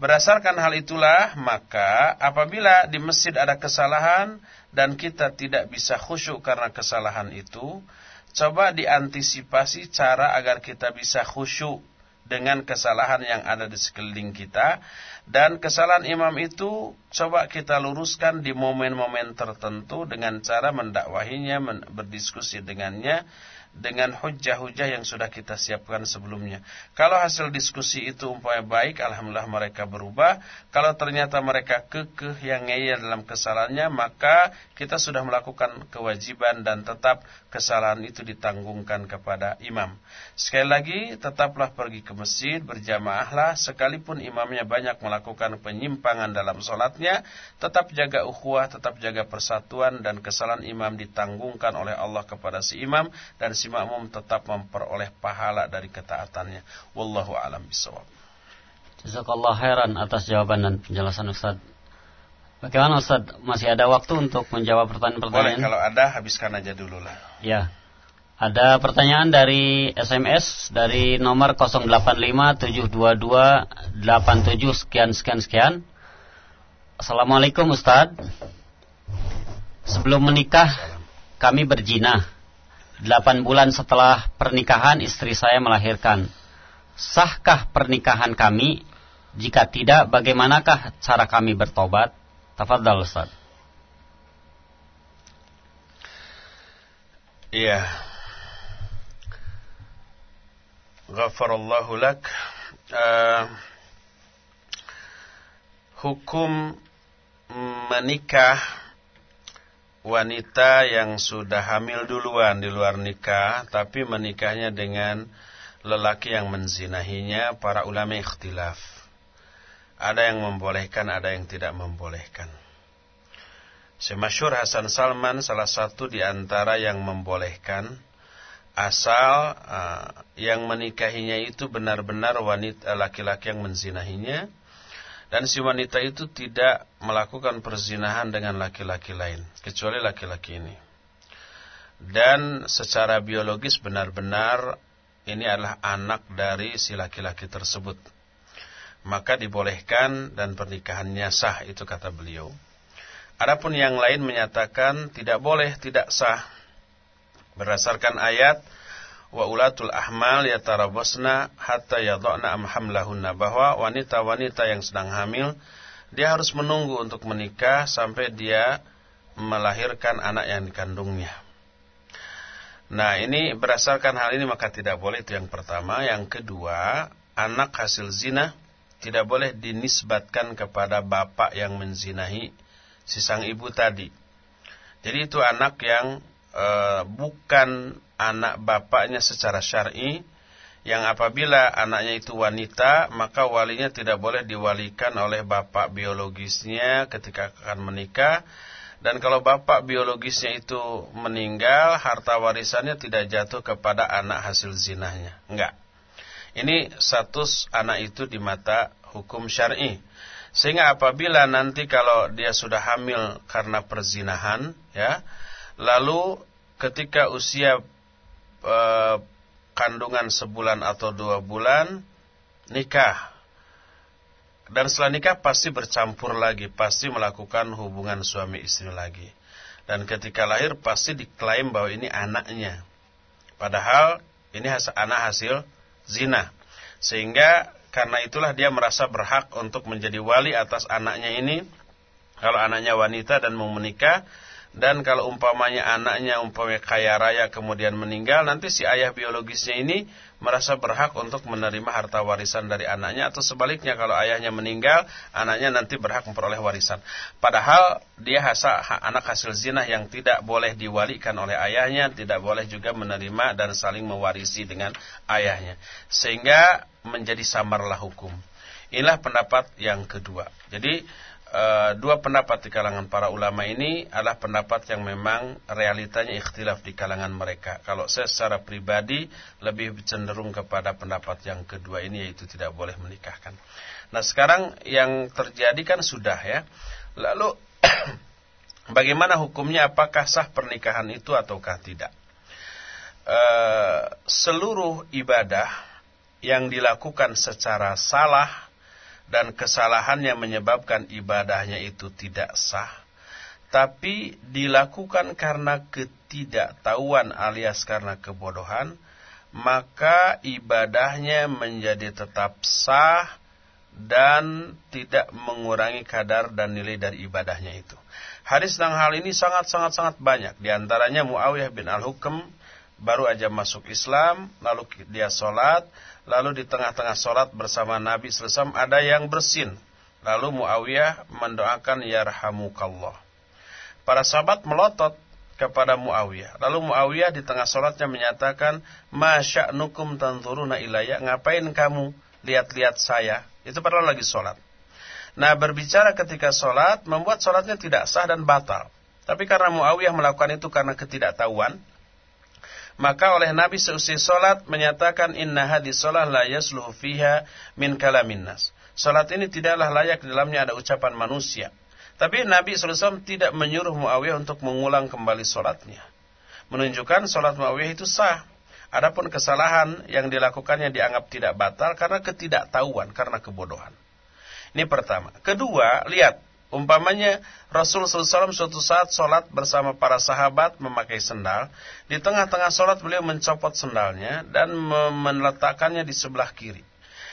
Berdasarkan hal itulah, maka apabila di masjid ada kesalahan dan kita tidak bisa khusyuk karena kesalahan itu, coba diantisipasi cara agar kita bisa khusyuk dengan kesalahan yang ada di sekeliling kita. Dan kesalahan imam itu coba kita luruskan di momen-momen tertentu dengan cara mendakwahinya, berdiskusi dengannya, dengan hujah-hujah yang sudah kita siapkan sebelumnya. Kalau hasil diskusi itu umpamanya baik, alhamdulillah mereka berubah. Kalau ternyata mereka kekeh yang ngeyel dalam kesalahannya, maka kita sudah melakukan kewajiban dan tetap kesalahan itu ditanggungkan kepada imam. Sekali lagi, tetaplah pergi ke masjid, berjamaahlah, sekalipun imamnya banyak melakukan penyimpangan dalam sholatnya, tetap jaga ukhuwah, tetap jaga persatuan dan kesalahan imam ditanggungkan oleh Allah kepada si imam dan si makmum tetap memperoleh pahala dari ketaatannya. Wallahu a'lam bishawab. Jazakallah khairan atas jawaban dan penjelasan Ustaz. Bagaimana Ustaz? Masih ada waktu untuk menjawab pertanyaan-pertanyaan? Boleh, kalau ada habiskan aja dulu lah. Ya. Ada pertanyaan dari SMS dari nomor 08572287 sekian sekian sekian. Assalamualaikum Ustaz. Sebelum menikah kami berjina. Delapan bulan setelah pernikahan istri saya melahirkan. Sahkah pernikahan kami? Jika tidak, bagaimanakah cara kami bertobat? Tafadhal Ustaz. Iya. Ghafarallahu lak. Uh, hukum menikah wanita yang sudah hamil duluan di luar nikah tapi menikahnya dengan lelaki yang menzinahinya para ulama ikhtilaf. Ada yang membolehkan, ada yang tidak membolehkan. Semasyur Hasan Salman salah satu di antara yang membolehkan asal uh, yang menikahinya itu benar-benar wanita laki-laki yang menzinahinya dan si wanita itu tidak melakukan perzinahan dengan laki-laki lain kecuali laki-laki ini. Dan secara biologis benar-benar ini adalah anak dari si laki-laki tersebut. Maka dibolehkan dan pernikahannya sah itu kata beliau. Adapun yang lain menyatakan tidak boleh, tidak sah berdasarkan ayat wa ulatul ahmal yatarabasna hatta yadhna am hamlahunna bahwa wanita-wanita yang sedang hamil dia harus menunggu untuk menikah sampai dia melahirkan anak yang dikandungnya. Nah, ini berdasarkan hal ini maka tidak boleh itu yang pertama, yang kedua, anak hasil zina tidak boleh dinisbatkan kepada bapak yang menzinahi si sang ibu tadi. Jadi itu anak yang e, bukan anak bapaknya secara syar'i yang apabila anaknya itu wanita maka walinya tidak boleh diwalikan oleh bapak biologisnya ketika akan menikah. Dan kalau bapak biologisnya itu meninggal harta warisannya tidak jatuh kepada anak hasil zinahnya. Enggak. Ini status anak itu di mata hukum syar'i. Sehingga apabila nanti kalau dia sudah hamil karena perzinahan ya lalu ketika usia e, kandungan sebulan atau dua bulan nikah. Dan setelah nikah pasti bercampur lagi pasti melakukan hubungan suami istri lagi. Dan ketika lahir pasti diklaim bahwa ini anaknya. Padahal ini hasil, anak hasil zina. Sehingga karena itulah dia merasa berhak untuk menjadi wali atas anaknya ini. Kalau anaknya wanita dan mau menikah dan kalau umpamanya anaknya umpamanya kaya raya kemudian meninggal, nanti si ayah biologisnya ini merasa berhak untuk menerima harta warisan dari anaknya atau sebaliknya kalau ayahnya meninggal, anaknya nanti berhak memperoleh warisan. Padahal dia hasa, anak hasil zina yang tidak boleh diwalikan oleh ayahnya, tidak boleh juga menerima dan saling mewarisi dengan ayahnya. Sehingga menjadi samarlah hukum. Inilah pendapat yang kedua. Jadi Eh, dua pendapat di kalangan para ulama ini adalah pendapat yang memang realitanya ikhtilaf di kalangan mereka. Kalau saya secara pribadi lebih cenderung kepada pendapat yang kedua ini yaitu tidak boleh menikahkan. Nah sekarang yang terjadi kan sudah ya. Lalu bagaimana hukumnya apakah sah pernikahan itu ataukah tidak? Uh, seluruh ibadah yang dilakukan secara salah dan kesalahannya menyebabkan ibadahnya itu tidak sah, tapi dilakukan karena ketidaktahuan alias karena kebodohan, maka ibadahnya menjadi tetap sah dan tidak mengurangi kadar dan nilai dari ibadahnya itu. Hadis tentang hal ini sangat-sangat-sangat banyak. Di antaranya Muawiyah bin Al-Hukam baru aja masuk Islam, lalu dia sholat, lalu di tengah-tengah sholat bersama Nabi SAW ada yang bersin. Lalu Muawiyah mendoakan yarhamukallah. Para sahabat melotot kepada Muawiyah. Lalu Muawiyah di tengah sholatnya menyatakan, Masya'nukum tanzuruna ilayya, ngapain kamu lihat-lihat saya? Itu padahal lagi sholat. Nah berbicara ketika sholat membuat sholatnya tidak sah dan batal. Tapi karena Muawiyah melakukan itu karena ketidaktahuan, maka oleh Nabi seusai sholat menyatakan inna hadis sholat la yasluhu fiha min kalamin nas. Sholat ini tidaklah layak di dalamnya ada ucapan manusia. Tapi Nabi SAW tidak menyuruh Muawiyah untuk mengulang kembali sholatnya. Menunjukkan sholat Muawiyah itu sah. Adapun kesalahan yang dilakukannya dianggap tidak batal karena ketidaktahuan, karena kebodohan. Ini pertama. Kedua, lihat. Umpamanya Rasul SAW suatu saat sholat bersama para sahabat memakai sendal. Di tengah-tengah sholat beliau mencopot sendalnya dan meletakkannya di sebelah kiri.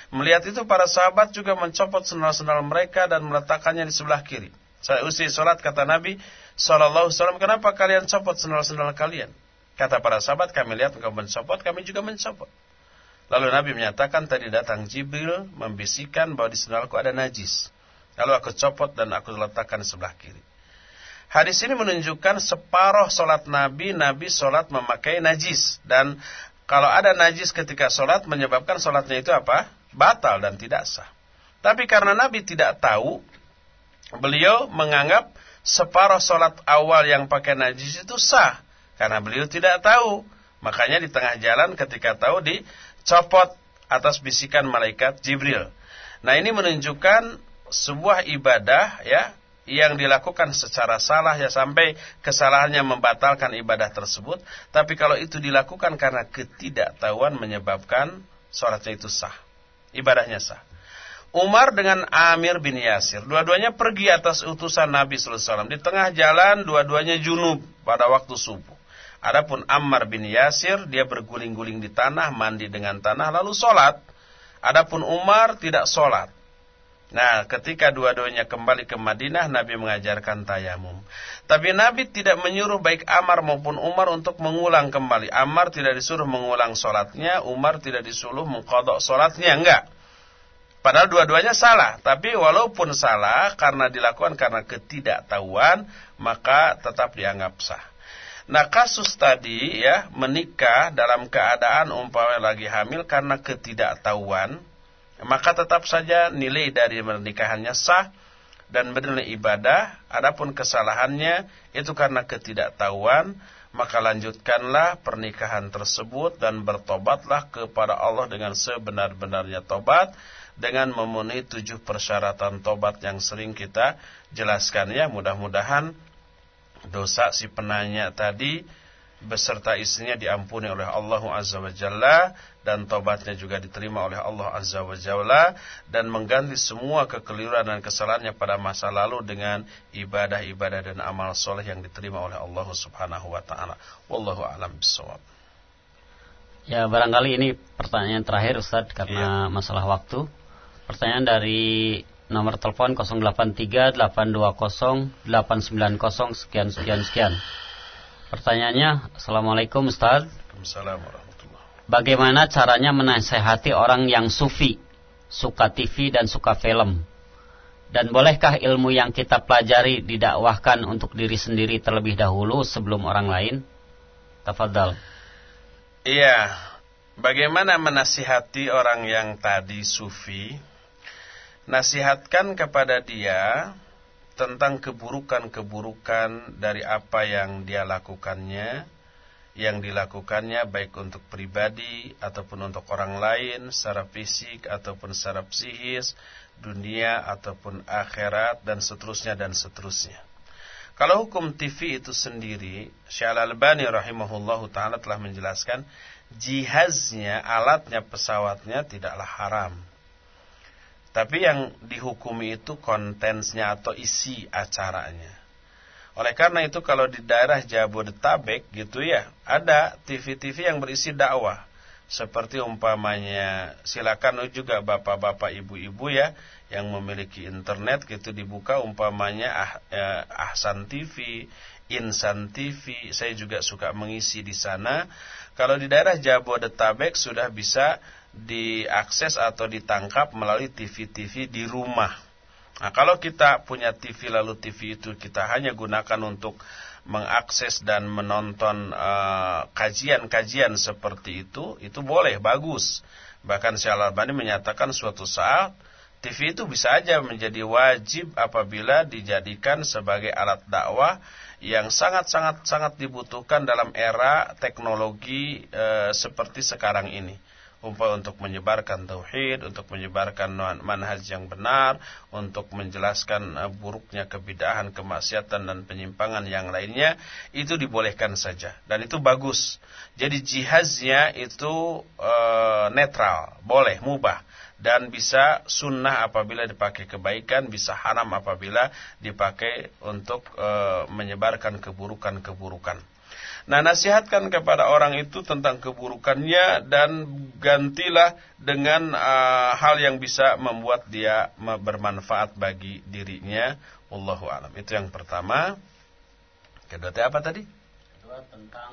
Melihat itu para sahabat juga mencopot sendal-sendal mereka dan meletakkannya di sebelah kiri. Saya usia sholat kata Nabi Alaihi kenapa kalian copot sendal-sendal kalian? Kata para sahabat, kami lihat engkau mencopot, kami juga mencopot. Lalu Nabi menyatakan tadi datang Jibril membisikkan bahwa di sendalku ada najis. Lalu aku copot dan aku letakkan sebelah kiri. Hadis ini menunjukkan separuh solat Nabi, Nabi solat memakai najis. Dan kalau ada najis ketika solat menyebabkan solatnya itu apa? Batal dan tidak sah. Tapi karena Nabi tidak tahu, beliau menganggap separuh solat awal yang pakai najis itu sah. Karena beliau tidak tahu. Makanya di tengah jalan ketika tahu dicopot atas bisikan malaikat Jibril. Nah ini menunjukkan sebuah ibadah ya yang dilakukan secara salah ya sampai kesalahannya membatalkan ibadah tersebut. Tapi kalau itu dilakukan karena ketidaktahuan menyebabkan sholatnya itu sah. Ibadahnya sah. Umar dengan Amir bin Yasir. Dua-duanya pergi atas utusan Nabi SAW. Di tengah jalan dua-duanya junub pada waktu subuh. Adapun Ammar bin Yasir dia berguling-guling di tanah, mandi dengan tanah lalu sholat. Adapun Umar tidak sholat. Nah, ketika dua-duanya kembali ke Madinah, Nabi mengajarkan tayamum. Tapi Nabi tidak menyuruh baik Amar maupun Umar untuk mengulang kembali. Amar tidak disuruh mengulang sholatnya, Umar tidak disuruh mengkodok sholatnya, enggak. Padahal dua-duanya salah. Tapi walaupun salah, karena dilakukan karena ketidaktahuan, maka tetap dianggap sah. Nah kasus tadi ya menikah dalam keadaan umpamanya lagi hamil karena ketidaktahuan maka tetap saja nilai dari pernikahannya sah dan bernilai ibadah. Adapun kesalahannya itu karena ketidaktahuan, maka lanjutkanlah pernikahan tersebut dan bertobatlah kepada Allah dengan sebenar-benarnya tobat dengan memenuhi tujuh persyaratan tobat yang sering kita jelaskan ya. Mudah-mudahan dosa si penanya tadi beserta istrinya diampuni oleh Allah Azza wa Jalla dan tobatnya juga diterima oleh Allah Azza wa Jalla dan mengganti semua kekeliruan dan kesalahannya pada masa lalu dengan ibadah-ibadah dan amal soleh yang diterima oleh Allah Subhanahu wa taala. Wallahu a'lam bishawab. Ya, barangkali ini pertanyaan terakhir Ustaz karena ya. masalah waktu. Pertanyaan dari nomor telepon 083 820 890 sekian sekian sekian. Pertanyaannya, Assalamualaikum Ustaz. Bagaimana caranya menasehati orang yang sufi, suka TV dan suka film? Dan bolehkah ilmu yang kita pelajari didakwahkan untuk diri sendiri terlebih dahulu sebelum orang lain? Tafadhal. Iya. Bagaimana menasihati orang yang tadi sufi? Nasihatkan kepada dia tentang keburukan-keburukan dari apa yang dia lakukannya, yang dilakukannya baik untuk pribadi ataupun untuk orang lain, secara fisik ataupun secara psikis, dunia ataupun akhirat dan seterusnya dan seterusnya. Kalau hukum TV itu sendiri, Syekh Al-Albani rahimahullahu taala telah menjelaskan jihaznya, alatnya, pesawatnya tidaklah haram. Tapi yang dihukumi itu kontensnya atau isi acaranya. Oleh karena itu kalau di daerah Jabodetabek gitu ya, ada TV-TV yang berisi dakwah. Seperti umpamanya silakan juga bapak-bapak ibu-ibu ya yang memiliki internet gitu dibuka umpamanya ah, eh, Ahsan TV, Insan TV, saya juga suka mengisi di sana. Kalau di daerah Jabodetabek sudah bisa diakses atau ditangkap melalui TV-TV di rumah. Nah, kalau kita punya TV lalu TV itu kita hanya gunakan untuk mengakses dan menonton eh, kajian-kajian uh, seperti itu, itu boleh, bagus. Bahkan Syekh Al-Albani menyatakan suatu saat TV itu bisa aja menjadi wajib apabila dijadikan sebagai alat dakwah yang sangat-sangat sangat dibutuhkan dalam era teknologi e, seperti sekarang ini. Umpah untuk menyebarkan tauhid, untuk menyebarkan manhaj yang benar, untuk menjelaskan e, buruknya kebidahan, kemaksiatan dan penyimpangan yang lainnya, itu dibolehkan saja dan itu bagus. Jadi jihaznya itu e, netral, boleh, mubah dan bisa sunnah apabila dipakai kebaikan, bisa haram apabila dipakai untuk e, menyebarkan keburukan-keburukan. Nah, nasihatkan kepada orang itu tentang keburukannya dan gantilah dengan uh, hal yang bisa membuat dia bermanfaat bagi dirinya. Allahu alam. Itu yang pertama. Kedua apa tadi? Kedua tentang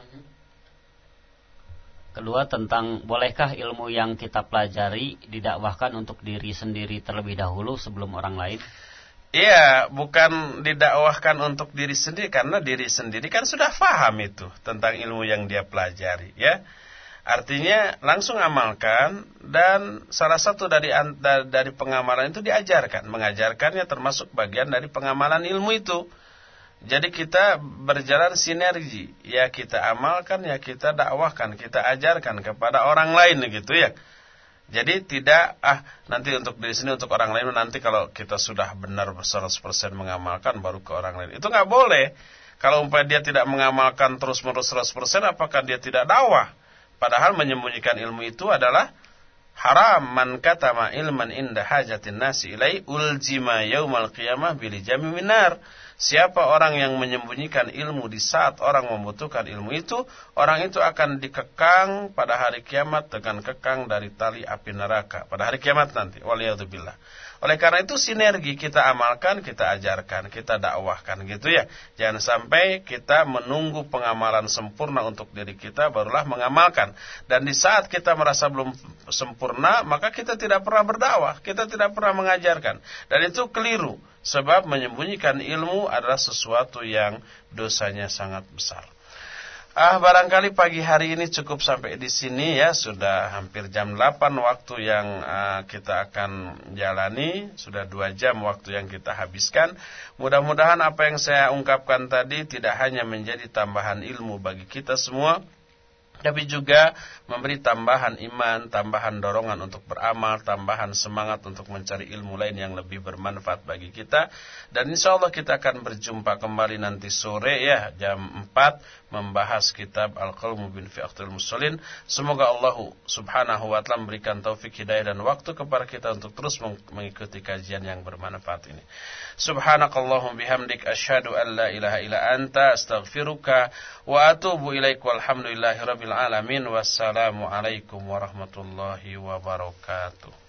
Kedua tentang bolehkah ilmu yang kita pelajari didakwahkan untuk diri sendiri terlebih dahulu sebelum orang lain? Iya, bukan didakwahkan untuk diri sendiri karena diri sendiri kan sudah paham itu tentang ilmu yang dia pelajari, ya. Artinya langsung amalkan dan salah satu dari dari pengamalan itu diajarkan. Mengajarkannya termasuk bagian dari pengamalan ilmu itu. Jadi kita berjalan sinergi, ya kita amalkan, ya kita dakwahkan, kita ajarkan kepada orang lain gitu ya. Jadi tidak ah nanti untuk di sini untuk orang lain nanti kalau kita sudah benar 100% mengamalkan baru ke orang lain. Itu nggak boleh. Kalau umpamanya dia tidak mengamalkan terus-menerus 100% apakah dia tidak dakwah? Padahal menyembunyikan ilmu itu adalah haram man katama ilman inda hajatin nasi ilai uljima yaumal qiyamah bilijami minar. Siapa orang yang menyembunyikan ilmu di saat orang membutuhkan ilmu itu, orang itu akan dikekang pada hari kiamat dengan kekang dari tali api neraka. Pada hari kiamat nanti. Waliyahzubillah. Oleh karena itu sinergi kita amalkan, kita ajarkan, kita dakwahkan gitu ya. Jangan sampai kita menunggu pengamalan sempurna untuk diri kita barulah mengamalkan. Dan di saat kita merasa belum sempurna, maka kita tidak pernah berdakwah, kita tidak pernah mengajarkan. Dan itu keliru. Sebab menyembunyikan ilmu adalah sesuatu yang dosanya sangat besar. Ah, barangkali pagi hari ini cukup sampai di sini ya. Sudah hampir jam 8 waktu yang uh, kita akan jalani. Sudah dua jam waktu yang kita habiskan. Mudah-mudahan apa yang saya ungkapkan tadi tidak hanya menjadi tambahan ilmu bagi kita semua tapi juga memberi tambahan iman, tambahan dorongan untuk beramal, tambahan semangat untuk mencari ilmu lain yang lebih bermanfaat bagi kita. Dan insya Allah kita akan berjumpa kembali nanti sore ya jam 4 membahas kitab Al-Qalmu bin Fi'atul Muslim. Semoga Allah subhanahu wa ta'ala memberikan taufik hidayah dan waktu kepada kita untuk terus mengikuti kajian yang bermanfaat ini. Subhanakallahum bihamdik asyhadu an la ilaha illa anta astaghfiruka wa atubu ilaik walhamdulillahi rabbil alamin wassalamu alaikum warahmatullahi wabarakatuh